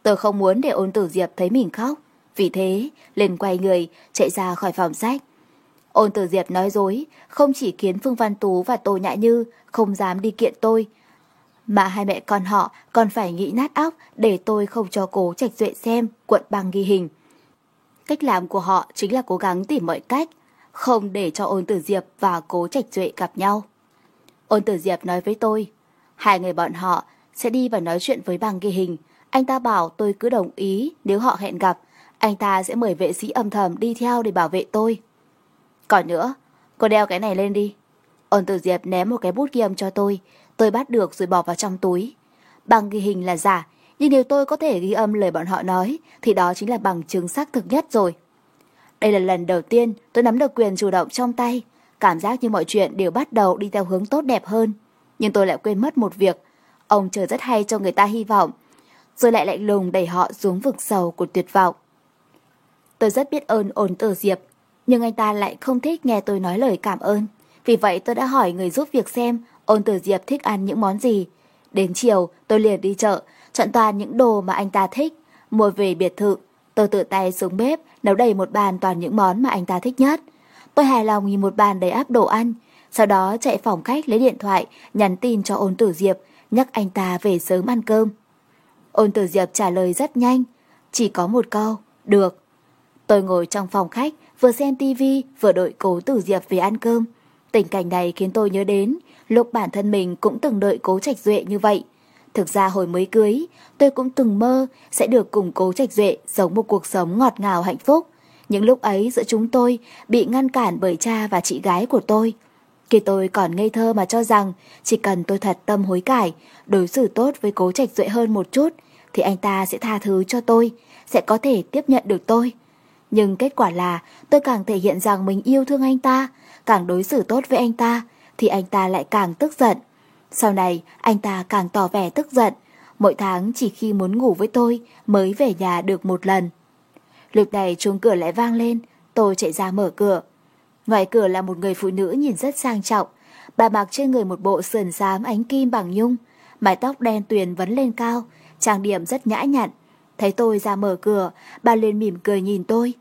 Tôi không muốn để ôn tử Diệp thấy mình khóc. Vì thế, lên quay người, chạy ra khỏi phòng sách. Ôn tử Diệp nói dối, không chỉ khiến Phương Văn Tú và Tô Nhã Như không dám đi kiện tôi, mà hai mẹ con họ còn phải nghĩ nát óc để tôi không cho cố Trạch Duệ xem cuộn băng ghi hình. Cách làm của họ chính là cố gắng tìm mọi cách, không để cho ôn tử Diệp và cố Trạch Duệ gặp nhau. Ôn tử Diệp nói với tôi, hai người bọn họ sẽ đi và nói chuyện với băng ghi hình. Anh ta bảo tôi cứ đồng ý nếu họ hẹn gặp, anh ta sẽ mời vệ sĩ âm thầm đi theo để bảo vệ tôi. Còn nữa, cô đeo cái này lên đi. Ôn tử Diệp ném một cái bút ghi âm cho tôi, tôi bắt được rồi bỏ vào trong túi. Bằng ghi hình là giả, nhưng nếu tôi có thể ghi âm lời bọn họ nói, thì đó chính là bằng chứng xác thực nhất rồi. Đây là lần đầu tiên tôi nắm được quyền chủ động trong tay, cảm giác như mọi chuyện đều bắt đầu đi theo hướng tốt đẹp hơn. Nhưng tôi lại quên mất một việc, ông trời rất hay cho người ta hy vọng, rồi lại lạnh lùng đẩy họ xuống vực sầu của tuyệt vọng. Tôi rất biết ơn ổn tử Diệp, nhưng anh ta lại không thích nghe tôi nói lời cảm ơn. Vì vậy tôi đã hỏi người giúp việc xem ôn tử Diệp thích ăn những món gì. Đến chiều tôi liền đi chợ, chọn toàn những đồ mà anh ta thích, mua về biệt thự. Tôi tự tay xuống bếp, nấu đầy một bàn toàn những món mà anh ta thích nhất. Tôi hài lòng nhìn một bàn đầy áp đồ ăn, sau đó chạy phòng khách lấy điện thoại, nhắn tin cho ôn tử Diệp, nhắc anh ta về sớm ăn cơm. Ôn tử Diệp trả lời rất nhanh, chỉ có một câu, được. Tôi ngồi trong phòng khách, vừa xem tivi vừa đợi cố tử Diệp về ăn cơm. Tình cảnh này khiến tôi nhớ đến lúc bản thân mình cũng từng đợi cố trạch duệ như vậy. Thực ra hồi mới cưới, tôi cũng từng mơ sẽ được cùng cố trạch duệ sống một cuộc sống ngọt ngào hạnh phúc. Những lúc ấy giữa chúng tôi bị ngăn cản bởi cha và chị gái của tôi. Khi tôi còn ngây thơ mà cho rằng chỉ cần tôi thật tâm hối cải, đối xử tốt với cố trạch duệ hơn một chút, thì anh ta sẽ tha thứ cho tôi, sẽ có thể tiếp nhận được tôi. Nhưng kết quả là tôi càng thể hiện rằng mình yêu thương anh ta, càng đối xử tốt với anh ta, thì anh ta lại càng tức giận. Sau này, anh ta càng tỏ vẻ tức giận, mỗi tháng chỉ khi muốn ngủ với tôi mới về nhà được một lần. Lúc này chuông cửa lại vang lên, tôi chạy ra mở cửa. Ngoài cửa là một người phụ nữ nhìn rất sang trọng, bà mặc trên người một bộ sườn xám ánh kim bằng nhung, mái tóc đen tuyền vấn lên cao, trang điểm rất nhã nhặn. Thấy tôi ra mở cửa, bà liền mỉm cười nhìn tôi.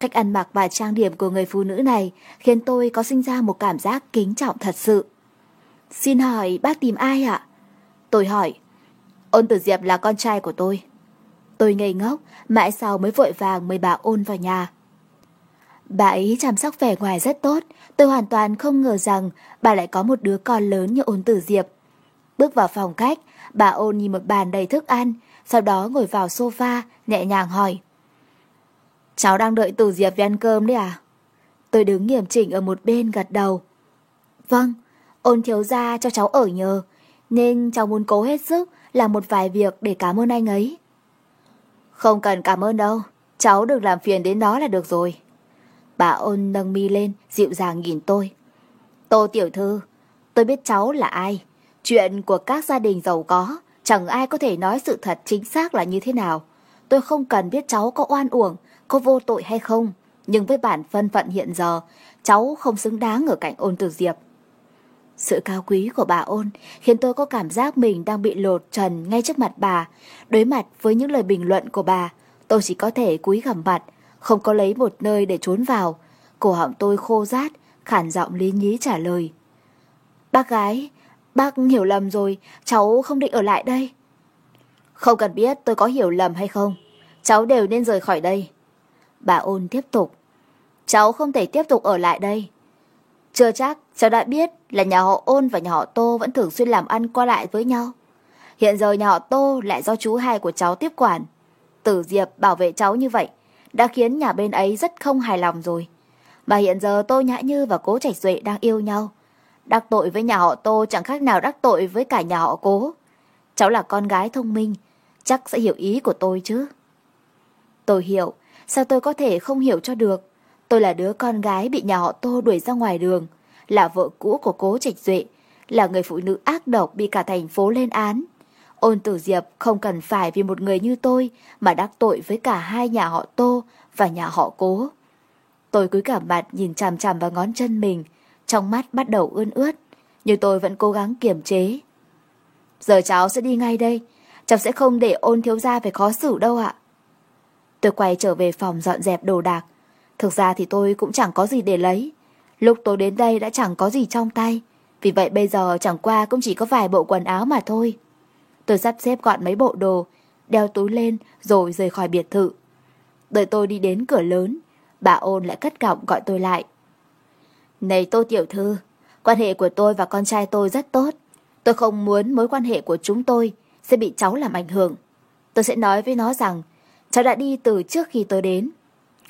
Cách ăn mặc và trang điểm của người phụ nữ này khiến tôi có sinh ra một cảm giác kính trọng thật sự. Xin hỏi bác tìm ai ạ? Tôi hỏi. Ôn tử Diệp là con trai của tôi. Tôi ngây ngốc, mãi sau mới vội vàng mời bà ôn vào nhà. Bà ấy chăm sóc vẻ ngoài rất tốt, tôi hoàn toàn không ngờ rằng bà lại có một đứa con lớn như ôn tử Diệp. Bước vào phòng khách, bà ôn nhìn một bàn đầy thức ăn, sau đó ngồi vào sofa, nhẹ nhàng hỏi. Cháu đang đợi Tử Diệp về ăn cơm đấy à? Tôi đứng nghiêm chỉnh ở một bên gật đầu. Vâng, ôn thiếu gia cho cháu ở nhờ, nên cháu muốn cố hết sức làm một vài việc để cảm ơn anh ấy. Không cần cảm ơn đâu, cháu đừng làm phiền đến đó là được rồi. Bà ôn nâng mi lên, dịu dàng nhìn tôi. Tô tiểu thư, tôi biết cháu là ai. Chuyện của các gia đình giàu có, chẳng ai có thể nói sự thật chính xác là như thế nào. Tôi không cần biết cháu có oan uổng, có vô tội hay không. Nhưng với bản phân phận hiện giờ, cháu không xứng đáng ở cạnh ôn tử diệp. Sự cao quý của bà ôn khiến tôi có cảm giác mình đang bị lột trần ngay trước mặt bà. Đối mặt với những lời bình luận của bà, tôi chỉ có thể cúi gằm mặt, không có lấy một nơi để trốn vào. Cổ họng tôi khô rát, khản giọng lý nhí trả lời. Bác gái, bác hiểu lầm rồi, cháu không định ở lại đây. Không cần biết tôi có hiểu lầm hay không, cháu đều nên rời khỏi đây. Bà ôn tiếp tục. Cháu không thể tiếp tục ở lại đây. Chưa chắc, cháu đã biết là nhà họ ôn và nhà họ tô vẫn thường xuyên làm ăn qua lại với nhau. Hiện giờ nhà họ tô lại do chú hai của cháu tiếp quản. Tử Diệp bảo vệ cháu như vậy, đã khiến nhà bên ấy rất không hài lòng rồi. Mà hiện giờ Tô Nhã Như và Cố Trạch Duệ đang yêu nhau. Đắc tội với nhà họ Tô chẳng khác nào đắc tội với cả nhà họ Cố. Cháu là con gái thông minh, chắc sẽ hiểu ý của tôi chứ. Tôi hiểu, Sao tôi có thể không hiểu cho được? Tôi là đứa con gái bị nhà họ Tô đuổi ra ngoài đường, là vợ cũ của cố Trạch Duệ, là người phụ nữ ác độc bị cả thành phố lên án. Ôn tử Diệp không cần phải vì một người như tôi mà đắc tội với cả hai nhà họ Tô và nhà họ cố. Tôi cúi cả mặt nhìn chằm chằm vào ngón chân mình, trong mắt bắt đầu ươn ướt, nhưng tôi vẫn cố gắng kiềm chế. Giờ cháu sẽ đi ngay đây, cháu sẽ không để ôn thiếu gia phải khó xử đâu ạ. Tôi quay trở về phòng dọn dẹp đồ đạc. Thực ra thì tôi cũng chẳng có gì để lấy. Lúc tôi đến đây đã chẳng có gì trong tay. Vì vậy bây giờ chẳng qua cũng chỉ có vài bộ quần áo mà thôi. Tôi sắp xếp gọn mấy bộ đồ, đeo túi lên rồi rời khỏi biệt thự. Đợi tôi đi đến cửa lớn, bà ôn lại cất giọng gọi tôi lại. Này Tô Tiểu Thư, quan hệ của tôi và con trai tôi rất tốt. Tôi không muốn mối quan hệ của chúng tôi sẽ bị cháu làm ảnh hưởng. Tôi sẽ nói với nó rằng cháu đã đi từ trước khi tôi đến.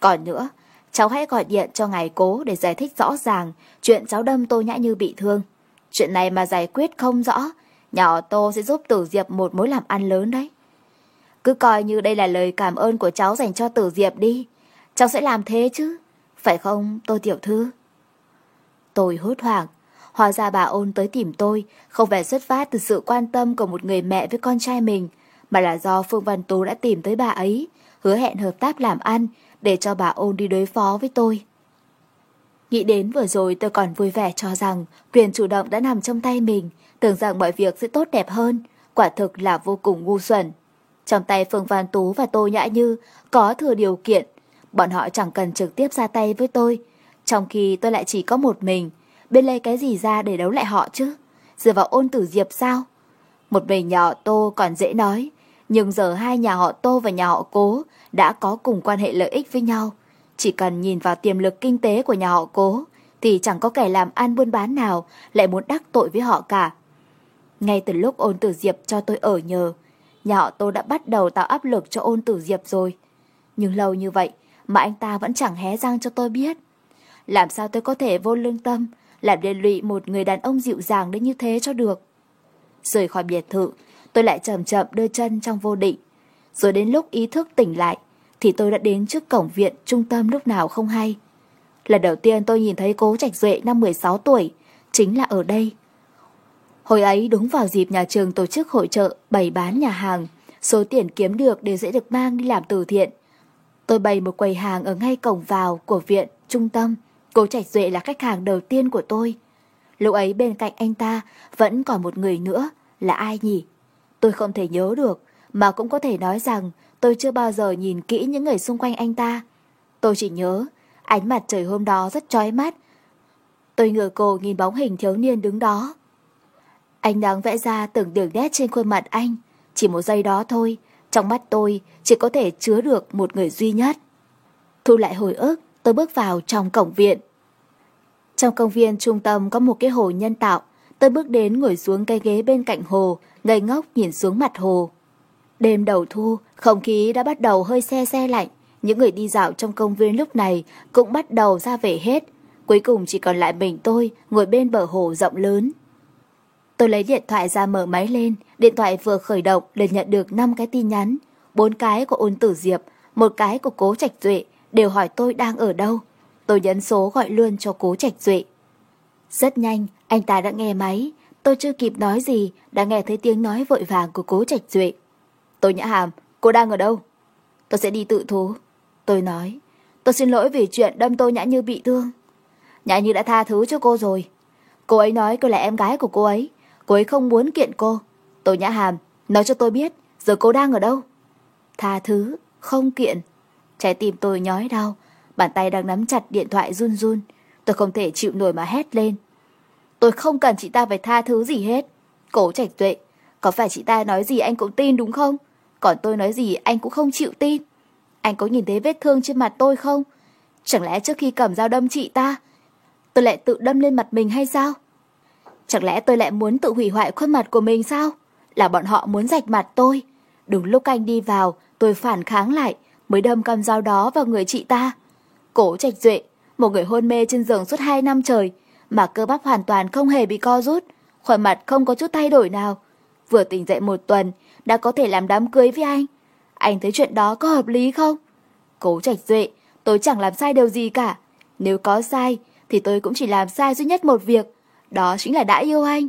Còn nữa, cháu hãy gọi điện cho ngài cố để giải thích rõ ràng chuyện cháu đâm Tô Nhã Như bị thương. Chuyện này mà giải quyết không rõ, nhỏ Tô sẽ giúp Tử Diệp một mối làm ăn lớn đấy. Cứ coi như đây là lời cảm ơn của cháu dành cho Tử Diệp đi. Cháu sẽ làm thế chứ, phải không Tô Tiểu Thư? Tôi hốt hoảng, hóa ra bà ôn tới tìm tôi, không phải xuất phát từ sự quan tâm của một người mẹ với con trai mình, mà là do Phương Văn Tú đã tìm tới bà ấy, hứa hẹn hợp tác làm ăn để cho bà ôn đi đối phó với tôi. Nghĩ đến vừa rồi tôi còn vui vẻ cho rằng quyền chủ động đã nằm trong tay mình, tưởng rằng mọi việc sẽ tốt đẹp hơn, quả thực là vô cùng ngu xuẩn. Trong tay Phương Văn Tú và Tô Nhã Như có thừa điều kiện, bọn họ chẳng cần trực tiếp ra tay với tôi, trong khi tôi lại chỉ có một mình, bên lấy cái gì ra để đấu lại họ chứ? Dựa vào ôn tử diệp sao? Một mình nhà họ Tô còn dễ nói, nhưng giờ hai nhà họ Tô và nhà họ Cố đã có cùng quan hệ lợi ích với nhau. Chỉ cần nhìn vào tiềm lực kinh tế của nhà họ Cố, thì chẳng có kẻ làm ăn buôn bán nào lại muốn đắc tội với họ cả. Ngay từ lúc ôn tử diệp cho tôi ở nhờ, nhà họ Tô đã bắt đầu tạo áp lực cho ôn tử diệp rồi. Nhưng lâu như vậy mà anh ta vẫn chẳng hé răng cho tôi biết. Làm sao tôi có thể vô lương tâm, làm liên lụy một người đàn ông dịu dàng đến như thế cho được. Rời khỏi biệt thự, tôi lại chậm chậm đưa chân trong vô định. Rồi đến lúc ý thức tỉnh lại, thì tôi đã đến trước cổng viện trung tâm lúc nào không hay. Lần đầu tiên tôi nhìn thấy cố Trạch Duệ năm 16 tuổi, chính là ở đây. Hồi ấy đúng vào dịp nhà trường tổ chức hội trợ bày bán nhà hàng, số tiền kiếm được đều sẽ được mang đi làm từ thiện. Tôi bày một quầy hàng ở ngay cổng vào của viện, trung tâm. Cố Trạch Duệ là khách hàng đầu tiên của tôi. Lúc ấy bên cạnh anh ta vẫn còn một người nữa, là ai nhỉ? Tôi không thể nhớ được, mà cũng có thể nói rằng tôi chưa bao giờ nhìn kỹ những người xung quanh anh ta. Tôi chỉ nhớ, ánh mặt trời hôm đó rất chói mắt. Tôi ngửa cổ nhìn bóng hình thiếu niên đứng đó. Anh đang vẽ ra từng đường nét trên khuôn mặt anh. Chỉ một giây đó thôi, trong mắt tôi chỉ có thể chứa được một người duy nhất. Thu lại hồi ức, tôi bước vào trong cổng viện. Trong công viên trung tâm có một cái hồ nhân tạo. Tôi bước đến ngồi xuống cây ghế bên cạnh hồ, ngây ngốc nhìn xuống mặt hồ. Đêm đầu thu, không khí đã bắt đầu hơi xe xe lạnh. Những người đi dạo trong công viên lúc này cũng bắt đầu ra về hết. Cuối cùng chỉ còn lại mình tôi ngồi bên bờ hồ rộng lớn. Tôi lấy điện thoại ra mở máy lên, điện thoại vừa khởi động liền nhận được 5 cái tin nhắn. bốn cái của ôn tử Diệp, một cái của cố Trạch Duệ, đều hỏi tôi đang ở đâu. Tôi nhấn số gọi luôn cho cố Trạch Duệ. Rất nhanh, anh ta đã nghe máy. Tôi chưa kịp nói gì, đã nghe thấy tiếng nói vội vàng của cố Trạch Duệ. Tôi nhã hàm, cô đang ở đâu? Tôi sẽ đi tự thú. Tôi nói, tôi xin lỗi vì chuyện đâm tôi nhã như bị thương. Nhã như đã tha thứ cho cô rồi. Cô ấy nói cô là em gái của cô ấy. Cô ấy không muốn kiện cô. Tôi nhã hàm, nói cho tôi biết, giờ cô đang ở đâu? Tha thứ, không kiện. Trái tim tôi nhói đau, bàn tay đang nắm chặt điện thoại run run. Tôi không thể chịu nổi mà hét lên. Tôi không cần chị ta phải tha thứ gì hết. Cố trạch tuệ, có phải chị ta nói gì anh cũng tin đúng không? Còn tôi nói gì anh cũng không chịu tin. Anh có nhìn thấy vết thương trên mặt tôi không? Chẳng lẽ trước khi cầm dao đâm chị ta, tôi lại tự đâm lên mặt mình hay sao? Chẳng lẽ tôi lại muốn tự hủy hoại khuôn mặt của mình sao? Là bọn họ muốn rạch mặt tôi. Đúng lúc anh đi vào, tôi phản kháng lại, mới đâm con dao đó vào người chị ta. Cổ trạch duệ, một người hôn mê trên giường suốt hai năm trời, mà cơ bắp hoàn toàn không hề bị co rút, khuôn mặt không có chút thay đổi nào. Vừa tỉnh dậy một tuần, đã có thể làm đám cưới với anh. Anh thấy chuyện đó có hợp lý không? Cố Trạch Duệ, tôi chẳng làm sai điều gì cả. Nếu có sai, thì tôi cũng chỉ làm sai duy nhất một việc. Đó chính là đã yêu anh.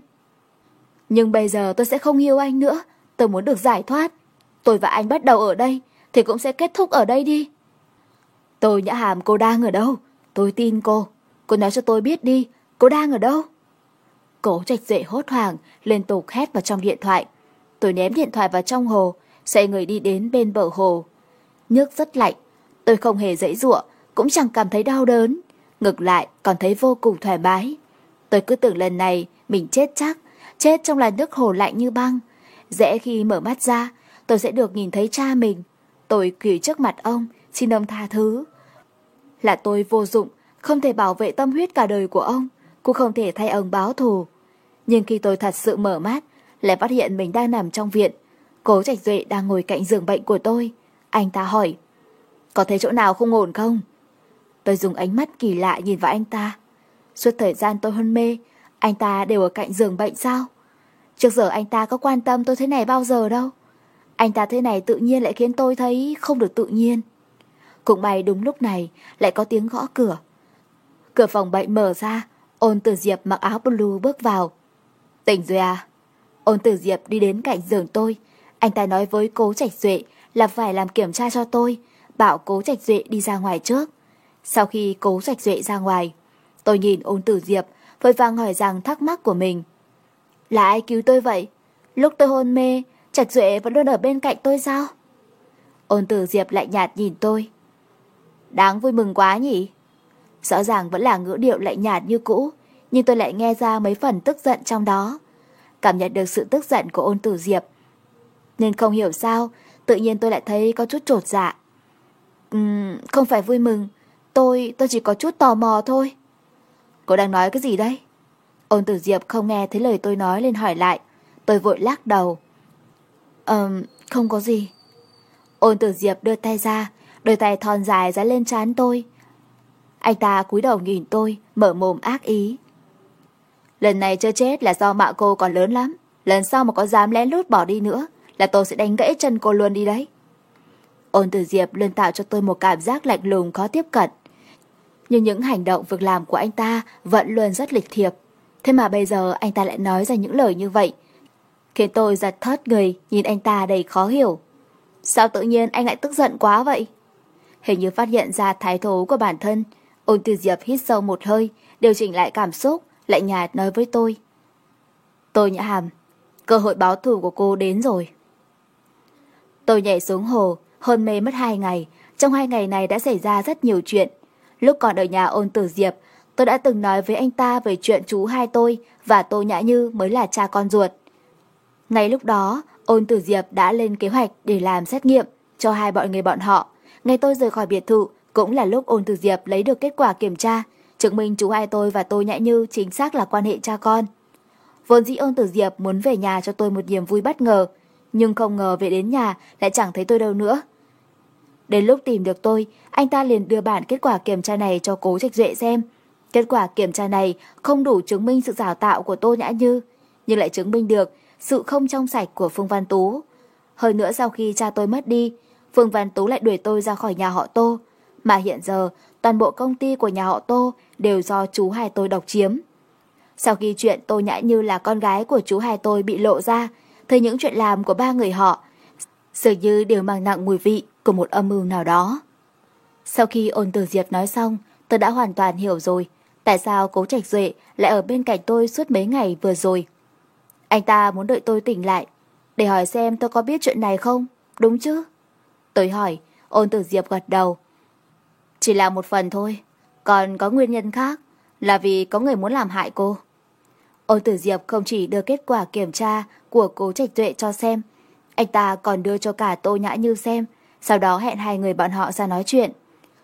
Nhưng bây giờ tôi sẽ không yêu anh nữa. Tôi muốn được giải thoát. Tôi và anh bắt đầu ở đây, thì cũng sẽ kết thúc ở đây đi. Tôi nhã hàm cô đang ở đâu? Tôi tin cô. Cô nói cho tôi biết đi, cô đang ở đâu? Cố trạch duệ hốt hoảng, liên tục hét vào trong điện thoại. Tôi ném điện thoại vào trong hồ, xoay người đi đến bên bờ hồ. Nước rất lạnh, tôi không hề dãy dụa, cũng chẳng cảm thấy đau đớn. Ngược lại, còn thấy vô cùng thoải mái. Tôi cứ tưởng lần này mình chết chắc, chết trong làn nước hồ lạnh như băng. Dễ khi mở mắt ra, tôi sẽ được nhìn thấy cha mình. Tôi quỳ trước mặt ông, xin ông tha thứ. Là tôi vô dụng, không thể bảo vệ tâm huyết cả đời của ông, cũng không thể thay ông báo thù. Nhưng khi tôi thật sự mở mắt, lại phát hiện mình đang nằm trong viện. Cố Trạch Duệ đang ngồi cạnh giường bệnh của tôi. Anh ta hỏi, có thấy chỗ nào không ổn không? Tôi dùng ánh mắt kỳ lạ nhìn vào anh ta. Suốt thời gian tôi hôn mê, anh ta đều ở cạnh giường bệnh sao? Trước giờ anh ta có quan tâm tôi thế này bao giờ đâu. Anh ta thế này tự nhiên lại khiến tôi thấy không được tự nhiên. Cũng may đúng lúc này lại có tiếng gõ cửa. Cửa phòng bệnh mở ra, ôn tử Diệp mặc áo blue bước vào. Tỉnh rồi à? Ôn tử Diệp đi đến cạnh giường tôi. Anh ta nói với cố Trạch Duệ là phải làm kiểm tra cho tôi, bảo cố Trạch Duệ đi ra ngoài trước. Sau khi cố Trạch Duệ ra ngoài, tôi nhìn ôn tử Diệp vội vàng hỏi rằng thắc mắc của mình. Là ai cứu tôi vậy? Lúc tôi hôn mê, Trạch Duệ vẫn luôn ở bên cạnh tôi sao? Ôn tử Diệp lại nhạt nhìn tôi. Đáng vui mừng quá nhỉ? Rõ ràng vẫn là ngữ điệu lạnh nhạt như cũ, nhưng tôi lại nghe ra mấy phần tức giận trong đó. Cảm nhận được sự tức giận của ôn tử Diệp. Nên không hiểu sao, tự nhiên tôi lại thấy có chút trột dạ. Uhm, không phải vui mừng, tôi, tôi chỉ có chút tò mò thôi. Cô đang nói cái gì đấy? Ôn tử Diệp không nghe thấy lời tôi nói lên hỏi lại. Tôi vội lắc đầu. Ờm, um, không có gì. Ôn tử Diệp đưa tay ra, đôi tay thon dài dán lên trán tôi. Anh ta cúi đầu nhìn tôi, mở mồm ác ý. Lần này chưa chết là do mạ cô còn lớn lắm. Lần sau mà có dám lén lút bỏ đi nữa, là tôi sẽ đánh gãy chân cô luôn đi đấy. Ôn tử Diệp luôn tạo cho tôi một cảm giác lạnh lùng khó tiếp cận. Nhưng những hành động việc làm của anh ta vẫn luôn rất lịch thiệp. Thế mà bây giờ anh ta lại nói ra những lời như vậy. Khiến tôi giật thớt người nhìn anh ta đầy khó hiểu. Sao tự nhiên anh lại tức giận quá vậy? Hình như phát hiện ra thái thố của bản thân. Ôn từ Diệp hít sâu một hơi, điều chỉnh lại cảm xúc, lại nhạt nói với tôi. Tôi nhã hàm, cơ hội báo thù của cô đến rồi. Tôi nhảy xuống hồ, hôn mê mất hai ngày. Trong hai ngày này đã xảy ra rất nhiều chuyện. Lúc còn ở nhà ôn tử Diệp, tôi đã từng nói với anh ta về chuyện chú hai tôi và Tô Nhã Như mới là cha con ruột. Ngay lúc đó, ôn tử Diệp đã lên kế hoạch để làm xét nghiệm cho hai bọn người bọn họ. Ngày tôi rời khỏi biệt thự cũng là lúc ôn tử Diệp lấy được kết quả kiểm tra, chứng minh chú hai tôi và tôi Nhã Như chính xác là quan hệ cha con. Vốn dĩ ôn tử Diệp muốn về nhà cho tôi một niềm vui bất ngờ, nhưng không ngờ về đến nhà lại chẳng thấy tôi đâu nữa. Đến lúc tìm được tôi, anh ta liền đưa bản kết quả kiểm tra này cho cố trạch duệ xem. Kết quả kiểm tra này không đủ chứng minh sự giả tạo của Tô Nhã Như, nhưng lại chứng minh được sự không trong sạch của Phương Văn Tú. Hơn nữa sau khi cha tôi mất đi, Phương Văn Tú lại đuổi tôi ra khỏi nhà họ Tô, mà hiện giờ toàn bộ công ty của nhà họ Tô đều do chú hai tôi độc chiếm. Sau khi chuyện Tô Nhã Như là con gái của chú hai tôi bị lộ ra, thấy những chuyện làm của ba người họ dường như đều mang nặng mùi vị của một âm mưu nào đó. Sau khi ôn từ Diệp nói xong, tôi đã hoàn toàn hiểu rồi tại sao cố trạch duệ lại ở bên cạnh tôi suốt mấy ngày vừa rồi. Anh ta muốn đợi tôi tỉnh lại để hỏi xem tôi có biết chuyện này không, đúng chứ? Tôi hỏi, ôn tử Diệp gật đầu. Chỉ là một phần thôi, còn có nguyên nhân khác là vì có người muốn làm hại cô. Ôn tử Diệp không chỉ đưa kết quả kiểm tra của cố trạch tuệ cho xem, anh ta còn đưa cho cả Tô Nhã Như xem, sau đó hẹn hai người bọn họ ra nói chuyện.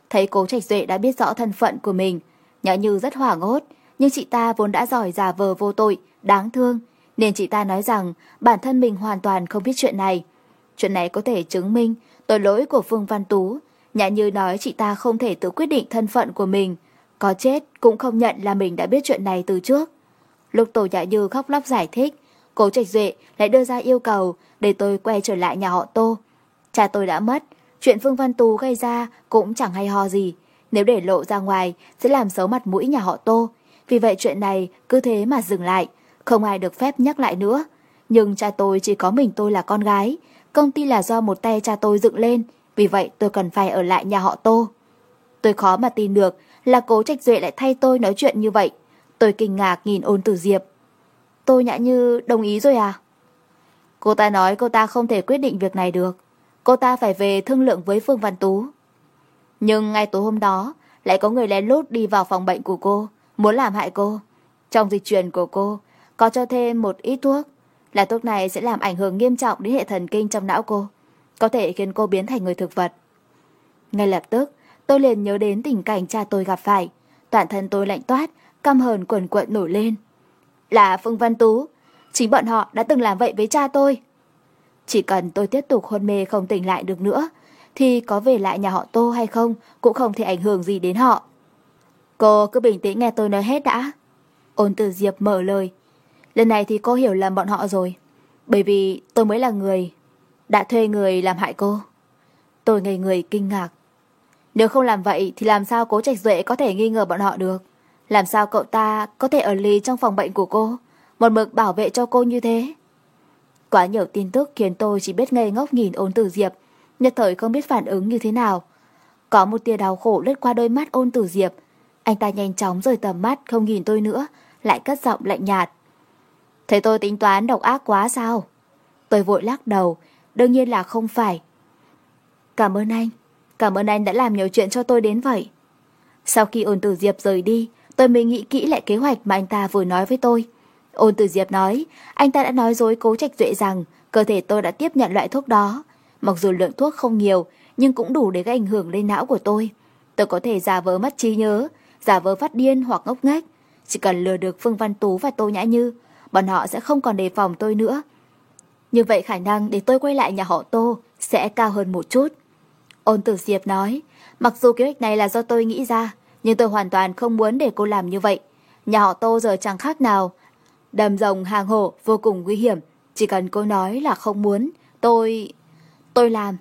Thấy cố trạch tuệ đã biết rõ thân phận của mình, Nhã Như rất hoảng hốt, nhưng chị ta vốn đã giỏi giả vờ vô tội, đáng thương, nên chị ta nói rằng bản thân mình hoàn toàn không biết chuyện này. Chuyện này có thể chứng minh tội lỗi của Phương Văn Tú. Nhã Như nói chị ta không thể tự quyết định thân phận của mình, có chết cũng không nhận là mình đã biết chuyện này từ trước. Lúc Tổ Nhã Như khóc lóc giải thích, Cố Trạch Duệ lại đưa ra yêu cầu để tôi quay trở lại nhà họ Tô. Cha tôi đã mất, Chuyện Phương Văn Tú gây ra cũng chẳng hay ho gì. Nếu để lộ ra ngoài sẽ làm xấu mặt mũi nhà họ Tô. Vì vậy chuyện này cứ thế mà dừng lại. Không ai được phép nhắc lại nữa. Nhưng cha tôi chỉ có mình tôi là con gái. Công ty là do một tay cha tôi dựng lên. Vì vậy tôi cần phải ở lại nhà họ Tô. Tôi khó mà tin được là cố Trạch Duệ lại thay tôi nói chuyện như vậy. Tôi kinh ngạc nhìn ôn tử Diệp. Tôi nhã như đồng ý rồi à? Cô ta nói cô ta không thể quyết định việc này được. Cô ta phải về thương lượng với Phương Văn Tú. Nhưng ngay tối hôm đó, lại có người lén lút đi vào phòng bệnh của cô, muốn làm hại cô. Trong dịch truyền của cô, có cho thêm một ít thuốc. Là thuốc này sẽ làm ảnh hưởng nghiêm trọng đến hệ thần kinh trong não cô. Có thể khiến cô biến thành người thực vật. Ngay lập tức, tôi liền nhớ đến tình cảnh cha tôi gặp phải. Toàn thân tôi lạnh toát, căm hờn quần quận nổi lên. Là Phương Văn Tú, chính bọn họ đã từng làm vậy với cha tôi. Chỉ cần tôi tiếp tục hôn mê không tỉnh lại được nữa, thì có về lại nhà họ Tô hay không cũng không thể ảnh hưởng gì đến họ. Cô cứ bình tĩnh nghe tôi nói hết đã. Ôn tử Diệp mở lời. Lần này thì cô hiểu lầm bọn họ rồi. Bởi vì tôi mới là người đã thuê người làm hại cô. Tôi ngây người kinh ngạc. Nếu không làm vậy thì làm sao cố trạch duệ có thể nghi ngờ bọn họ được? Làm sao cậu ta có thể ở lì trong phòng bệnh của cô, một mực bảo vệ cho cô như thế? Quá nhiều tin tức khiến tôi chỉ biết ngây ngốc nhìn ôn tử diệp, nhất thời không biết phản ứng như thế nào. Có một tia đau khổ lướt qua đôi mắt ôn tử diệp. Anh ta nhanh chóng rời tầm mắt không nhìn tôi nữa, lại cất giọng lạnh nhạt. Thấy tôi tính toán độc ác quá sao? Tôi vội lắc đầu, đương nhiên là không phải. Cảm ơn anh, cảm ơn anh đã làm nhiều chuyện cho tôi đến vậy. Sau khi ôn tử diệp rời đi, tôi mới nghĩ kỹ lại kế hoạch mà anh ta vừa nói với tôi. Ôn tử diệp nói, anh ta đã nói dối cố trạch duệ rằng cơ thể tôi đã tiếp nhận loại thuốc đó. Mặc dù lượng thuốc không nhiều, nhưng cũng đủ để gây ảnh hưởng lên não của tôi. Tôi có thể giả vờ mất trí nhớ, giả vờ phát điên hoặc ngốc nghếch. Chỉ cần lừa được Phương Văn Tú và Tô Nhã Như, bọn họ sẽ không còn đề phòng tôi nữa. Như vậy khả năng để tôi quay lại nhà họ Tô sẽ cao hơn một chút. Ôn tử Diệp nói, mặc dù kế hoạch này là do tôi nghĩ ra, nhưng tôi hoàn toàn không muốn để cô làm như vậy. Nhà họ Tô giờ chẳng khác nào. Đầm rồng hàng hổ vô cùng nguy hiểm. Chỉ cần cô nói là không muốn, tôi... Tôi làm.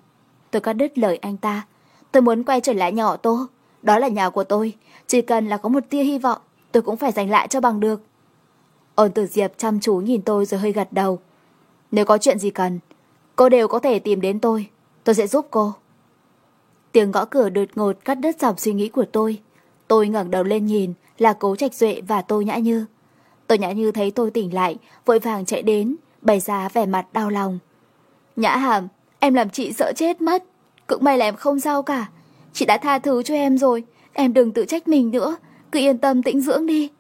Tôi cắt đứt lời anh ta. Tôi muốn quay trở lại nhà họ Tô. Đó là nhà của tôi. Chỉ cần là có một tia hy vọng, tôi cũng phải giành lại cho bằng được. Ôn tử Diệp chăm chú nhìn tôi rồi hơi gật đầu. Nếu có chuyện gì cần, cô đều có thể tìm đến tôi. Tôi sẽ giúp cô. Tiếng gõ cửa đột ngột cắt đứt dòng suy nghĩ của tôi. Tôi ngẩng đầu lên nhìn là Cố Trạch Duệ và tôi Nhã Như. Tôi Nhã Như thấy tôi tỉnh lại, vội vàng chạy đến, bày ra vẻ mặt đau lòng. Nhã Hàm, em làm chị sợ chết mất. Cũng may là em không sao cả. Chị đã tha thứ cho em rồi, em đừng tự trách mình nữa, cứ yên tâm tĩnh dưỡng đi.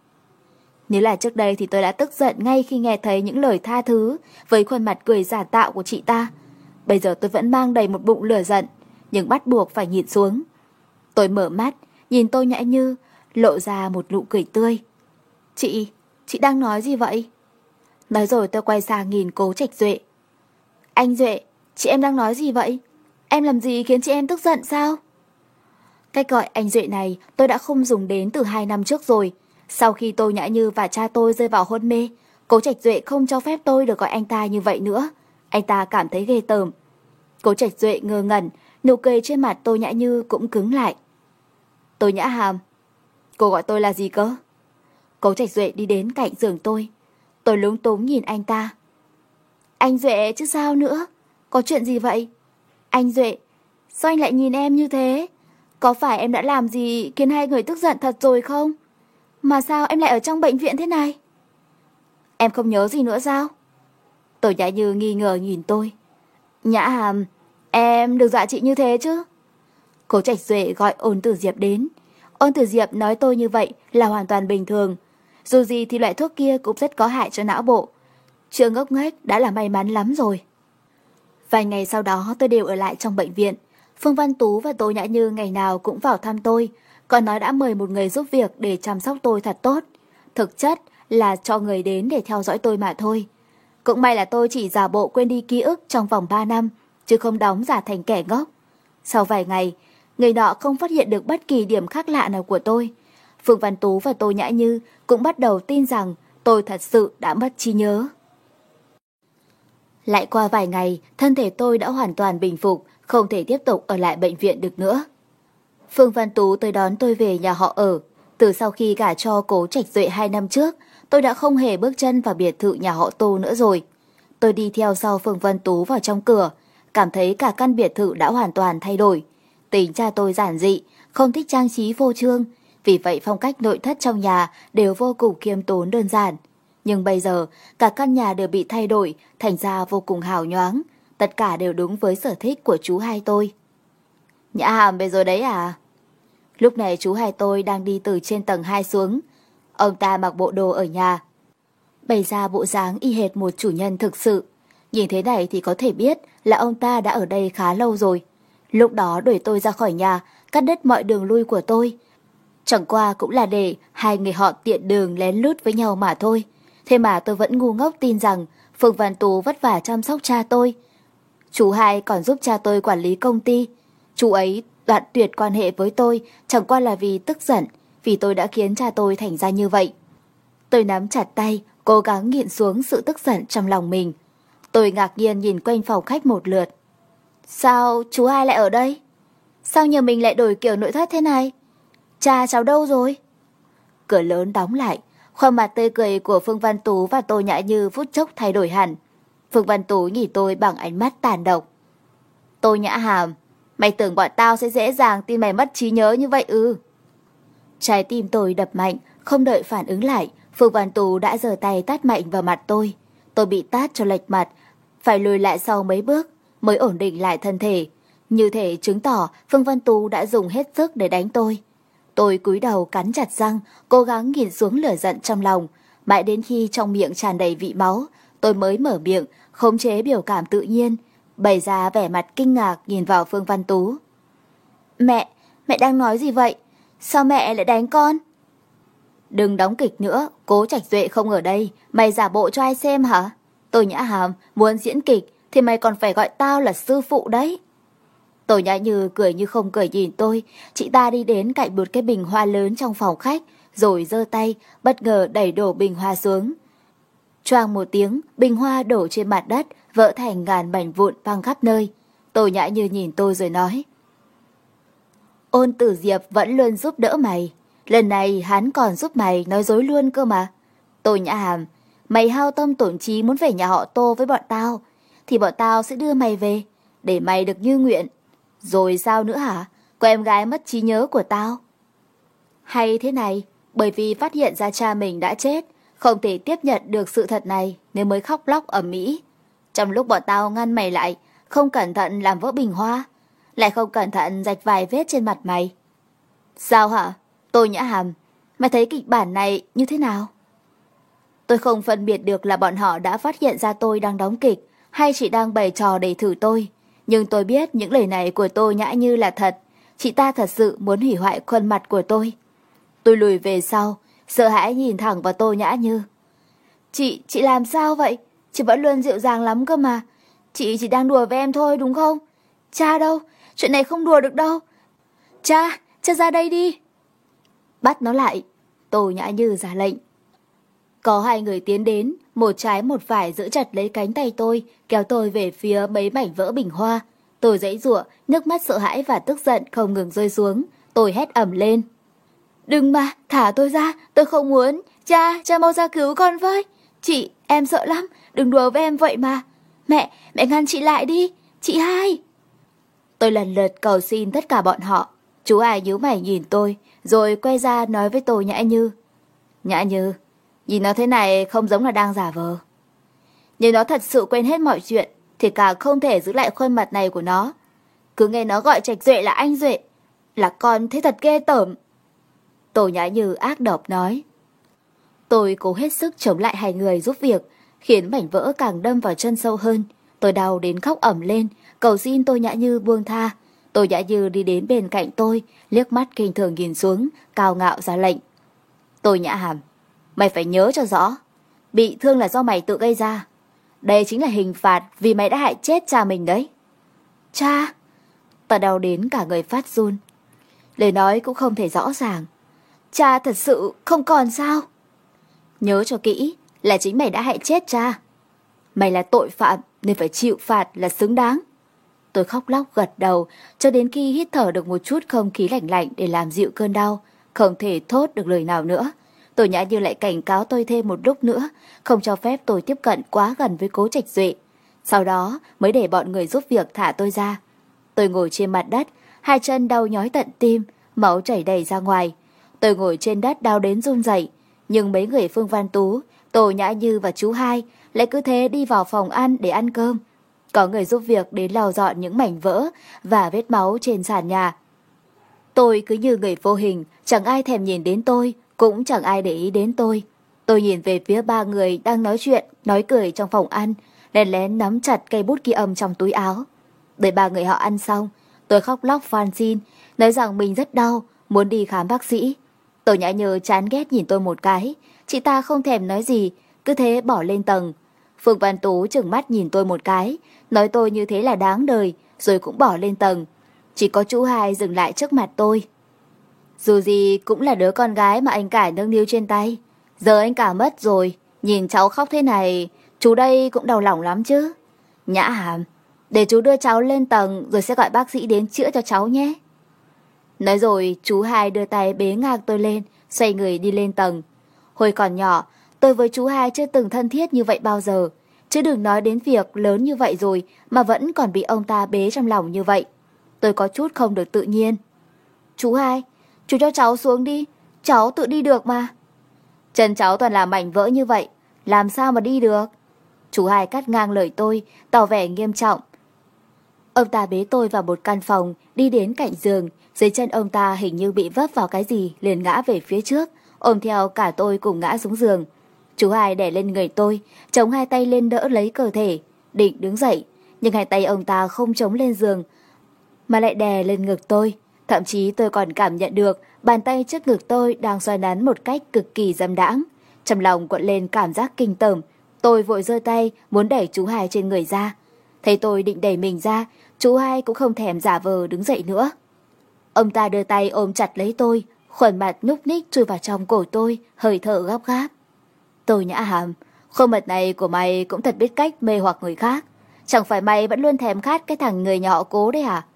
Nếu là trước đây thì tôi đã tức giận ngay khi nghe thấy những lời tha thứ với khuôn mặt cười giả tạo của chị ta. Bây giờ tôi vẫn mang đầy một bụng lửa giận, nhưng bắt buộc phải nhìn xuống. Tôi mở mắt, nhìn tôi nhã như, lộ ra một nụ cười tươi. Chị, chị đang nói gì vậy? Nói rồi tôi quay sang nhìn cố trạch Duệ. Anh Duệ, chị em đang nói gì vậy? Em làm gì khiến chị em tức giận sao? Cách gọi anh Duệ này tôi đã không dùng đến từ hai năm trước rồi. Sau khi tôi Nhã Như và cha tôi rơi vào hôn mê, cố trạch Duệ không cho phép tôi được gọi anh ta như vậy nữa. Anh ta cảm thấy ghê tởm. Cố trạch Duệ ngơ ngẩn, nụ cười trên mặt tôi Nhã Như cũng cứng lại. Tôi Nhã Hàm. Cô gọi tôi là gì cơ? Cố Trạch Duệ đi đến cạnh giường tôi. Tôi lúng túng nhìn anh ta. Anh Duệ chứ sao nữa? Có chuyện gì vậy? Anh Duệ, sao anh lại nhìn em như thế? Có phải em đã làm gì khiến hai người tức giận thật rồi không? Mà sao em lại ở trong bệnh viện thế này? Em không nhớ gì nữa sao? Tổ nhã như nghi ngờ nhìn tôi. Nhã hàm, em được dạ dọa chị như thế chứ? Cố Trạch Duệ gọi ôn tử Diệp đến. Ôn tử Diệp nói tôi như vậy là hoàn toàn bình thường. Dù gì thì loại thuốc kia cũng rất có hại cho não bộ. Chưa ngốc nghếch đã là may mắn lắm rồi. Vài ngày sau đó tôi đều ở lại trong bệnh viện. Phương Văn Tú và Tô Nhã Như ngày nào cũng vào thăm tôi, còn nói đã mời một người giúp việc để chăm sóc tôi thật tốt. Thực chất là cho người đến để theo dõi tôi mà thôi. Cũng may là tôi chỉ giả bộ quên đi ký ức trong vòng 3 năm, chứ không đóng giả thành kẻ ngốc. Sau vài ngày, người nọ không phát hiện được bất kỳ điểm khác lạ nào của tôi. Phương Văn Tú và Tô Nhã Như cũng bắt đầu tin rằng tôi thật sự đã mất trí nhớ. Lại qua vài ngày, thân thể tôi đã hoàn toàn bình phục, không thể tiếp tục ở lại bệnh viện được nữa. Phương Văn Tú tới đón tôi về nhà họ ở. Từ sau khi gả cho cố trạch duệ hai năm trước, tôi đã không hề bước chân vào biệt thự nhà họ Tô nữa rồi. Tôi đi theo sau Phương Văn Tú vào trong cửa, cảm thấy cả căn biệt thự đã hoàn toàn thay đổi. Tính cha tôi giản dị, không thích trang trí vô trương, vì vậy phong cách nội thất trong nhà đều vô cùng khiêm tốn đơn giản. Nhưng bây giờ, cả căn nhà đều bị thay đổi, thành ra vô cùng hào nhoáng. Tất cả đều đúng với sở thích của chú hai tôi. Nhã hàm về rồi đấy à? Lúc này chú hai tôi đang đi từ trên tầng 2 xuống. Ông ta mặc bộ đồ ở nhà. Bày ra bộ dáng y hệt một chủ nhân thực sự. Nhìn thế này thì có thể biết là ông ta đã ở đây khá lâu rồi. Lúc đó đuổi tôi ra khỏi nhà, cắt đứt mọi đường lui của tôi. Chẳng qua cũng là để hai người họ tiện đường lén lút với nhau mà thôi. Thế mà tôi vẫn ngu ngốc tin rằng Phương Văn Tú vất vả chăm sóc cha tôi. Chú hai còn giúp cha tôi quản lý công ty. Chú ấy đoạn tuyệt quan hệ với tôi chẳng qua là vì tức giận, vì tôi đã khiến cha tôi thành ra như vậy. Tôi nắm chặt tay, cố gắng nhịn xuống sự tức giận trong lòng mình. Tôi ngạc nhiên nhìn quanh phòng khách một lượt. Sao chú hai lại ở đây? Sao nhà mình lại đổi kiểu nội thất thế này? Cha cháu đâu rồi? Cửa lớn đóng lại, khuôn mặt tươi cười của Phương Văn Tú và tôi Nhã Như phút chốc thay đổi hẳn. Phương Văn Tú nhìn tôi bằng ánh mắt tàn độc. tôi Nhã Hàm, mày tưởng bọn tao sẽ dễ dàng tin mày mất trí nhớ như vậy ư? Trái tim tôi đập mạnh, không đợi phản ứng lại, Phương Văn Tú đã giơ tay tát mạnh vào mặt tôi. Tôi bị tát cho lệch mặt, phải lùi lại sau mấy bước mới ổn định lại thân thể. Như thể chứng tỏ Phương Văn Tú đã dùng hết sức để đánh tôi. Tôi cúi đầu cắn chặt răng, cố gắng nhìn xuống lửa giận trong lòng. Mãi đến khi trong miệng tràn đầy vị máu, tôi mới mở miệng, khống chế biểu cảm tự nhiên, bày ra vẻ mặt kinh ngạc nhìn vào Phương Văn Tú. Mẹ, mẹ đang nói gì vậy? Sao mẹ lại đánh con? Đừng đóng kịch nữa, cố trạch duệ không ở đây, mày giả bộ cho ai xem hả? Tôi nhã hàm, muốn diễn kịch thì mày còn phải gọi tao là sư phụ đấy. Tổ nhã như cười như không cười nhìn tôi, chị ta đi đến cạnh một cái bình hoa lớn trong phòng khách, rồi giơ tay, bất ngờ đẩy đổ bình hoa xuống. Choang một tiếng, bình hoa đổ trên mặt đất, vỡ thành ngàn mảnh vụn văng khắp nơi. Tô nhã như nhìn tôi rồi nói. Ôn tử diệp vẫn luôn giúp đỡ mày. Lần này hắn còn giúp mày nói dối luôn cơ mà. Tô nhã hàm, mày hao tâm tổn trí muốn về nhà họ tô với bọn tao, thì bọn tao sẽ đưa mày về, để mày được như nguyện. Rồi sao nữa hả? Cô em gái mất trí nhớ của tao. Hay thế này, bởi vì phát hiện ra cha mình đã chết, không thể tiếp nhận được sự thật này nên mới khóc lóc ở Mỹ. Trong lúc bọn tao ngăn mày lại, không cẩn thận làm vỡ bình hoa, lại không cẩn thận rạch vài vết trên mặt mày. Sao hả? Tôi nhã hàm, mày thấy kịch bản này như thế nào? Tôi không phân biệt được là bọn họ đã phát hiện ra tôi đang đóng kịch hay chỉ đang bày trò để thử tôi. Nhưng tôi biết những lời này của tôi nhã như là thật. Chị ta thật sự muốn hủy hoại khuôn mặt của tôi. Tôi lùi về sau, sợ hãi nhìn thẳng vào tô nhã như. Chị, chị làm sao vậy? Chị vẫn luôn dịu dàng lắm cơ mà. Chị chỉ đang đùa với em thôi đúng không? Cha đâu? Chuyện này không đùa được đâu. Cha, cha ra đây đi. Bắt nó lại. Tô nhã như ra lệnh. Có hai người tiến đến, một trái một phải giữ chặt lấy cánh tay tôi, kéo tôi về phía mấy mảnh vỡ bình hoa. Tôi dãy rủa, nước mắt sợ hãi và tức giận không ngừng rơi xuống. Tôi hét ẩm lên. Đừng mà, thả tôi ra, tôi không muốn. Cha, cha mau ra cứu con với. Chị, em sợ lắm, đừng đùa với em vậy mà. Mẹ, mẹ ngăn chị lại đi. Chị hai. Tôi lần lượt cầu xin tất cả bọn họ. Chú ai nhíu mày nhìn tôi, rồi quay ra nói với tôi Nhã Như. Nhã Như, Nhìn nó thế này không giống là đang giả vờ. Nhưng nó thật sự quên hết mọi chuyện, thì cả không thể giữ lại khuôn mặt này của nó. Cứ nghe nó gọi Trạch Duệ là anh Duệ, là con thế thật ghê tởm. Tổ nhã như ác độc nói. Tôi cố hết sức chống lại hai người giúp việc, khiến mảnh vỡ càng đâm vào chân sâu hơn. Tôi đau đến khóc ẩm lên, cầu xin tôi nhã như buông tha. Tôi nhã như đi đến bên cạnh tôi, liếc mắt kinh thường nhìn xuống, cao ngạo ra lệnh. Tôi nhã hàm, Mày phải nhớ cho rõ. Bị thương là do mày tự gây ra. Đây chính là hình phạt vì mày đã hại chết cha mình đấy. Cha! Ta đau đến cả người phát run. Lời nói cũng không thể rõ ràng. Cha thật sự không còn sao? Nhớ cho kỹ là chính mày đã hại chết cha. Mày là tội phạm nên phải chịu phạt là xứng đáng. Tôi khóc lóc gật đầu, cho đến khi hít thở được một chút không khí lạnh lạnh để làm dịu cơn đau, không thể thốt được lời nào nữa. Tôi nhã như lại cảnh cáo tôi thêm một lúc nữa, không cho phép tôi tiếp cận quá gần với cố trạch duệ. Sau đó mới để bọn người giúp việc thả tôi ra. Tôi ngồi trên mặt đất, hai chân đau nhói tận tim, máu chảy đầy ra ngoài. Tôi ngồi trên đất đau đến run rẩy, nhưng mấy người Phương Văn Tú, tổ Nhã Như và chú hai lại cứ thế đi vào phòng ăn để ăn cơm. Có người giúp việc đến lau dọn những mảnh vỡ và vết máu trên sàn nhà. Tôi cứ như người vô hình, chẳng ai thèm nhìn đến tôi, cũng chẳng ai để ý đến tôi. Tôi nhìn về phía ba người đang nói chuyện, nói cười trong phòng ăn, lén lén nắm chặt cây bút ghi âm trong túi áo. Đợi ba người họ ăn xong, tôi khóc lóc van xin, nói rằng mình rất đau, muốn đi khám bác sĩ. Tổ nhã nhớ chán ghét nhìn tôi một cái, chị ta không thèm nói gì, cứ thế bỏ lên tầng. Phương Văn Tú chừng mắt nhìn tôi một cái, nói tôi như thế là đáng đời, rồi cũng bỏ lên tầng. Chỉ có chú hai dừng lại trước mặt tôi. Dù gì cũng là đứa con gái mà anh cả nâng niu trên tay. Giờ anh cả mất rồi, nhìn cháu khóc thế này, chú đây cũng đau lòng lắm chứ. Nhã hàm, để chú đưa cháu lên tầng rồi sẽ gọi bác sĩ đến chữa cho cháu nhé. Nói rồi chú hai đưa tay bế ngang tôi lên, xoay người đi lên tầng. Hồi còn nhỏ, tôi với chú hai chưa từng thân thiết như vậy bao giờ. Chứ đừng nói đến việc lớn như vậy rồi mà vẫn còn bị ông ta bế trong lòng như vậy. Tôi có chút không được tự nhiên. Chú hai, chú cho cháu xuống đi, cháu tự đi được mà. Chân cháu toàn là mảnh vỡ như vậy, làm sao mà đi được? Chú hai cắt ngang lời tôi, tỏ vẻ nghiêm trọng. Ông ta bế tôi vào một căn phòng, đi đến cạnh giường, dưới chân ông ta hình như bị vấp vào cái gì liền ngã về phía trước, ôm theo cả tôi cùng ngã xuống giường. Chú hai đè lên người tôi, chống hai tay lên đỡ lấy cơ thể, định đứng dậy, nhưng hai tay ông ta không chống lên giường, mà lại đè lên ngực tôi. Thậm chí tôi còn cảm nhận được bàn tay trước ngực tôi đang xoay nắn một cách cực kỳ dâm đãng. Trong lòng cuộn lên cảm giác kinh tởm, tôi vội giơ tay muốn đẩy chú hai trên người ra. Thấy tôi định đẩy mình ra, chú hai cũng không thèm giả vờ đứng dậy nữa. Ông ta đưa tay ôm chặt lấy tôi, khuẩn mặt nhúc ních chui vào trong cổ tôi, hơi thở gấp gáp. Tôi nhã hàm, khuôn mặt này của mày cũng thật biết cách mê hoặc người khác. Chẳng phải mày vẫn luôn thèm khát cái thằng người nhỏ cố đấy à?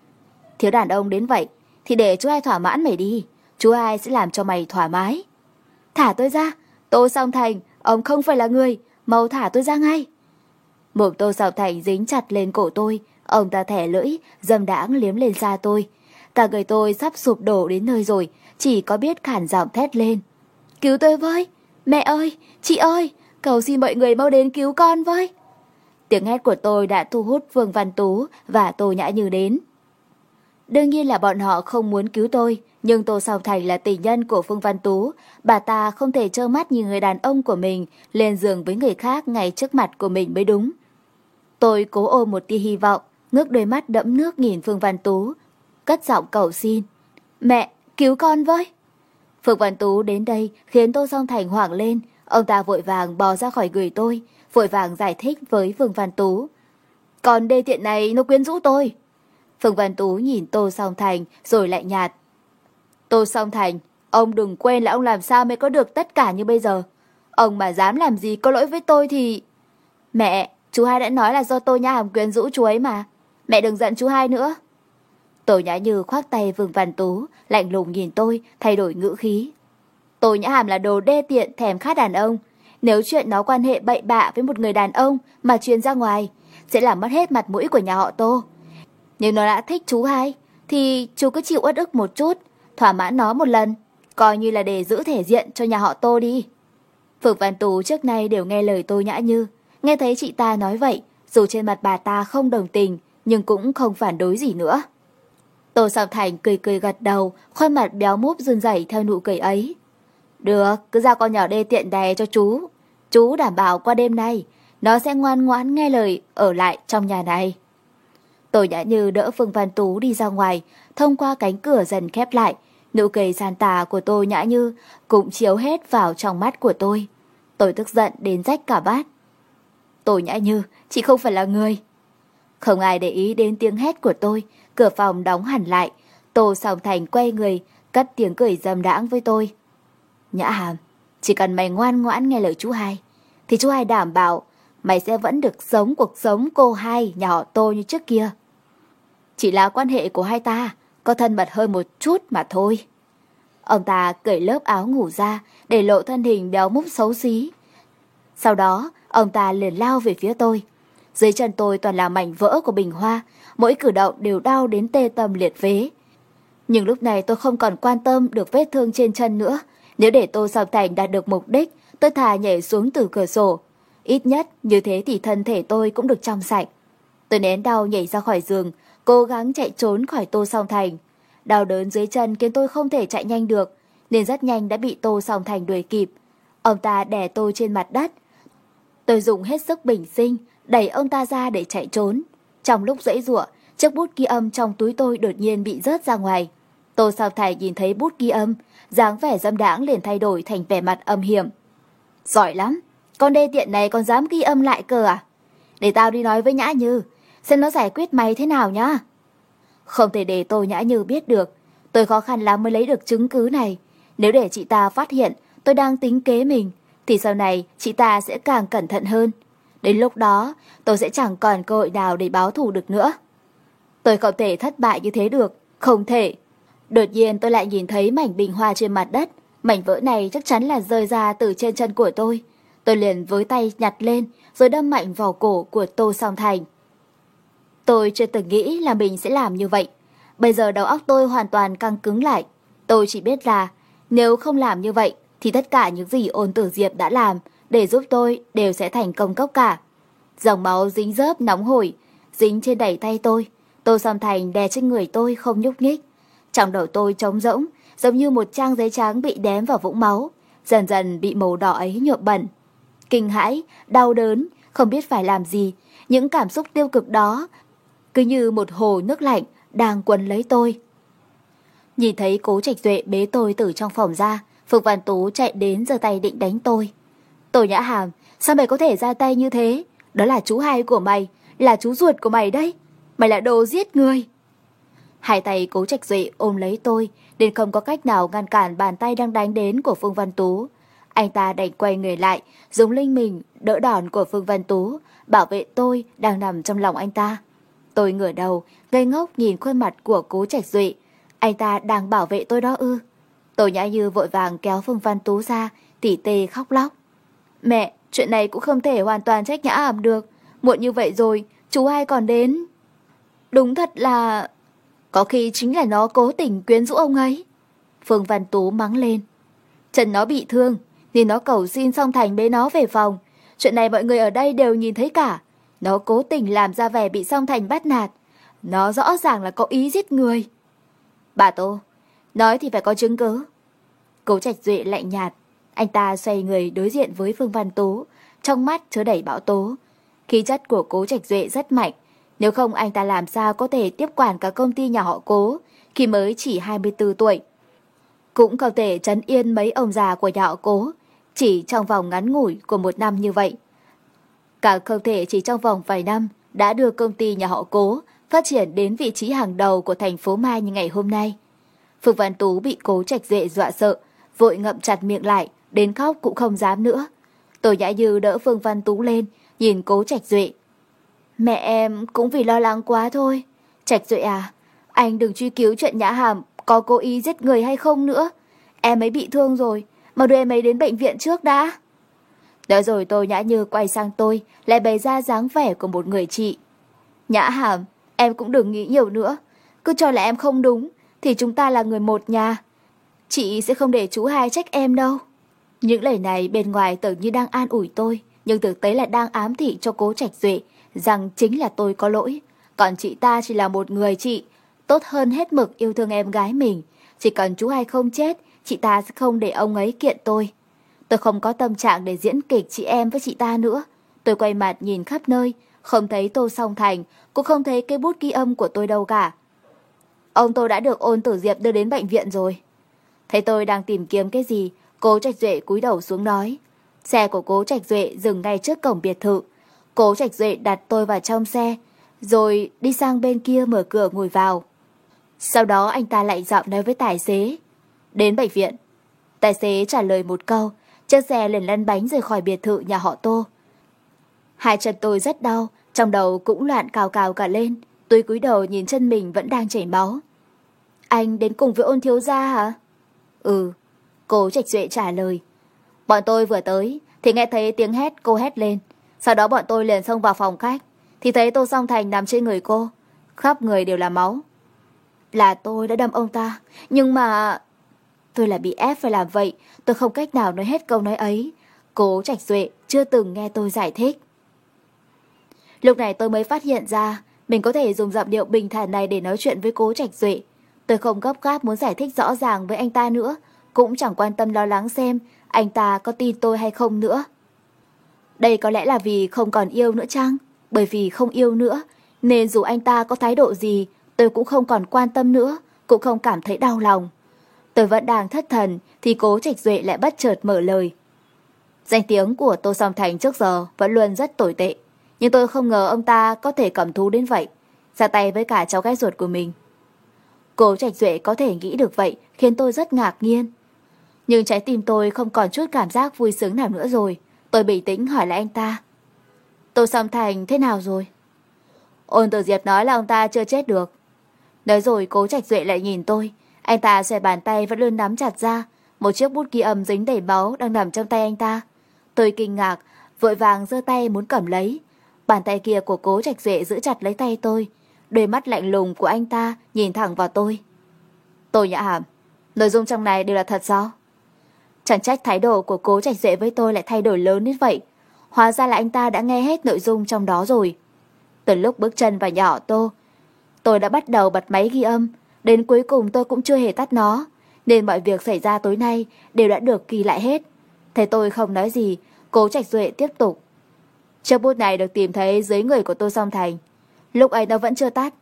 Thiếu đàn ông đến vậy, thì để chú ai thỏa mãn mày đi. Chú ai sẽ làm cho mày thoải mái. Thả tôi ra, Tô Song Thành, ông không phải là người, mau thả tôi ra ngay. Mồm Tô sọc Thành dính chặt lên cổ tôi, ông ta thẻ lưỡi, dâm đãng liếm lên da tôi. Cả người tôi sắp sụp đổ đến nơi rồi, chỉ có biết khản giọng thét lên. Cứu tôi với! Mẹ ơi! Chị ơi! Cầu xin mọi người mau đến cứu con với! Tiếng hét của tôi đã thu hút Vương Văn Tú và Tô Nhã Như đến. Đương nhiên là bọn họ không muốn cứu tôi, nhưng Tô sào Thành là tỷ nhân của Phương Văn Tú, bà ta không thể trơ mắt nhìn người đàn ông của mình lên giường với người khác ngay trước mặt của mình mới đúng. Tôi cố ôm một tia hy vọng, ngước đôi mắt đẫm nước nhìn Phương Văn Tú, cất giọng cầu xin. Mẹ, cứu con với! Phượng Văn Tú đến đây khiến Tô Song Thành hoảng lên, ông ta vội vàng bò ra khỏi người tôi, vội vàng giải thích với Phượng Văn Tú. Còn đê tiện này nó quyến rũ tôi. Phượng Văn Tú nhìn Tô Song Thành rồi lại nhạt. Tô Song Thành, ông đừng quên là ông làm sao mới có được tất cả như bây giờ. Ông mà dám làm gì có lỗi với tôi thì... Mẹ, chú hai đã nói là do tôi nha hàm quyến rũ chú ấy mà. Mẹ đừng giận chú hai nữa. Tô Nhã Như khoác tay Vương Văn Tú, lạnh lùng nhìn tôi, thay đổi ngữ khí. Tô Nhã Hàm là đồ đê tiện thèm khát đàn ông. Nếu chuyện nó quan hệ bậy bạ với một người đàn ông mà truyền ra ngoài, sẽ làm mất hết mặt mũi của nhà họ Tô. Nhưng nó đã thích chú hai, thì chú cứ chịu uất ức một chút, thỏa mãn nó một lần, coi như là để giữ thể diện cho nhà họ Tô đi. Phượng Văn Tú trước nay đều nghe lời Tô Nhã Như, nghe thấy chị ta nói vậy, dù trên mặt bà ta không đồng tình, nhưng cũng không phản đối gì nữa. Tô Sảo Thành cười cười gật đầu, khuôn mặt béo múp run rẩy theo nụ cười ấy. Được, cứ giao con nhỏ đê tiện đè cho chú. Chú đảm bảo qua đêm nay, nó sẽ ngoan ngoãn nghe lời ở lại trong nhà này. Tôi nhã như đỡ Phương Văn Tú đi ra ngoài, thông qua cánh cửa dần khép lại. Nụ cười gian tà của tôi nhã như cũng chiếu hết vào trong mắt của tôi. Tôi tức giận đến rách cả bát. Tôi nhã như, chị không phải là người. Không ai để ý đến tiếng hét của tôi, cửa phòng đóng hẳn lại. Tô Sòng Thành quay người, cất tiếng cười dâm đãng với tôi. Nhã hàm, chỉ cần mày ngoan ngoãn nghe lời chú hai, thì chú hai đảm bảo mày sẽ vẫn được sống cuộc sống cô hai nhà họ như trước kia. Chỉ là quan hệ của hai ta có thân mật hơn một chút mà thôi. Ông ta cởi lớp áo ngủ ra để lộ thân hình béo múc xấu xí. Sau đó, ông ta liền lao về phía tôi. Dưới chân tôi toàn là mảnh vỡ của bình hoa, mỗi cử động đều đau đến tê tâm liệt phế. Nhưng lúc này tôi không còn quan tâm được vết thương trên chân nữa. Nếu để Tô Song Thành đạt được mục đích, tôi thà nhảy xuống từ cửa sổ. Ít nhất như thế thì thân thể tôi cũng được trong sạch. Tôi nén đau nhảy ra khỏi giường, cố gắng chạy trốn khỏi Tô Song Thành. Đau đớn dưới chân khiến tôi không thể chạy nhanh được, nên rất nhanh đã bị Tô Song Thành đuổi kịp. Ông ta đè tôi trên mặt đất. Tôi dùng hết sức bình sinh, đẩy ông ta ra để chạy trốn. Trong lúc dãy giụa, chiếc bút ghi âm trong túi tôi đột nhiên bị rớt ra ngoài. Tô Sao Thải nhìn thấy bút ghi âm, dáng vẻ dâm đãng liền thay đổi thành vẻ mặt âm hiểm. Giỏi lắm, con đê tiện này còn dám ghi âm lại cơ à? Để tao đi nói với Nhã Như, xem nó giải quyết mày thế nào nhá. Không thể để tôi Nhã Như biết được, tôi khó khăn lắm mới lấy được chứng cứ này. Nếu để chị ta phát hiện tôi đang tính kế mình, thì sau này chị ta sẽ càng cẩn thận hơn. Đến lúc đó, tôi sẽ chẳng còn cơ hội nào để báo thù được nữa. Tôi không thể thất bại như thế được, không thể. Đột nhiên tôi lại nhìn thấy mảnh bình hoa trên mặt đất. Mảnh vỡ này chắc chắn là rơi ra từ trên chân của tôi. Tôi liền với tay nhặt lên rồi đâm mạnh vào cổ của Tô Song Thành. Tôi chưa từng nghĩ là mình sẽ làm như vậy. Bây giờ đầu óc tôi hoàn toàn căng cứng lại. Tôi chỉ biết là nếu không làm như vậy thì tất cả những gì ôn tử diệp đã làm để giúp tôi đều sẽ thành công cốc cả. Dòng máu dính dớp nóng hổi, dính trên đẩy tay tôi. Tô Song Thành đè trên người tôi không nhúc nhích. Trong đầu tôi trống rỗng, giống như một trang giấy trắng bị đếm vào vũng máu, dần dần bị màu đỏ ấy nhuộm bẩn. Kinh hãi, đau đớn, không biết phải làm gì, những cảm xúc tiêu cực đó cứ như một hồ nước lạnh đang quấn lấy tôi. Nhìn thấy cố trạch duệ bế tôi từ trong phòng ra, Phượng Văn Tú chạy đến giơ tay định đánh tôi. Tổ nhã hàm, sao mày có thể ra tay như thế? Đó là chú hai của mày, là chú ruột của mày đấy. Mày là đồ giết người. Hai tay cố trạch duệ ôm lấy tôi, nên không có cách nào ngăn cản bàn tay đang đánh đến của Phương Văn Tú. Anh ta đành quay người lại, dùng linh mình đỡ đòn của Phương Văn Tú, bảo vệ tôi đang nằm trong lòng anh ta. Tôi ngửa đầu, ngây ngốc nhìn khuôn mặt của cố trạch duệ. Anh ta đang bảo vệ tôi đó ư. Tôi nhã như vội vàng kéo Phương Văn Tú ra, tỉ tê khóc lóc. Mẹ, chuyện này cũng không thể hoàn toàn trách nhã ảm được. Muộn như vậy rồi, chú hai còn đến. Đúng thật là... Có khi chính là nó cố tình quyến rũ ông ấy. Phương Văn Tú mắng lên. Trần nó bị thương, nên nó cầu xin song thành bế nó về phòng. Chuyện này mọi người ở đây đều nhìn thấy cả. Nó cố tình làm ra vẻ bị song thành bắt nạt. Nó rõ ràng là có ý giết người. Bà Tô, nói thì phải có chứng cứ. Cố Trạch Duệ lạnh nhạt. Anh ta xoay người đối diện với Phương Văn Tú, trong mắt chứa đầy bão tố. Khí chất của Cố Trạch Duệ rất mạnh, nếu không anh ta làm sao có thể tiếp quản cả công ty nhà họ Cố khi mới chỉ 24 tuổi. Cũng không thể trấn yên mấy ông già của nhà họ Cố chỉ trong vòng ngắn ngủi của một năm như vậy. Cả không thể chỉ trong vòng vài năm đã đưa công ty nhà họ Cố phát triển đến vị trí hàng đầu của thành phố Mai như ngày hôm nay. Phương Văn Tú bị Cố Trạch Duệ dọa sợ, vội ngậm chặt miệng lại, đến khóc cũng không dám nữa. Tổ Nhã Như đỡ Phương Văn Tú lên, nhìn Cố Trạch Duệ, Mẹ em cũng vì lo lắng quá thôi. Trạch Duệ à, anh đừng truy cứu chuyện Nhã Hàm có cố ý giết người hay không nữa. Em ấy bị thương rồi, mà đưa em ấy đến bệnh viện trước đã. Đã rồi tôi Nhã Như quay sang tôi, lại bày ra dáng vẻ của một người chị. Nhã Hàm, em cũng đừng nghĩ nhiều nữa. Cứ cho là em không đúng, thì chúng ta là người một nhà. Chị sẽ không để chú hai trách em đâu. Những lời này bên ngoài tưởng như đang an ủi tôi, nhưng thực tế là đang ám thị cho cố Trạch Duệ rằng chính là tôi có lỗi. Còn chị ta chỉ là một người chị, tốt hơn hết mực yêu thương em gái mình. Chỉ cần chú hai không chết, chị ta sẽ không để ông ấy kiện tôi. Tôi không có tâm trạng để diễn kịch chị em với chị ta nữa. Tôi quay mặt nhìn khắp nơi, không thấy Tô Song Thành, cũng không thấy cái bút ghi âm của tôi đâu cả. Ông tôi đã được ôn tử diệp đưa đến bệnh viện rồi. Thấy tôi đang tìm kiếm cái gì, cố Trạch Duệ cúi đầu xuống nói. Xe của cố Trạch Duệ dừng ngay trước cổng biệt thự. Cố Trạch Duệ đặt tôi vào trong xe, rồi đi sang bên kia mở cửa ngồi vào. Sau đó anh ta lại giọng nói với tài xế. Đến bệnh viện. Tài xế trả lời một câu, chiếc xe liền lăn bánh rời khỏi biệt thự nhà họ Tô. Hai chân tôi rất đau, trong đầu cũng loạn cào cào cả lên. Tôi cúi đầu nhìn chân mình vẫn đang chảy máu. Anh đến cùng với ôn thiếu gia hả? Ừ, cô Trạch Duệ trả lời. Bọn tôi vừa tới, thì nghe thấy tiếng hét cô hét lên. Sau đó bọn tôi liền xông vào phòng khách, thì thấy Tô Song Thành nằm trên người cô. Khắp người đều là máu. Là tôi đã đâm ông ta, nhưng mà... Tôi là bị ép phải làm vậy, tôi không cách nào nói hết câu nói ấy. Cố Trạch Duệ chưa từng nghe tôi giải thích. Lúc này tôi mới phát hiện ra mình có thể dùng giọng điệu bình thản này để nói chuyện với cố Trạch Duệ. Tôi không gấp gáp muốn giải thích rõ ràng với anh ta nữa, cũng chẳng quan tâm lo lắng xem anh ta có tin tôi hay không nữa. Đây có lẽ là vì không còn yêu nữa chăng? Bởi vì không yêu nữa, nên dù anh ta có thái độ gì, tôi cũng không còn quan tâm nữa, cũng không cảm thấy đau lòng. Tôi vẫn đang thất thần, thì cố Trạch Duệ lại bất chợt mở lời. Danh tiếng của Tô Song Thành trước giờ vẫn luôn rất tồi tệ. Nhưng tôi không ngờ ông ta có thể cầm thú đến vậy. Ra tay với cả cháu gái ruột của mình. Cố Trạch Duệ có thể nghĩ được vậy khiến tôi rất ngạc nhiên. Nhưng trái tim tôi không còn chút cảm giác vui sướng nào nữa rồi. Tôi bình tĩnh hỏi lại anh ta. Tô Song Thành thế nào rồi? Ôn tử Diệp nói là ông ta chưa chết được. Nói rồi cố Trạch Duệ lại nhìn tôi. Anh ta xòe bàn tay vẫn luôn nắm chặt ra. Một chiếc bút ghi âm dính đầy máu đang nằm trong tay anh ta. Tôi kinh ngạc, vội vàng giơ tay muốn cầm lấy. Bàn tay kia của cố trạch duệ giữ chặt lấy tay tôi. Đôi mắt lạnh lùng của anh ta nhìn thẳng vào tôi. Tôi nhã hàm, nội dung trong này đều là thật sao? Chẳng trách thái độ của cố trạch dễ với tôi lại thay đổi lớn đến vậy. Hóa ra là anh ta đã nghe hết nội dung trong đó rồi. Từ lúc bước chân vào nhỏ tô, tôi đã bắt đầu bật máy ghi âm. Đến cuối cùng tôi cũng chưa hề tắt nó. Nên mọi việc xảy ra tối nay đều đã được ghi lại hết. Thấy tôi không nói gì, cố trạch duệ tiếp tục. Chiếc bút này được tìm thấy dưới người của Tô Song Thành. Lúc ấy nó vẫn chưa tắt,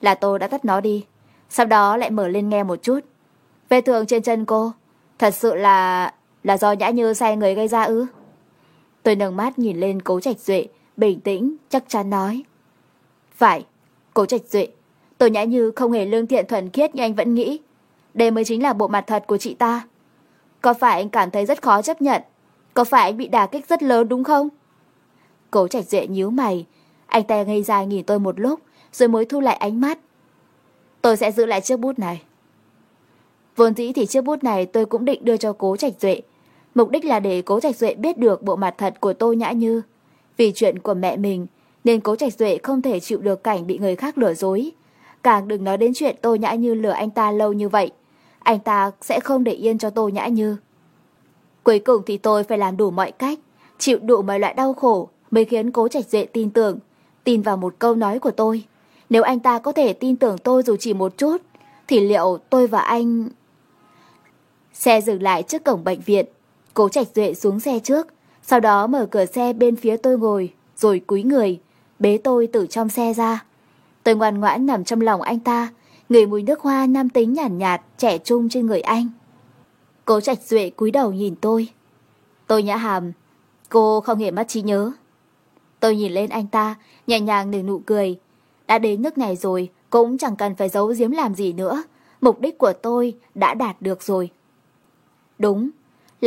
là tôi đã tắt nó đi. Sau đó lại mở lên nghe một chút. Vết thương trên chân cô, thật sự là là do nhã như say người gây ra ư? Tôi nâng mắt nhìn lên cố trạch duệ, bình tĩnh, chắc chắn nói. Phải, cố trạch duệ, tôi nhã như không hề lương thiện thuần khiết như anh vẫn nghĩ. Đây mới chính là bộ mặt thật của chị ta. Có phải anh cảm thấy rất khó chấp nhận? Có phải anh bị đả kích rất lớn đúng không? Cố trạch duệ nhíu mày. Anh ta ngây dài nhìn tôi một lúc, rồi mới thu lại ánh mắt. Tôi sẽ giữ lại chiếc bút này. Vốn dĩ thì chiếc bút này tôi cũng định đưa cho cố trạch duệ. Mục đích là để cố trạch duệ biết được bộ mặt thật của tô nhã như. Vì chuyện của mẹ mình, nên cố trạch duệ không thể chịu được cảnh bị người khác lừa dối. Càng đừng nói đến chuyện tôi nhã như lừa anh ta lâu như vậy. Anh ta sẽ không để yên cho tôi nhã như. Cuối cùng thì tôi phải làm đủ mọi cách, chịu đủ mọi loại đau khổ, mới khiến cố trạch duệ tin tưởng, tin vào một câu nói của tôi. Nếu anh ta có thể tin tưởng tôi dù chỉ một chút, thì liệu tôi và anh... Xe dừng lại trước cổng bệnh viện, cố trạch duệ xuống xe trước, sau đó mở cửa xe bên phía tôi ngồi, rồi cúi người, bế tôi từ trong xe ra. Tôi ngoan ngoãn nằm trong lòng anh ta, người mùi nước hoa nam tính nhàn nhạt, nhạt, trẻ trung trên người anh. Cố trạch duệ cúi đầu nhìn tôi. Tôi nhã hàm, cô không hề mất trí nhớ. Tôi nhìn lên anh ta, nhẹ nhàng nở nụ cười. Đã đến nước này rồi, cũng chẳng cần phải giấu giếm làm gì nữa. Mục đích của tôi đã đạt được rồi. Đúng,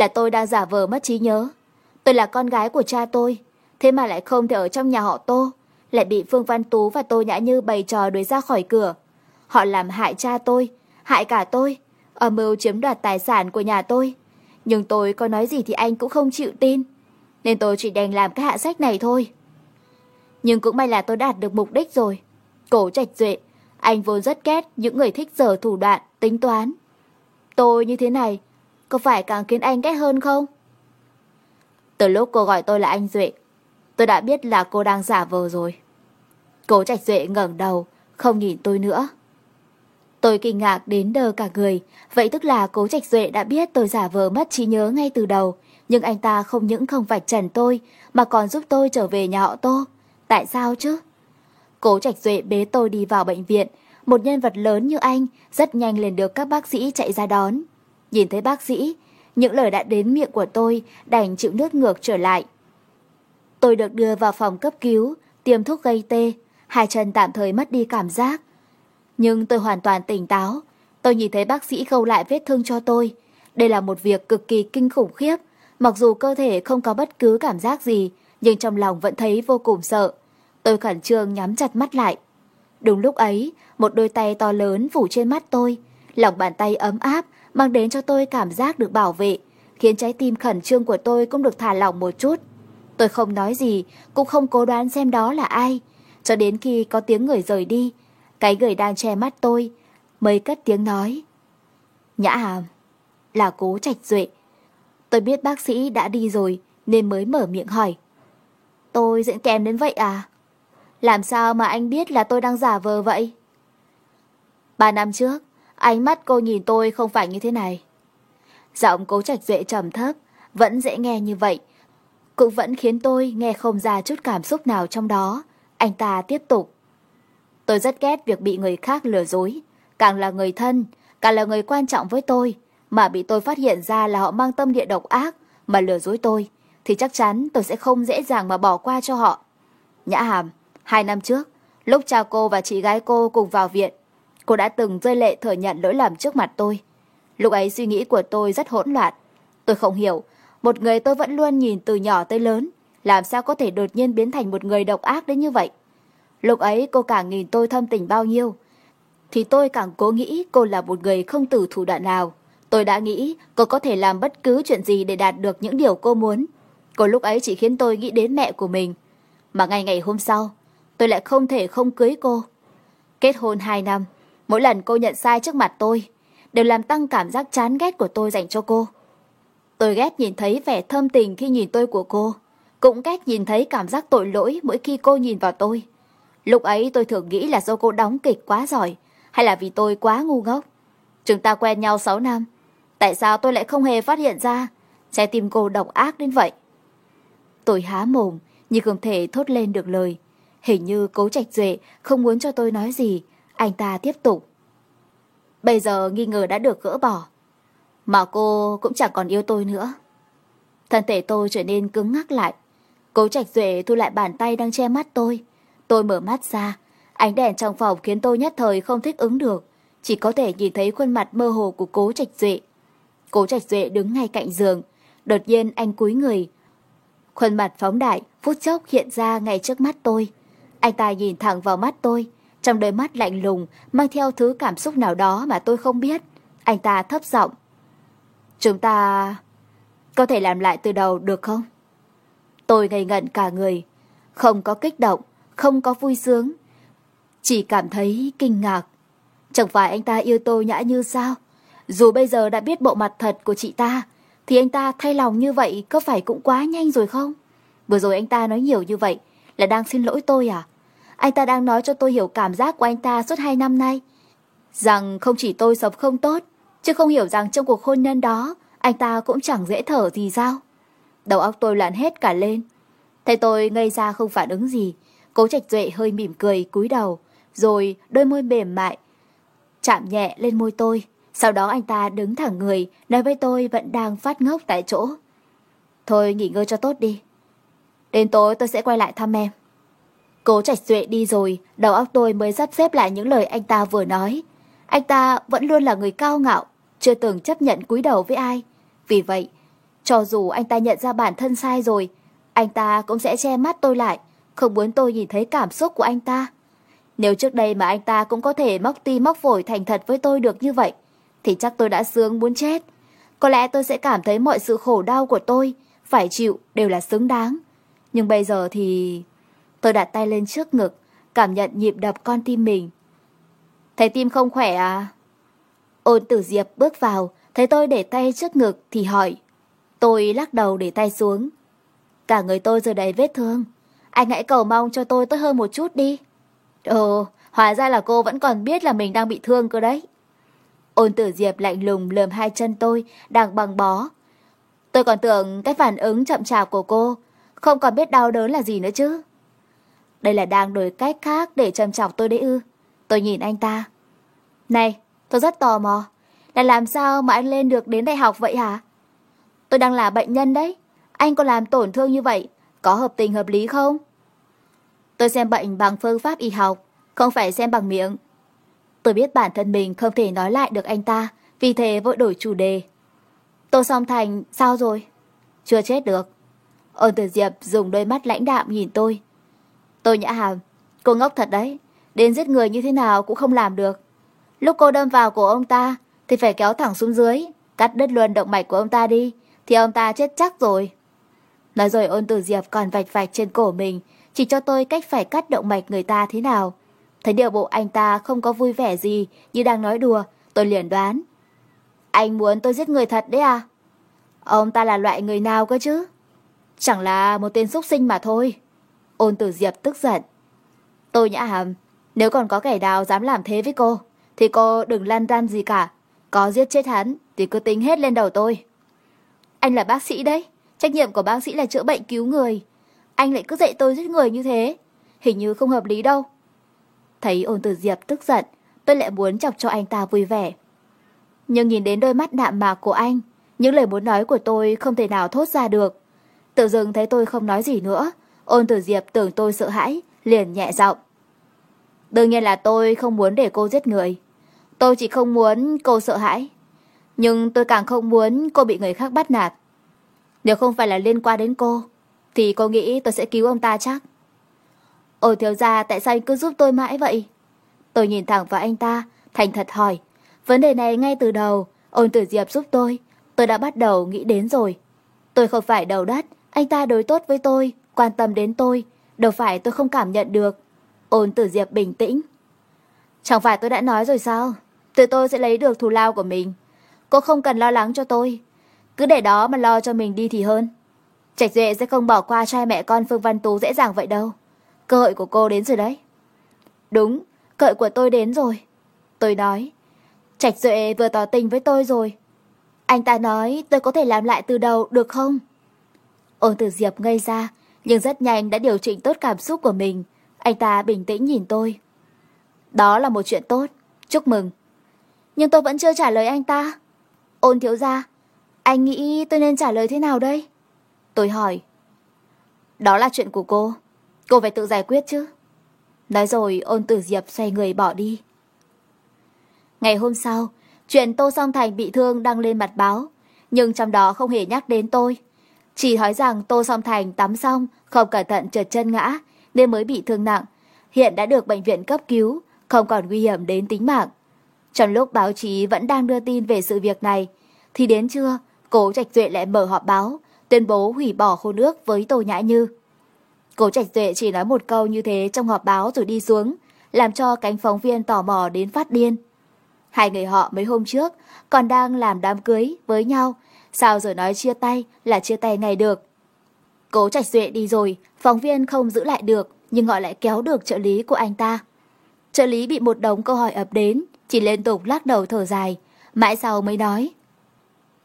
là tôi đang giả vờ mất trí nhớ. Tôi là con gái của cha tôi, thế mà lại không thể ở trong nhà họ Tô. Lại bị Phương Văn Tú và Tô Nhã Như bày trò đuổi ra khỏi cửa. Họ làm hại cha tôi, hại cả tôi, âm mưu chiếm đoạt tài sản của nhà tôi. Nhưng tôi có nói gì thì anh cũng không chịu tin. Nên tôi chỉ đành làm cái hạ sách này thôi. Nhưng cũng may là tôi đạt được mục đích rồi. Cổ trạch duệ, anh vốn rất ghét những người thích dở thủ đoạn, tính toán. Tôi như thế này, có phải càng khiến anh ghét hơn không? Từ lúc cô gọi tôi là anh Duệ, tôi đã biết là cô đang giả vờ rồi. Cố Trạch Duệ ngẩng đầu, không nhìn tôi nữa. Tôi kinh ngạc đến đờ cả người, vậy tức là Cố Trạch Duệ đã biết tôi giả vờ mất trí nhớ ngay từ đầu, nhưng anh ta không những không vạch trần tôi, mà còn giúp tôi trở về nhà họ Tô. Tại sao chứ? Cố Trạch Duệ bế tôi đi vào bệnh viện, một nhân vật lớn như anh rất nhanh liền được các bác sĩ chạy ra đón. Nhìn thấy bác sĩ, những lời đã đến miệng của tôi đành chịu nước ngược trở lại. Tôi được đưa vào phòng cấp cứu, tiêm thuốc gây tê, hai chân tạm thời mất đi cảm giác. Nhưng tôi hoàn toàn tỉnh táo, tôi nhìn thấy bác sĩ khâu lại vết thương cho tôi. Đây là một việc cực kỳ kinh khủng khiếp, mặc dù cơ thể không có bất cứ cảm giác gì, nhưng trong lòng vẫn thấy vô cùng sợ. Tôi khẩn trương nhắm chặt mắt lại. Đúng lúc ấy, một đôi tay to lớn phủ trên mắt tôi. Lòng bàn tay ấm áp mang đến cho tôi cảm giác được bảo vệ, khiến trái tim khẩn trương của tôi cũng được thả lỏng một chút. Tôi không nói gì, cũng không cố đoán xem đó là ai. Cho đến khi có tiếng người rời đi, cái người đang che mắt tôi mới cất tiếng nói. Nhã hàm, là cố trạch duệ. Tôi biết bác sĩ đã đi rồi nên mới mở miệng hỏi. Tôi dẫn kèm đến vậy à? Làm sao mà anh biết là tôi đang giả vờ vậy? Ba năm trước, ánh mắt cô nhìn tôi không phải như thế này. Giọng cố trạch duệ trầm thấp, vẫn dễ nghe như vậy. Cũng vẫn khiến tôi nghe không ra chút cảm xúc nào trong đó. Anh ta tiếp tục. Tôi rất ghét việc bị người khác lừa dối. Càng là người thân, càng là người quan trọng với tôi, mà bị tôi phát hiện ra là họ mang tâm địa độc ác mà lừa dối tôi, thì chắc chắn tôi sẽ không dễ dàng mà bỏ qua cho họ. Nhã Hàm, hai năm trước, lúc cha cô và chị gái cô cùng vào viện, cô đã từng rơi lệ thừa nhận lỗi lầm trước mặt tôi. Lúc ấy suy nghĩ của tôi rất hỗn loạn. Tôi không hiểu, một người tôi vẫn luôn nhìn từ nhỏ tới lớn, làm sao có thể đột nhiên biến thành một người độc ác đến như vậy. Lúc ấy cô càng nhìn tôi thâm tình bao nhiêu, thì tôi càng cố nghĩ cô là một người không từ thủ đoạn nào. Tôi đã nghĩ cô có thể làm bất cứ chuyện gì để đạt được những điều cô muốn. Cô lúc ấy chỉ khiến tôi nghĩ đến mẹ của mình. Mà ngày ngày hôm sau, tôi lại không thể không cưới cô. Kết hôn 2 năm, mỗi lần cô nhận sai trước mặt tôi, đều làm tăng cảm giác chán ghét của tôi dành cho cô. Tôi ghét nhìn thấy vẻ thâm tình khi nhìn tôi của cô, cũng ghét nhìn thấy cảm giác tội lỗi mỗi khi cô nhìn vào tôi. Lúc ấy tôi thường nghĩ là do cô đóng kịch quá giỏi, hay là vì tôi quá ngu ngốc. Chúng ta quen nhau 6 năm, tại sao tôi lại không hề phát hiện ra trái tim cô độc ác đến vậy? Tôi há mồm, nhưng không thể thốt lên được lời. Hình như cố trạch duệ không muốn cho tôi nói gì, anh ta tiếp tục. Bây giờ nghi ngờ đã được gỡ bỏ, mà cô cũng chẳng còn yêu tôi nữa. Thân thể tôi trở nên cứng ngắc lại. Cố trạch duệ thu lại bàn tay đang che mắt tôi. Tôi mở mắt ra, ánh đèn trong phòng khiến tôi nhất thời không thích ứng được. Chỉ có thể nhìn thấy khuôn mặt mơ hồ của cố trạch duệ. Cố trạch duệ đứng ngay cạnh giường. Đột nhiên anh cúi người. Khuôn mặt phóng đại, phút chốc hiện ra ngay trước mắt tôi. Anh ta nhìn thẳng vào mắt tôi. Trong đôi mắt lạnh lùng, mang theo thứ cảm xúc nào đó mà tôi không biết. Anh ta thấp giọng. Chúng ta có thể làm lại từ đầu được không? Tôi ngây ngẩn cả người. Không có kích động, không có vui sướng. Chỉ cảm thấy kinh ngạc. Chẳng phải anh ta yêu tôi nhã như sao? Dù bây giờ đã biết bộ mặt thật của chị ta, thì anh ta thay lòng như vậy có phải cũng quá nhanh rồi không? Vừa rồi anh ta nói nhiều như vậy là đang xin lỗi tôi à? Anh ta đang nói cho tôi hiểu cảm giác của anh ta suốt hai năm nay. Rằng không chỉ tôi sống không tốt, chứ không hiểu rằng trong cuộc hôn nhân đó anh ta cũng chẳng dễ thở gì sao? Đầu óc tôi loạn hết cả lên. Thấy tôi ngây ra không phản ứng gì, cố trạch duệ hơi mỉm cười cúi đầu, rồi đôi môi mềm mại chạm nhẹ lên môi tôi. Sau đó anh ta đứng thẳng người, nói với tôi vẫn đang phát ngốc tại chỗ. Thôi nghỉ ngơi cho tốt đi. Đến tối tôi sẽ quay lại thăm em. Cố trạch duệ đi rồi, đầu óc tôi mới sắp xếp lại những lời anh ta vừa nói. Anh ta vẫn luôn là người cao ngạo, chưa từng chấp nhận cúi đầu với ai. Vì vậy, cho dù anh ta nhận ra bản thân sai rồi, anh ta cũng sẽ che mắt tôi lại, không muốn tôi nhìn thấy cảm xúc của anh ta. Nếu trước đây mà anh ta cũng có thể móc ti móc phổi thành thật với tôi được như vậy, thì chắc tôi đã sướng muốn chết. Có lẽ tôi sẽ cảm thấy mọi sự khổ đau của tôi phải chịu đều là xứng đáng. Nhưng bây giờ thì... Tôi đặt tay lên trước ngực, cảm nhận nhịp đập con tim mình. Thấy tim không khỏe à? Ôn tử diệp bước vào, thấy tôi để tay trước ngực thì hỏi. Tôi lắc đầu để tay xuống. Cả người tôi giờ đầy vết thương. Anh hãy cầu mong cho tôi tốt hơn một chút đi. Ồ, hóa ra là cô vẫn còn biết là mình đang bị thương cơ đấy. Ôn tử diệp lạnh lùng lườm hai chân tôi đang bằng bó. Tôi còn tưởng cái phản ứng chậm chạp của cô không còn biết đau đớn là gì nữa chứ. Đây là đang đổi cách khác để châm chọc tôi đấy ư. Tôi nhìn anh ta. Này, tôi rất tò mò. Là làm sao mà anh lên được đến đại học vậy hả? Tôi đang là bệnh nhân đấy. Anh có làm tổn thương như vậy, có hợp tình hợp lý không? Tôi xem bệnh bằng phương pháp y học, không phải xem bằng miệng. Tôi biết bản thân mình không thể nói lại được anh ta, vì thế vội đổi chủ đề. Tô Song Thành, sao rồi? Chưa chết được. Ôn Tử Diệp dùng đôi mắt lãnh đạm nhìn tôi. Tôi nhã hàm, cô ngốc thật đấy. đến giết người như thế nào cũng không làm được. Lúc cô đâm vào cổ ông ta, thì phải kéo thẳng xuống dưới, cắt đứt luôn động mạch của ông ta đi, thì ông ta chết chắc rồi. Nói rồi ôn tử diệp còn vạch vạch trên cổ mình, chỉ cho tôi cách phải cắt động mạch người ta thế nào. Thấy điều bộ anh ta không có vui vẻ gì như đang nói đùa, tôi liền đoán. Anh muốn tôi giết người thật đấy à? Ông ta là loại người nào cơ chứ? Chẳng là một tên xúc sinh mà thôi. Ôn tử diệp tức giận. Tôi nhã hàm, nếu còn có kẻ nào dám làm thế với cô, thì cô đừng lan ran gì cả. Có giết chết hắn thì cứ tính hết lên đầu tôi. Anh là bác sĩ đấy, trách nhiệm của bác sĩ là chữa bệnh cứu người. Anh lại cứ dạy tôi giết người như thế, hình như không hợp lý đâu. Thấy ôn tử diệp tức giận, tôi lại muốn chọc cho anh ta vui vẻ. Nhưng nhìn đến đôi mắt đạm mạc của anh, những lời muốn nói của tôi không thể nào thốt ra được. Tự dưng thấy tôi không nói gì nữa, ôn tử diệp tưởng tôi sợ hãi, liền nhẹ giọng. Đương nhiên là tôi không muốn để cô giết người. Tôi chỉ không muốn cô sợ hãi. Nhưng tôi càng không muốn cô bị người khác bắt nạt. Nếu không phải là liên quan đến cô, thì cô nghĩ tôi sẽ cứu ông ta chắc. Ôi thiếu gia tại sao anh cứ giúp tôi mãi vậy? Tôi nhìn thẳng vào anh ta, thành thật hỏi. Vấn đề này ngay từ đầu, ôn tử diệp giúp tôi. Tôi đã bắt đầu nghĩ đến rồi. Tôi không phải đầu đất, anh ta đối tốt với tôi, quan tâm đến tôi. Đâu phải tôi không cảm nhận được. Ôn tử diệp bình tĩnh. Chẳng phải tôi đã nói rồi sao? Tự tôi sẽ lấy được thù lao của mình. Cô không cần lo lắng cho tôi. Cứ để đó mà lo cho mình đi thì hơn. Trạch Duệ sẽ không bỏ qua trai mẹ con Phương Văn Tú dễ dàng vậy đâu. Cơ hội của cô đến rồi đấy. Đúng, cơ hội của tôi đến rồi. Tôi nói. Trạch Duệ vừa tỏ tình với tôi rồi. Anh ta nói tôi có thể làm lại từ đầu được không? Ôn tử Diệp ngây ra, nhưng rất nhanh đã điều chỉnh tốt cảm xúc của mình. Anh ta bình tĩnh nhìn tôi. Đó là một chuyện tốt. Chúc mừng. Nhưng tôi vẫn chưa trả lời anh ta. Ôn thiếu gia, anh nghĩ tôi nên trả lời thế nào đây? Tôi hỏi. Đó là chuyện của cô. Cô phải tự giải quyết chứ. Nói rồi ôn tử diệp xoay người bỏ đi. Ngày hôm sau, chuyện Tô Song Thành bị thương đăng lên mặt báo. Nhưng trong đó không hề nhắc đến tôi. Chỉ nói rằng Tô Song Thành tắm xong, không cẩn thận trượt chân ngã, nên mới bị thương nặng. Hiện đã được bệnh viện cấp cứu, không còn nguy hiểm đến tính mạng. Trong lúc báo chí vẫn đang đưa tin về sự việc này, thì đến trưa, Cố Trạch Duệ lại mở họp báo, tuyên bố hủy bỏ hôn ước với Tô Nhã Như. Cố Trạch Duệ chỉ nói một câu như thế trong họp báo rồi đi xuống, làm cho cánh phóng viên tò mò đến phát điên. Hai người họ mấy hôm trước còn đang làm đám cưới với nhau, sao giờ nói chia tay là chia tay ngay được. Cố Trạch Duệ đi rồi, phóng viên không giữ lại được, nhưng họ lại kéo được trợ lý của anh ta. Trợ lý bị một đống câu hỏi ập đến, chỉ liên tục lắc đầu thở dài, mãi sau mới nói.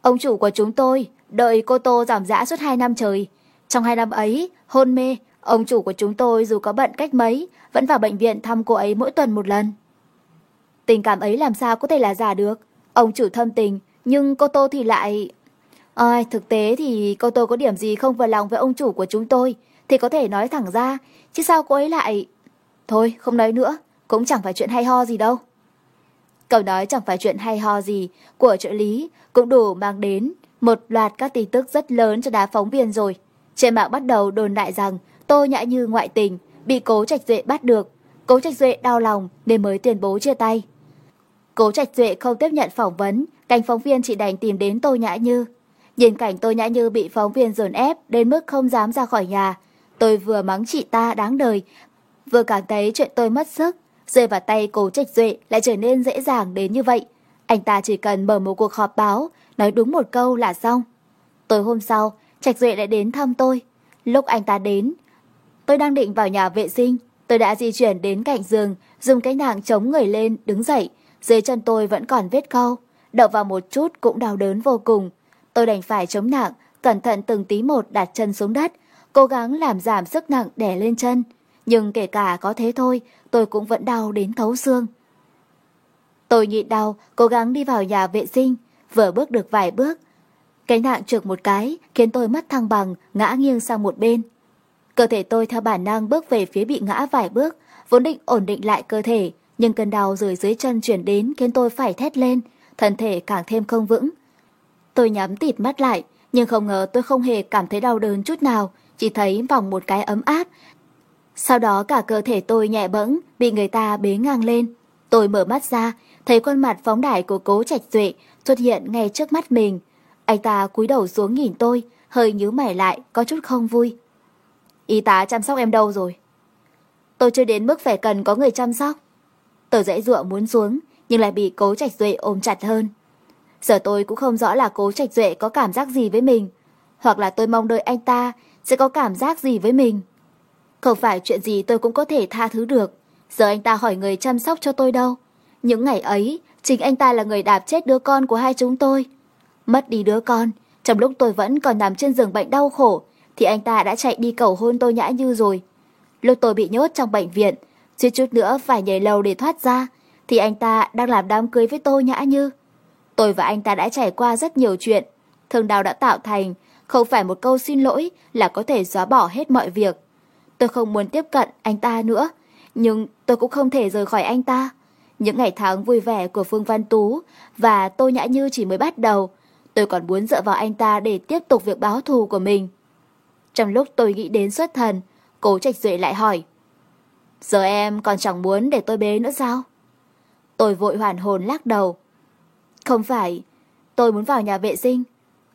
Ông chủ của chúng tôi đợi cô Tô giảm dã suốt 2 năm trời. Trong 2 năm ấy, hôn mê, ông chủ của chúng tôi dù có bận cách mấy, vẫn vào bệnh viện thăm cô ấy mỗi tuần một lần. Tình cảm ấy làm sao có thể là giả được? Ông chủ thâm tình, nhưng cô Tô thì lại... Ôi, thực tế thì cô tôi có điểm gì không vừa lòng với ông chủ của chúng tôi, thì có thể nói thẳng ra, chứ sao cô ấy lại... Thôi, không nói nữa, cũng chẳng phải chuyện hay ho gì đâu. Câu nói chẳng phải chuyện hay ho gì của trợ lý cũng đủ mang đến một loạt các tin tức rất lớn cho đá phóng viên rồi. Trên mạng bắt đầu đồn đại rằng Tô Nhã Như ngoại tình, bị Cố Trạch Duệ bắt được. Cố Trạch Duệ đau lòng nên mới tuyên bố chia tay. Cố Trạch Duệ không tiếp nhận phỏng vấn, cánh phóng viên chỉ đành tìm đến Tô Nhã Như. Nhìn cảnh tôi Nhã Như bị phóng viên dồn ép đến mức không dám ra khỏi nhà. Tôi vừa mắng chị ta đáng đời, vừa cảm thấy chuyện tôi mất sức, rơi vào tay Cố Trạch Duệ lại trở nên dễ dàng đến như vậy. Anh ta chỉ cần mở một cuộc họp báo, nói đúng một câu là xong. Tối hôm sau, Trạch Duệ lại đến thăm tôi. Lúc anh ta đến, tôi đang định vào nhà vệ sinh. Tôi đã di chuyển đến cạnh giường, dùng cái nạng chống người lên, đứng dậy. Dưới chân tôi vẫn còn vết câu, đậu vào một chút cũng đau đớn vô cùng. Tôi đành phải chống nặng cẩn thận từng tí một đặt chân xuống đất, cố gắng làm giảm sức nặng đè lên chân. Nhưng kể cả có thế thôi, tôi cũng vẫn đau đến thấu xương. Tôi nhịn đau, cố gắng đi vào nhà vệ sinh, vừa bước được vài bước. Cái nạng trượt một cái, khiến tôi mất thăng bằng, ngã nghiêng sang một bên. Cơ thể tôi theo bản năng bước về phía bị ngã vài bước, vốn định ổn định lại cơ thể, nhưng cơn đau rồi dưới chân chuyển đến khiến tôi phải thét lên, thân thể càng thêm không vững. Tôi nhắm tịt mắt lại, nhưng không ngờ tôi không hề cảm thấy đau đớn chút nào, chỉ thấy vòng một cái ấm áp, Sau đó cả cơ thể tôi nhẹ bẫng, bị người ta bế ngang lên. Tôi mở mắt ra, thấy khuôn mặt phóng đại của cố trạch duệ xuất hiện ngay trước mắt mình. Anh ta cúi đầu xuống nhìn tôi, hơi nhíu mày lại, có chút không vui. Y tá chăm sóc em đâu rồi? Tôi chưa đến mức phải cần có người chăm sóc. Tôi dãy dụa muốn xuống, nhưng lại bị cố trạch duệ ôm chặt hơn. Giờ tôi cũng không rõ là cố trạch duệ có cảm giác gì với mình, hoặc là tôi mong đợi anh ta sẽ có cảm giác gì với mình. Không phải chuyện gì tôi cũng có thể tha thứ được. Giờ anh ta hỏi người chăm sóc cho tôi đâu. Những ngày ấy, chính anh ta là người đạp chết đứa con của hai chúng tôi. Mất đi đứa con, trong lúc tôi vẫn còn nằm trên giường bệnh đau khổ, thì anh ta đã chạy đi cầu hôn tôi nhã như rồi. Lúc tôi bị nhốt trong bệnh viện, suýt chút nữa phải nhảy lầu để thoát ra, thì anh ta đang làm đám cưới với tôi nhã như. Tôi và anh ta đã trải qua rất nhiều chuyện. Thương đau đã tạo thành, không phải một câu xin lỗi là có thể xóa bỏ hết mọi việc. Tôi không muốn tiếp cận anh ta nữa, nhưng tôi cũng không thể rời khỏi anh ta. Những ngày tháng vui vẻ của Phương Văn Tú và Tô Nhã Như chỉ mới bắt đầu. Tôi còn muốn dựa vào anh ta để tiếp tục việc báo thù của mình. Trong lúc tôi nghĩ đến xuất thần, cố trạch duệ lại hỏi. Giờ em còn chẳng muốn để tôi bế nữa sao? Tôi vội hoàn hồn lắc đầu. Không phải, tôi muốn vào nhà vệ sinh.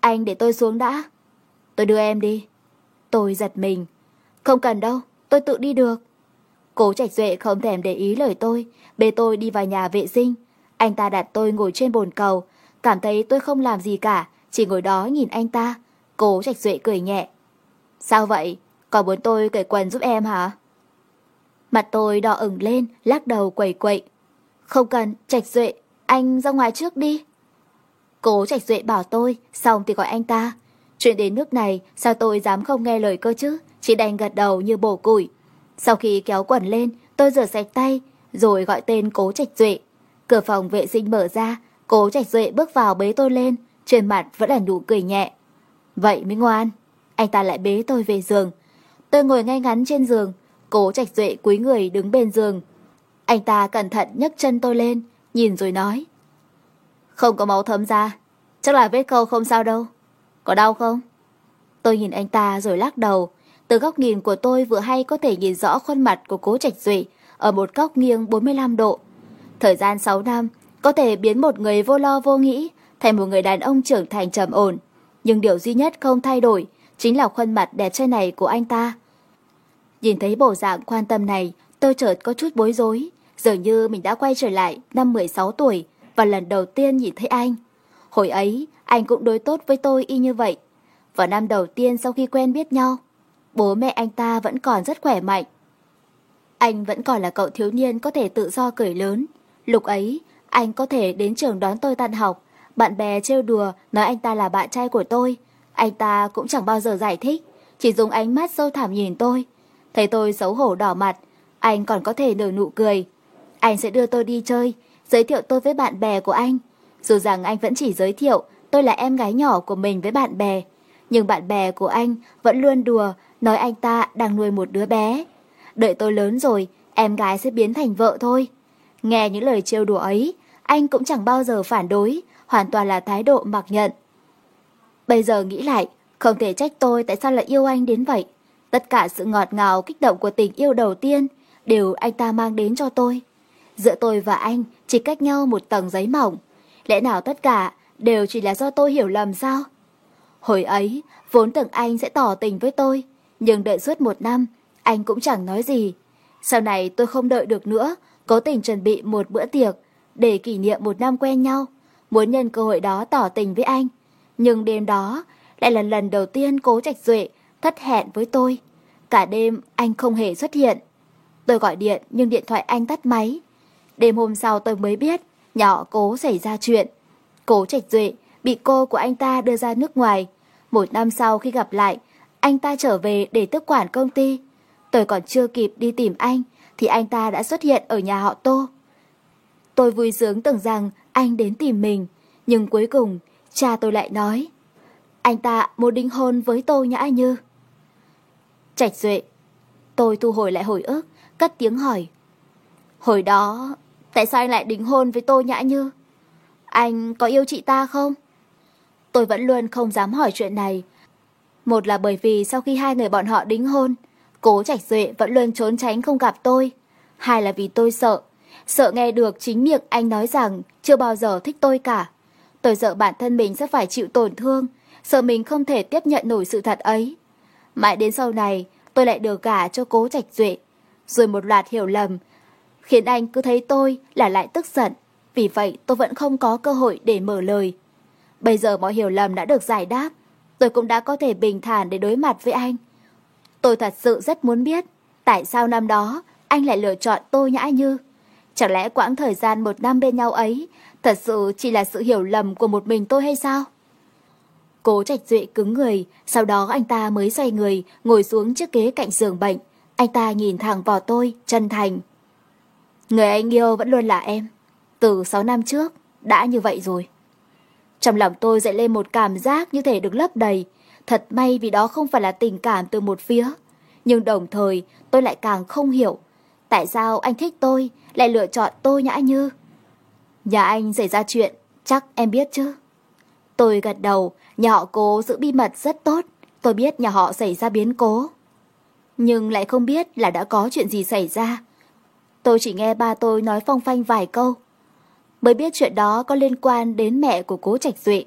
Anh để tôi xuống đã. Tôi đưa em đi. Tôi giật mình. Không cần đâu, tôi tự đi được. Cố Trạch Duệ không thèm để ý lời tôi, bê tôi đi vào nhà vệ sinh. Anh ta đặt tôi ngồi trên bồn cầu, cảm thấy tôi không làm gì cả, chỉ ngồi đó nhìn anh ta. Cố Trạch Duệ cười nhẹ. Sao vậy? Còn muốn tôi cởi quần giúp em hả? Mặt tôi đỏ ửng lên, lắc đầu quẩy quậy. Không cần, Trạch Duệ, anh ra ngoài trước đi. Cố Trạch Duệ bảo tôi, xong thì gọi anh ta. Chuyện đến nước này, sao tôi dám không nghe lời cơ chứ? Chỉ đành gật đầu như bổ củi. Sau khi kéo quần lên, tôi rửa sạch tay, rồi gọi tên Cố Trạch Duệ. Cửa phòng vệ sinh mở ra, Cố Trạch Duệ bước vào bế tôi lên, trên mặt vẫn là nụ cười nhẹ. Vậy mới ngoan. Anh ta lại bế tôi về giường. Tôi ngồi ngay ngắn trên giường, Cố Trạch Duệ cúi người đứng bên giường. Anh ta cẩn thận nhấc chân tôi lên, nhìn rồi nói. Không có máu thấm ra, chắc là vết câu không sao đâu. Có đau không? Tôi nhìn anh ta rồi lắc đầu. Từ góc nhìn của tôi vừa hay có thể nhìn rõ khuôn mặt của cố trạch duệ ở một góc nghiêng 45 độ. Thời gian 6 năm có thể biến một người vô lo vô nghĩ thành một người đàn ông trưởng thành trầm ổn. Nhưng điều duy nhất không thay đổi chính là khuôn mặt đẹp trai này của anh ta. Nhìn thấy bộ dạng quan tâm này, tôi chợt có chút bối rối. Dường như mình đã quay trở lại năm 16 tuổi và lần đầu tiên nhìn thấy anh. Hồi ấy, anh cũng đối tốt với tôi y như vậy. Vào năm đầu tiên sau khi quen biết nhau, bố mẹ anh ta vẫn còn rất khỏe mạnh. Anh vẫn còn là cậu thiếu niên có thể tự do cười lớn. Lúc ấy, anh có thể đến trường đón tôi tan học. Bạn bè trêu đùa nói anh ta là bạn trai của tôi. Anh ta cũng chẳng bao giờ giải thích, chỉ dùng ánh mắt sâu thẳm nhìn tôi. Thấy tôi xấu hổ đỏ mặt, anh còn có thể nở nụ cười. Anh sẽ đưa tôi đi chơi, giới thiệu tôi với bạn bè của anh. Dù rằng anh vẫn chỉ giới thiệu tôi là em gái nhỏ của mình với bạn bè. Nhưng bạn bè của anh vẫn luôn đùa nói anh ta đang nuôi một đứa bé. Đợi tôi lớn rồi, em gái sẽ biến thành vợ thôi. Nghe những lời trêu đùa ấy, anh cũng chẳng bao giờ phản đối, hoàn toàn là thái độ mặc nhận. Bây giờ nghĩ lại, không thể trách tôi tại sao lại yêu anh đến vậy. Tất cả sự ngọt ngào kích động của tình yêu đầu tiên đều anh ta mang đến cho tôi. Giữa tôi và anh chỉ cách nhau một tầng giấy mỏng. Lẽ nào tất cả đều chỉ là do tôi hiểu lầm sao? Hồi ấy, vốn tưởng anh sẽ tỏ tình với tôi, nhưng đợi suốt một năm, anh cũng chẳng nói gì. Sau này tôi không đợi được nữa, cố tình chuẩn bị một bữa tiệc để kỷ niệm một năm quen nhau, muốn nhân cơ hội đó tỏ tình với anh. Nhưng đêm đó lại là lần đầu tiên cố trạch duệ thất hẹn với tôi. Cả đêm anh không hề xuất hiện. Tôi gọi điện nhưng điện thoại anh tắt máy. Đêm hôm sau tôi mới biết nhỏ cố xảy ra chuyện. Cố Trạch Duệ bị cô của anh ta đưa ra nước ngoài. Một năm sau khi gặp lại, anh ta trở về để tiếp quản công ty. Tôi còn chưa kịp đi tìm anh, thì anh ta đã xuất hiện ở nhà họ Tô. Tôi vui sướng tưởng rằng anh đến tìm mình, nhưng cuối cùng cha tôi lại nói anh ta muốn đính hôn với Tô Nhã Như. Trạch Duệ, tôi thu hồi lại hồi ức, cất tiếng hỏi. Hồi đó, tại sao anh lại đính hôn với Tô Nhã Như? Anh có yêu chị ta không? Tôi vẫn luôn không dám hỏi chuyện này. Một là bởi vì sau khi hai người bọn họ đính hôn, Cố Trạch Duệ vẫn luôn trốn tránh không gặp tôi. Hai là vì tôi sợ. Sợ nghe được chính miệng anh nói rằng chưa bao giờ thích tôi cả. Tôi sợ bản thân mình sẽ phải chịu tổn thương. Sợ mình không thể tiếp nhận nổi sự thật ấy. Mãi đến sau này, tôi lại được gả cho Cố Trạch Duệ. Rồi một loạt hiểu lầm, khiến anh cứ thấy tôi là lại tức giận. Vì vậy tôi vẫn không có cơ hội để mở lời. Bây giờ mọi hiểu lầm đã được giải đáp. Tôi cũng đã có thể bình thản để đối mặt với anh. Tôi thật sự rất muốn biết tại sao năm đó anh lại lựa chọn tôi Nhã Như. Chẳng lẽ quãng thời gian một năm bên nhau ấy thật sự chỉ là sự hiểu lầm của một mình tôi hay sao? Cố Trạch Duệ cứng người, sau đó anh ta mới xoay người, ngồi xuống chiếc ghế cạnh giường bệnh. Anh ta nhìn thẳng vào tôi, chân thành. Người anh yêu vẫn luôn là em. Từ 6 năm trước, đã như vậy rồi. Trong lòng tôi dậy lên một cảm giác như thể được lấp đầy. Thật may vì đó không phải là tình cảm từ một phía. Nhưng đồng thời tôi lại càng không hiểu. Tại sao anh thích tôi, lại lựa chọn tôi nhã như? Nhà anh xảy ra chuyện, chắc em biết chứ? Tôi gật đầu, nhà họ cố giữ bí mật rất tốt. Tôi biết nhà họ xảy ra biến cố. Nhưng lại không biết là đã có chuyện gì xảy ra. Tôi chỉ nghe ba tôi nói phong phanh vài câu. Mới biết chuyện đó có liên quan đến mẹ của cố Trạch Duệ.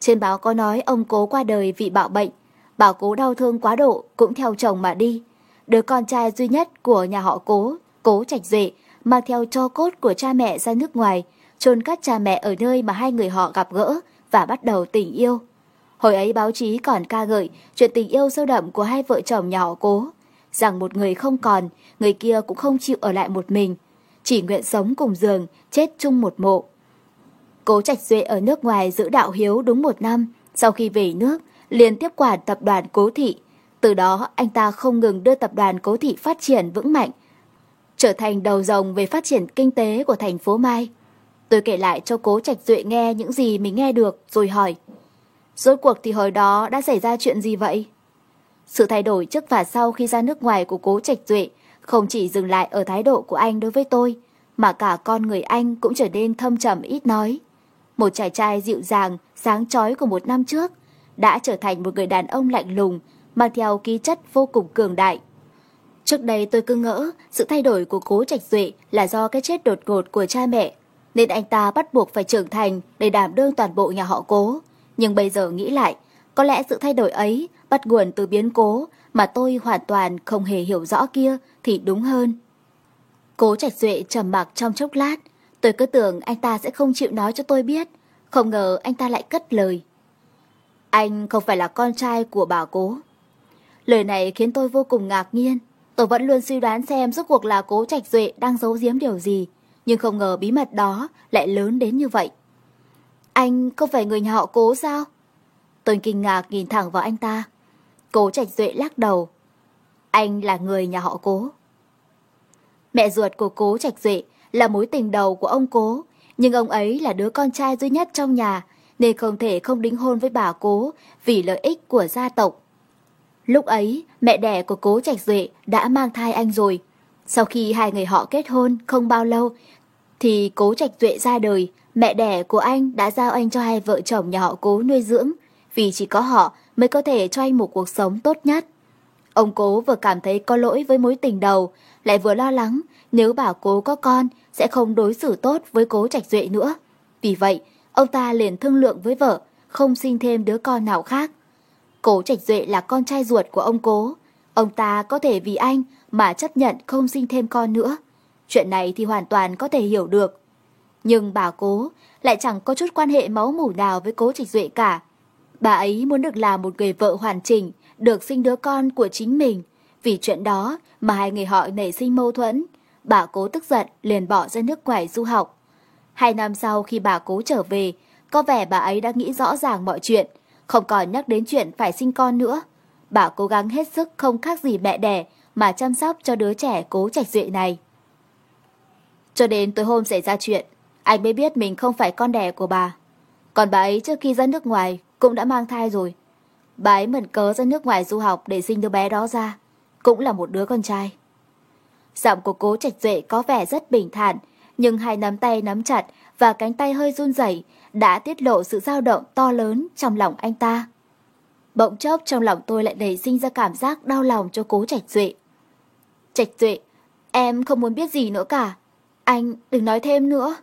Trên báo có nói ông cố qua đời vì bạo bệnh. Bảo cố đau thương quá độ cũng theo chồng mà đi. Đứa con trai duy nhất của nhà họ cố, cố Trạch Duệ, mang theo cho cốt của cha mẹ ra nước ngoài, chôn cất cha mẹ ở nơi mà hai người họ gặp gỡ và bắt đầu tình yêu. Hồi ấy báo chí còn ca ngợi chuyện tình yêu sâu đậm của hai vợ chồng nhà họ cố, rằng một người không còn, người kia cũng không chịu ở lại một mình, chỉ nguyện sống cùng giường, chết chung một mộ. Cố Trạch Duệ ở nước ngoài giữ đạo hiếu đúng một năm, sau khi về nước, liền tiếp quản tập đoàn Cố Thị. Từ đó, anh ta không ngừng đưa tập đoàn Cố Thị phát triển vững mạnh, trở thành đầu rồng về phát triển kinh tế của thành phố Mai. Tôi kể lại cho Cố Trạch Duệ nghe những gì mình nghe được, rồi hỏi. Rốt cuộc thì hồi đó đã xảy ra chuyện gì vậy? Sự thay đổi trước và sau khi ra nước ngoài của Cố Trạch Duệ không chỉ dừng lại ở thái độ của anh đối với tôi, mà cả con người anh cũng trở nên thâm trầm ít nói. Một chàng trai dịu dàng, sáng chói của một năm trước, đã trở thành một người đàn ông lạnh lùng, mang theo ký chất vô cùng cường đại. Trước đây tôi cứ ngỡ sự thay đổi của cố trạch duệ là do cái chết đột ngột của cha mẹ, nên anh ta bắt buộc phải trưởng thành để đảm đương toàn bộ nhà họ cố. Nhưng bây giờ nghĩ lại, có lẽ sự thay đổi ấy bắt nguồn từ biến cố mà tôi hoàn toàn không hề hiểu rõ kia thì đúng hơn. Cố Trạch Duệ trầm mặc trong chốc lát, tôi cứ tưởng anh ta sẽ không chịu nói cho tôi biết, không ngờ anh ta lại cất lời. Anh không phải là con trai của bà cố. Lời này khiến tôi vô cùng ngạc nhiên. Tôi vẫn luôn suy đoán xem rốt cuộc là cố Trạch Duệ đang giấu giếm điều gì, nhưng không ngờ bí mật đó lại lớn đến như vậy. Anh không phải người nhà họ cố sao? Tôi kinh ngạc nhìn thẳng vào anh ta. Cố Trạch Duệ lắc đầu. Anh là người nhà họ cố. Mẹ ruột của cố Trạch Duệ là mối tình đầu của ông cố, nhưng ông ấy là đứa con trai duy nhất trong nhà, nên không thể không đính hôn với bà cố vì lợi ích của gia tộc. Lúc ấy, mẹ đẻ của cố Trạch Duệ đã mang thai anh rồi. Sau khi hai người họ kết hôn không bao lâu, thì cố Trạch Duệ ra đời, mẹ đẻ của anh đã giao anh cho hai vợ chồng nhà họ cố nuôi dưỡng, vì chỉ có họ mới có thể cho anh một cuộc sống tốt nhất. Ông cố vừa cảm thấy có lỗi với mối tình đầu, lại vừa lo lắng nếu bảo cố có con sẽ không đối xử tốt với cố Trạch Duệ nữa. Vì vậy, ông ta liền thương lượng với vợ, không sinh thêm đứa con nào khác. Cố Trạch Duệ là con trai ruột của ông cố. Ông ta có thể vì anh mà chấp nhận không sinh thêm con nữa. Chuyện này thì hoàn toàn có thể hiểu được. Nhưng bà cố lại chẳng có chút quan hệ máu mủ nào với cố Trạch Duệ cả. Bà ấy muốn được làm một người vợ hoàn chỉnh, được sinh đứa con của chính mình. Vì chuyện đó mà hai người họ nảy sinh mâu thuẫn. Bà cố tức giận liền bỏ ra nước ngoài du học. Hai năm sau khi bà cố trở về, có vẻ bà ấy đã nghĩ rõ ràng mọi chuyện, không còn nhắc đến chuyện phải sinh con nữa. Bà cố gắng hết sức không khác gì mẹ đẻ mà chăm sóc cho đứa trẻ cố trạch duệ này. Cho đến tối hôm xảy ra chuyện, anh mới biết mình không phải con đẻ của bà. Còn bà ấy trước khi ra nước ngoài cũng đã mang thai rồi. Bà ấy mẩn cớ ra nước ngoài du học để sinh đứa bé đó ra. Cũng là một đứa con trai. Giọng của cố trạch duệ có vẻ rất bình thản, nhưng hai nắm tay nắm chặt và cánh tay hơi run rẩy đã tiết lộ sự dao động to lớn trong lòng anh ta. Bỗng chốc trong lòng tôi lại nảy sinh ra cảm giác đau lòng cho cố trạch duệ. Trạch Duệ, em không muốn biết gì nữa cả. Anh đừng nói thêm nữa.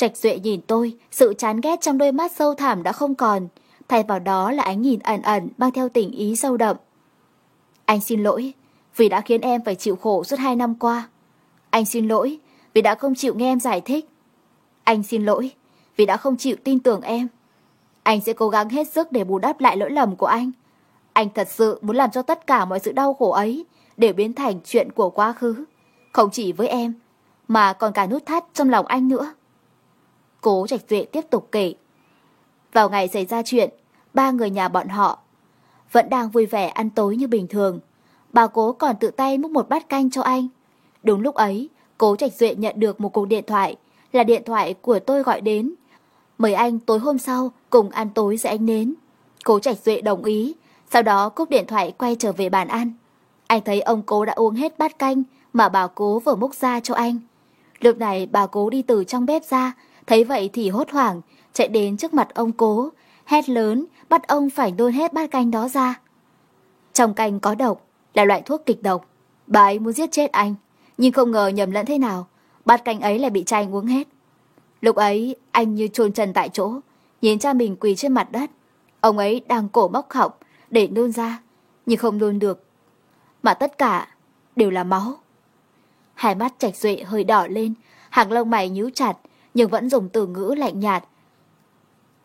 Trạch Duệ nhìn tôi, sự chán ghét trong đôi mắt sâu thẳm đã không còn. Thay vào đó là ánh nhìn ẩn ẩn mang theo tình ý sâu đậm. Anh xin lỗi vì đã khiến em phải chịu khổ suốt hai năm qua. Anh xin lỗi vì đã không chịu nghe em giải thích. Anh xin lỗi vì đã không chịu tin tưởng em. Anh sẽ cố gắng hết sức để bù đắp lại lỗi lầm của anh. Anh thật sự muốn làm cho tất cả mọi sự đau khổ ấy đều biến thành chuyện của quá khứ. Không chỉ với em, mà còn cả nút thắt trong lòng anh nữa. Cố Trạch Duệ tiếp tục kể. Vào ngày xảy ra chuyện, ba người nhà bọn họ vẫn đang vui vẻ ăn tối như bình thường. Bà cố còn tự tay múc một bát canh cho anh. Đúng lúc ấy, cố Trạch Duệ nhận được một cuộc điện thoại, là điện thoại của tôi gọi đến. Mời anh tối hôm sau cùng ăn tối với anh nến. Cố Trạch Duệ đồng ý, sau đó cúp điện thoại quay trở về bàn ăn. Anh thấy ông cố đã uống hết bát canh mà bà cố vừa múc ra cho anh. Lúc này bà cố đi từ trong bếp ra, thấy vậy thì hốt hoảng, chạy đến trước mặt ông cố, hét lớn, bắt ông phải nôn hết bát canh đó ra. Trong canh có độc, là loại thuốc kịch độc. Bà ấy muốn giết chết anh, nhưng không ngờ nhầm lẫn thế nào, bát canh ấy lại bị cha anh uống hết. Lúc ấy, anh như chôn chân tại chỗ, nhìn cha mình quỳ trên mặt đất. Ông ấy đang cổ bóc họng để nôn ra, nhưng không nôn được. Mà tất cả đều là máu. Hai mắt trạch duệ hơi đỏ lên, hàng lông mày nhíu chặt, nhưng vẫn dùng từ ngữ lạnh nhạt.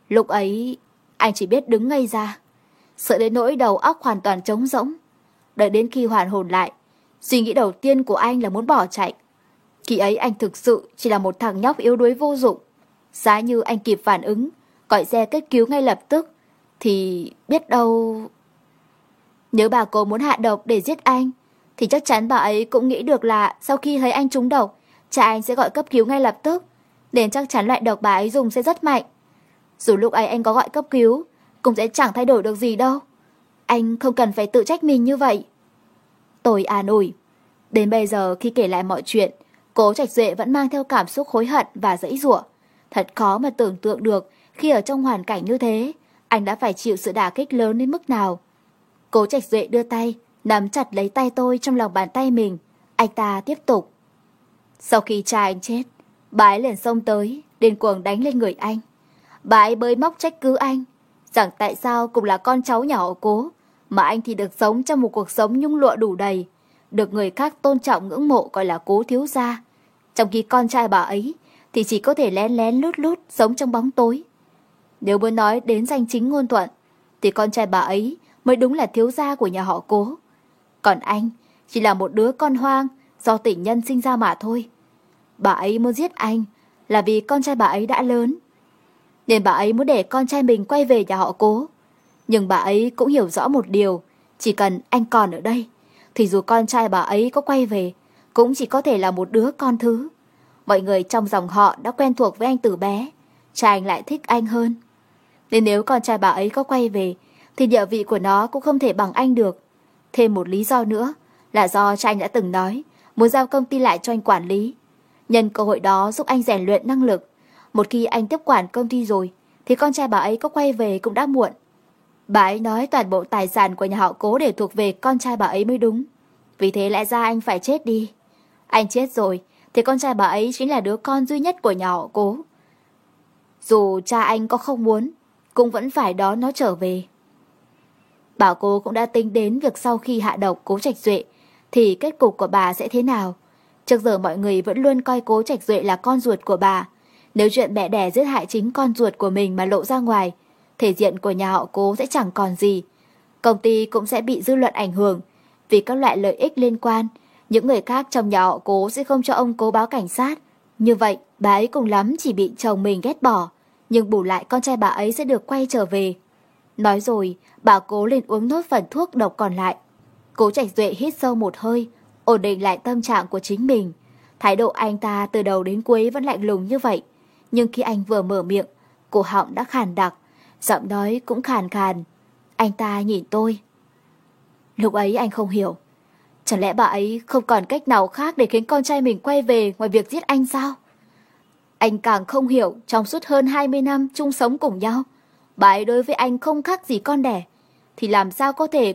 Lúc ấy, anh chỉ biết đứng ngây ra, sợ đến nỗi đầu óc hoàn toàn trống rỗng. Đợi đến khi hoàn hồn lại, suy nghĩ đầu tiên của anh là muốn bỏ chạy. Khi ấy anh thực sự chỉ là một thằng nhóc yếu đuối vô dụng. Giá như anh kịp phản ứng, gọi xe cấp cứu ngay lập tức, thì biết đâu... Nếu bà cô muốn hạ độc để giết anh, thì chắc chắn bà ấy cũng nghĩ được là sau khi thấy anh trúng độc, cha anh sẽ gọi cấp cứu ngay lập tức. Nên chắc chắn loại độc bà ấy dùng sẽ rất mạnh. Dù lúc ấy anh có gọi cấp cứu, cũng sẽ chẳng thay đổi được gì đâu. Anh không cần phải tự trách mình như vậy. Tôi an ủi. Đến bây giờ khi kể lại mọi chuyện, cố Trạch Duệ vẫn mang theo cảm xúc hối hận và dãy rủa. Thật khó mà tưởng tượng được khi ở trong hoàn cảnh như thế, anh đã phải chịu sự đả kích lớn đến mức nào. Cố Trạch Duệ đưa tay, nắm chặt lấy tay tôi trong lòng bàn tay mình. Anh ta tiếp tục. Sau khi cha anh chết, bà ấy liền xông tới, điên cuồng đánh lên người anh. Bà ấy bới móc trách cứ anh, rằng tại sao cũng là con cháu nhà họ cố, mà anh thì được sống trong một cuộc sống nhung lụa đủ đầy, được người khác tôn trọng ngưỡng mộ gọi là cố thiếu gia. Trong khi con trai bà ấy thì chỉ có thể lén lén lút lút sống trong bóng tối. Nếu muốn nói đến danh chính ngôn thuận, thì con trai bà ấy mới đúng là thiếu gia của nhà họ cố. Còn anh chỉ là một đứa con hoang do tình nhân sinh ra mà thôi. Bà ấy muốn giết anh là vì con trai bà ấy đã lớn. Nên bà ấy muốn để con trai mình quay về nhà họ cố. Nhưng bà ấy cũng hiểu rõ một điều, chỉ cần anh còn ở đây, thì dù con trai bà ấy có quay về, cũng chỉ có thể là một đứa con thứ. Mọi người trong dòng họ đã quen thuộc với anh từ bé, cha anh lại thích anh hơn. Nên nếu con trai bà ấy có quay về, thì địa vị của nó cũng không thể bằng anh được. Thêm một lý do nữa là do cha anh đã từng nói muốn giao công ty lại cho anh quản lý. Nhân cơ hội đó giúp anh rèn luyện năng lực. Một khi anh tiếp quản công ty rồi, thì con trai bà ấy có quay về cũng đã muộn. Bà ấy nói toàn bộ tài sản của nhà họ cố để thuộc về con trai bà ấy mới đúng. Vì thế lẽ ra anh phải chết đi. Anh chết rồi, thì con trai bà ấy chính là đứa con duy nhất của nhà họ cố. Dù cha anh có không muốn, cũng vẫn phải đón nó trở về. Bảo cô cũng đã tính đến việc sau khi hạ độc cố trạch duệ, thì kết cục của bà sẽ thế nào. Trước giờ mọi người vẫn luôn coi cố trạch duệ là con ruột của bà. Nếu chuyện mẹ đẻ giết hại chính con ruột của mình mà lộ ra ngoài, thể diện của nhà họ cố sẽ chẳng còn gì. Công ty cũng sẽ bị dư luận ảnh hưởng vì các loại lợi ích liên quan. Những người khác trong nhà họ cố sẽ không cho ông cố báo cảnh sát. Như vậy, bà ấy cùng lắm chỉ bị chồng mình ghét bỏ. Nhưng bù lại con trai bà ấy sẽ được quay trở về. Nói rồi, bà cố lên uống nốt phần thuốc độc còn lại. Cố Trạch Duệ hít sâu một hơi, ổn định lại tâm trạng của chính mình. Thái độ anh ta từ đầu đến cuối vẫn lạnh lùng như vậy. Nhưng khi anh vừa mở miệng, cổ họng đã khàn đặc, giọng nói cũng khàn khàn. Anh ta nhìn tôi. Lúc ấy anh không hiểu. Chẳng lẽ bà ấy không còn cách nào khác để khiến con trai mình quay về ngoài việc giết anh sao? Anh càng không hiểu trong suốt hơn 20 năm chung sống cùng nhau. Bà ấy đối với anh không khác gì con đẻ. Thì làm sao có thể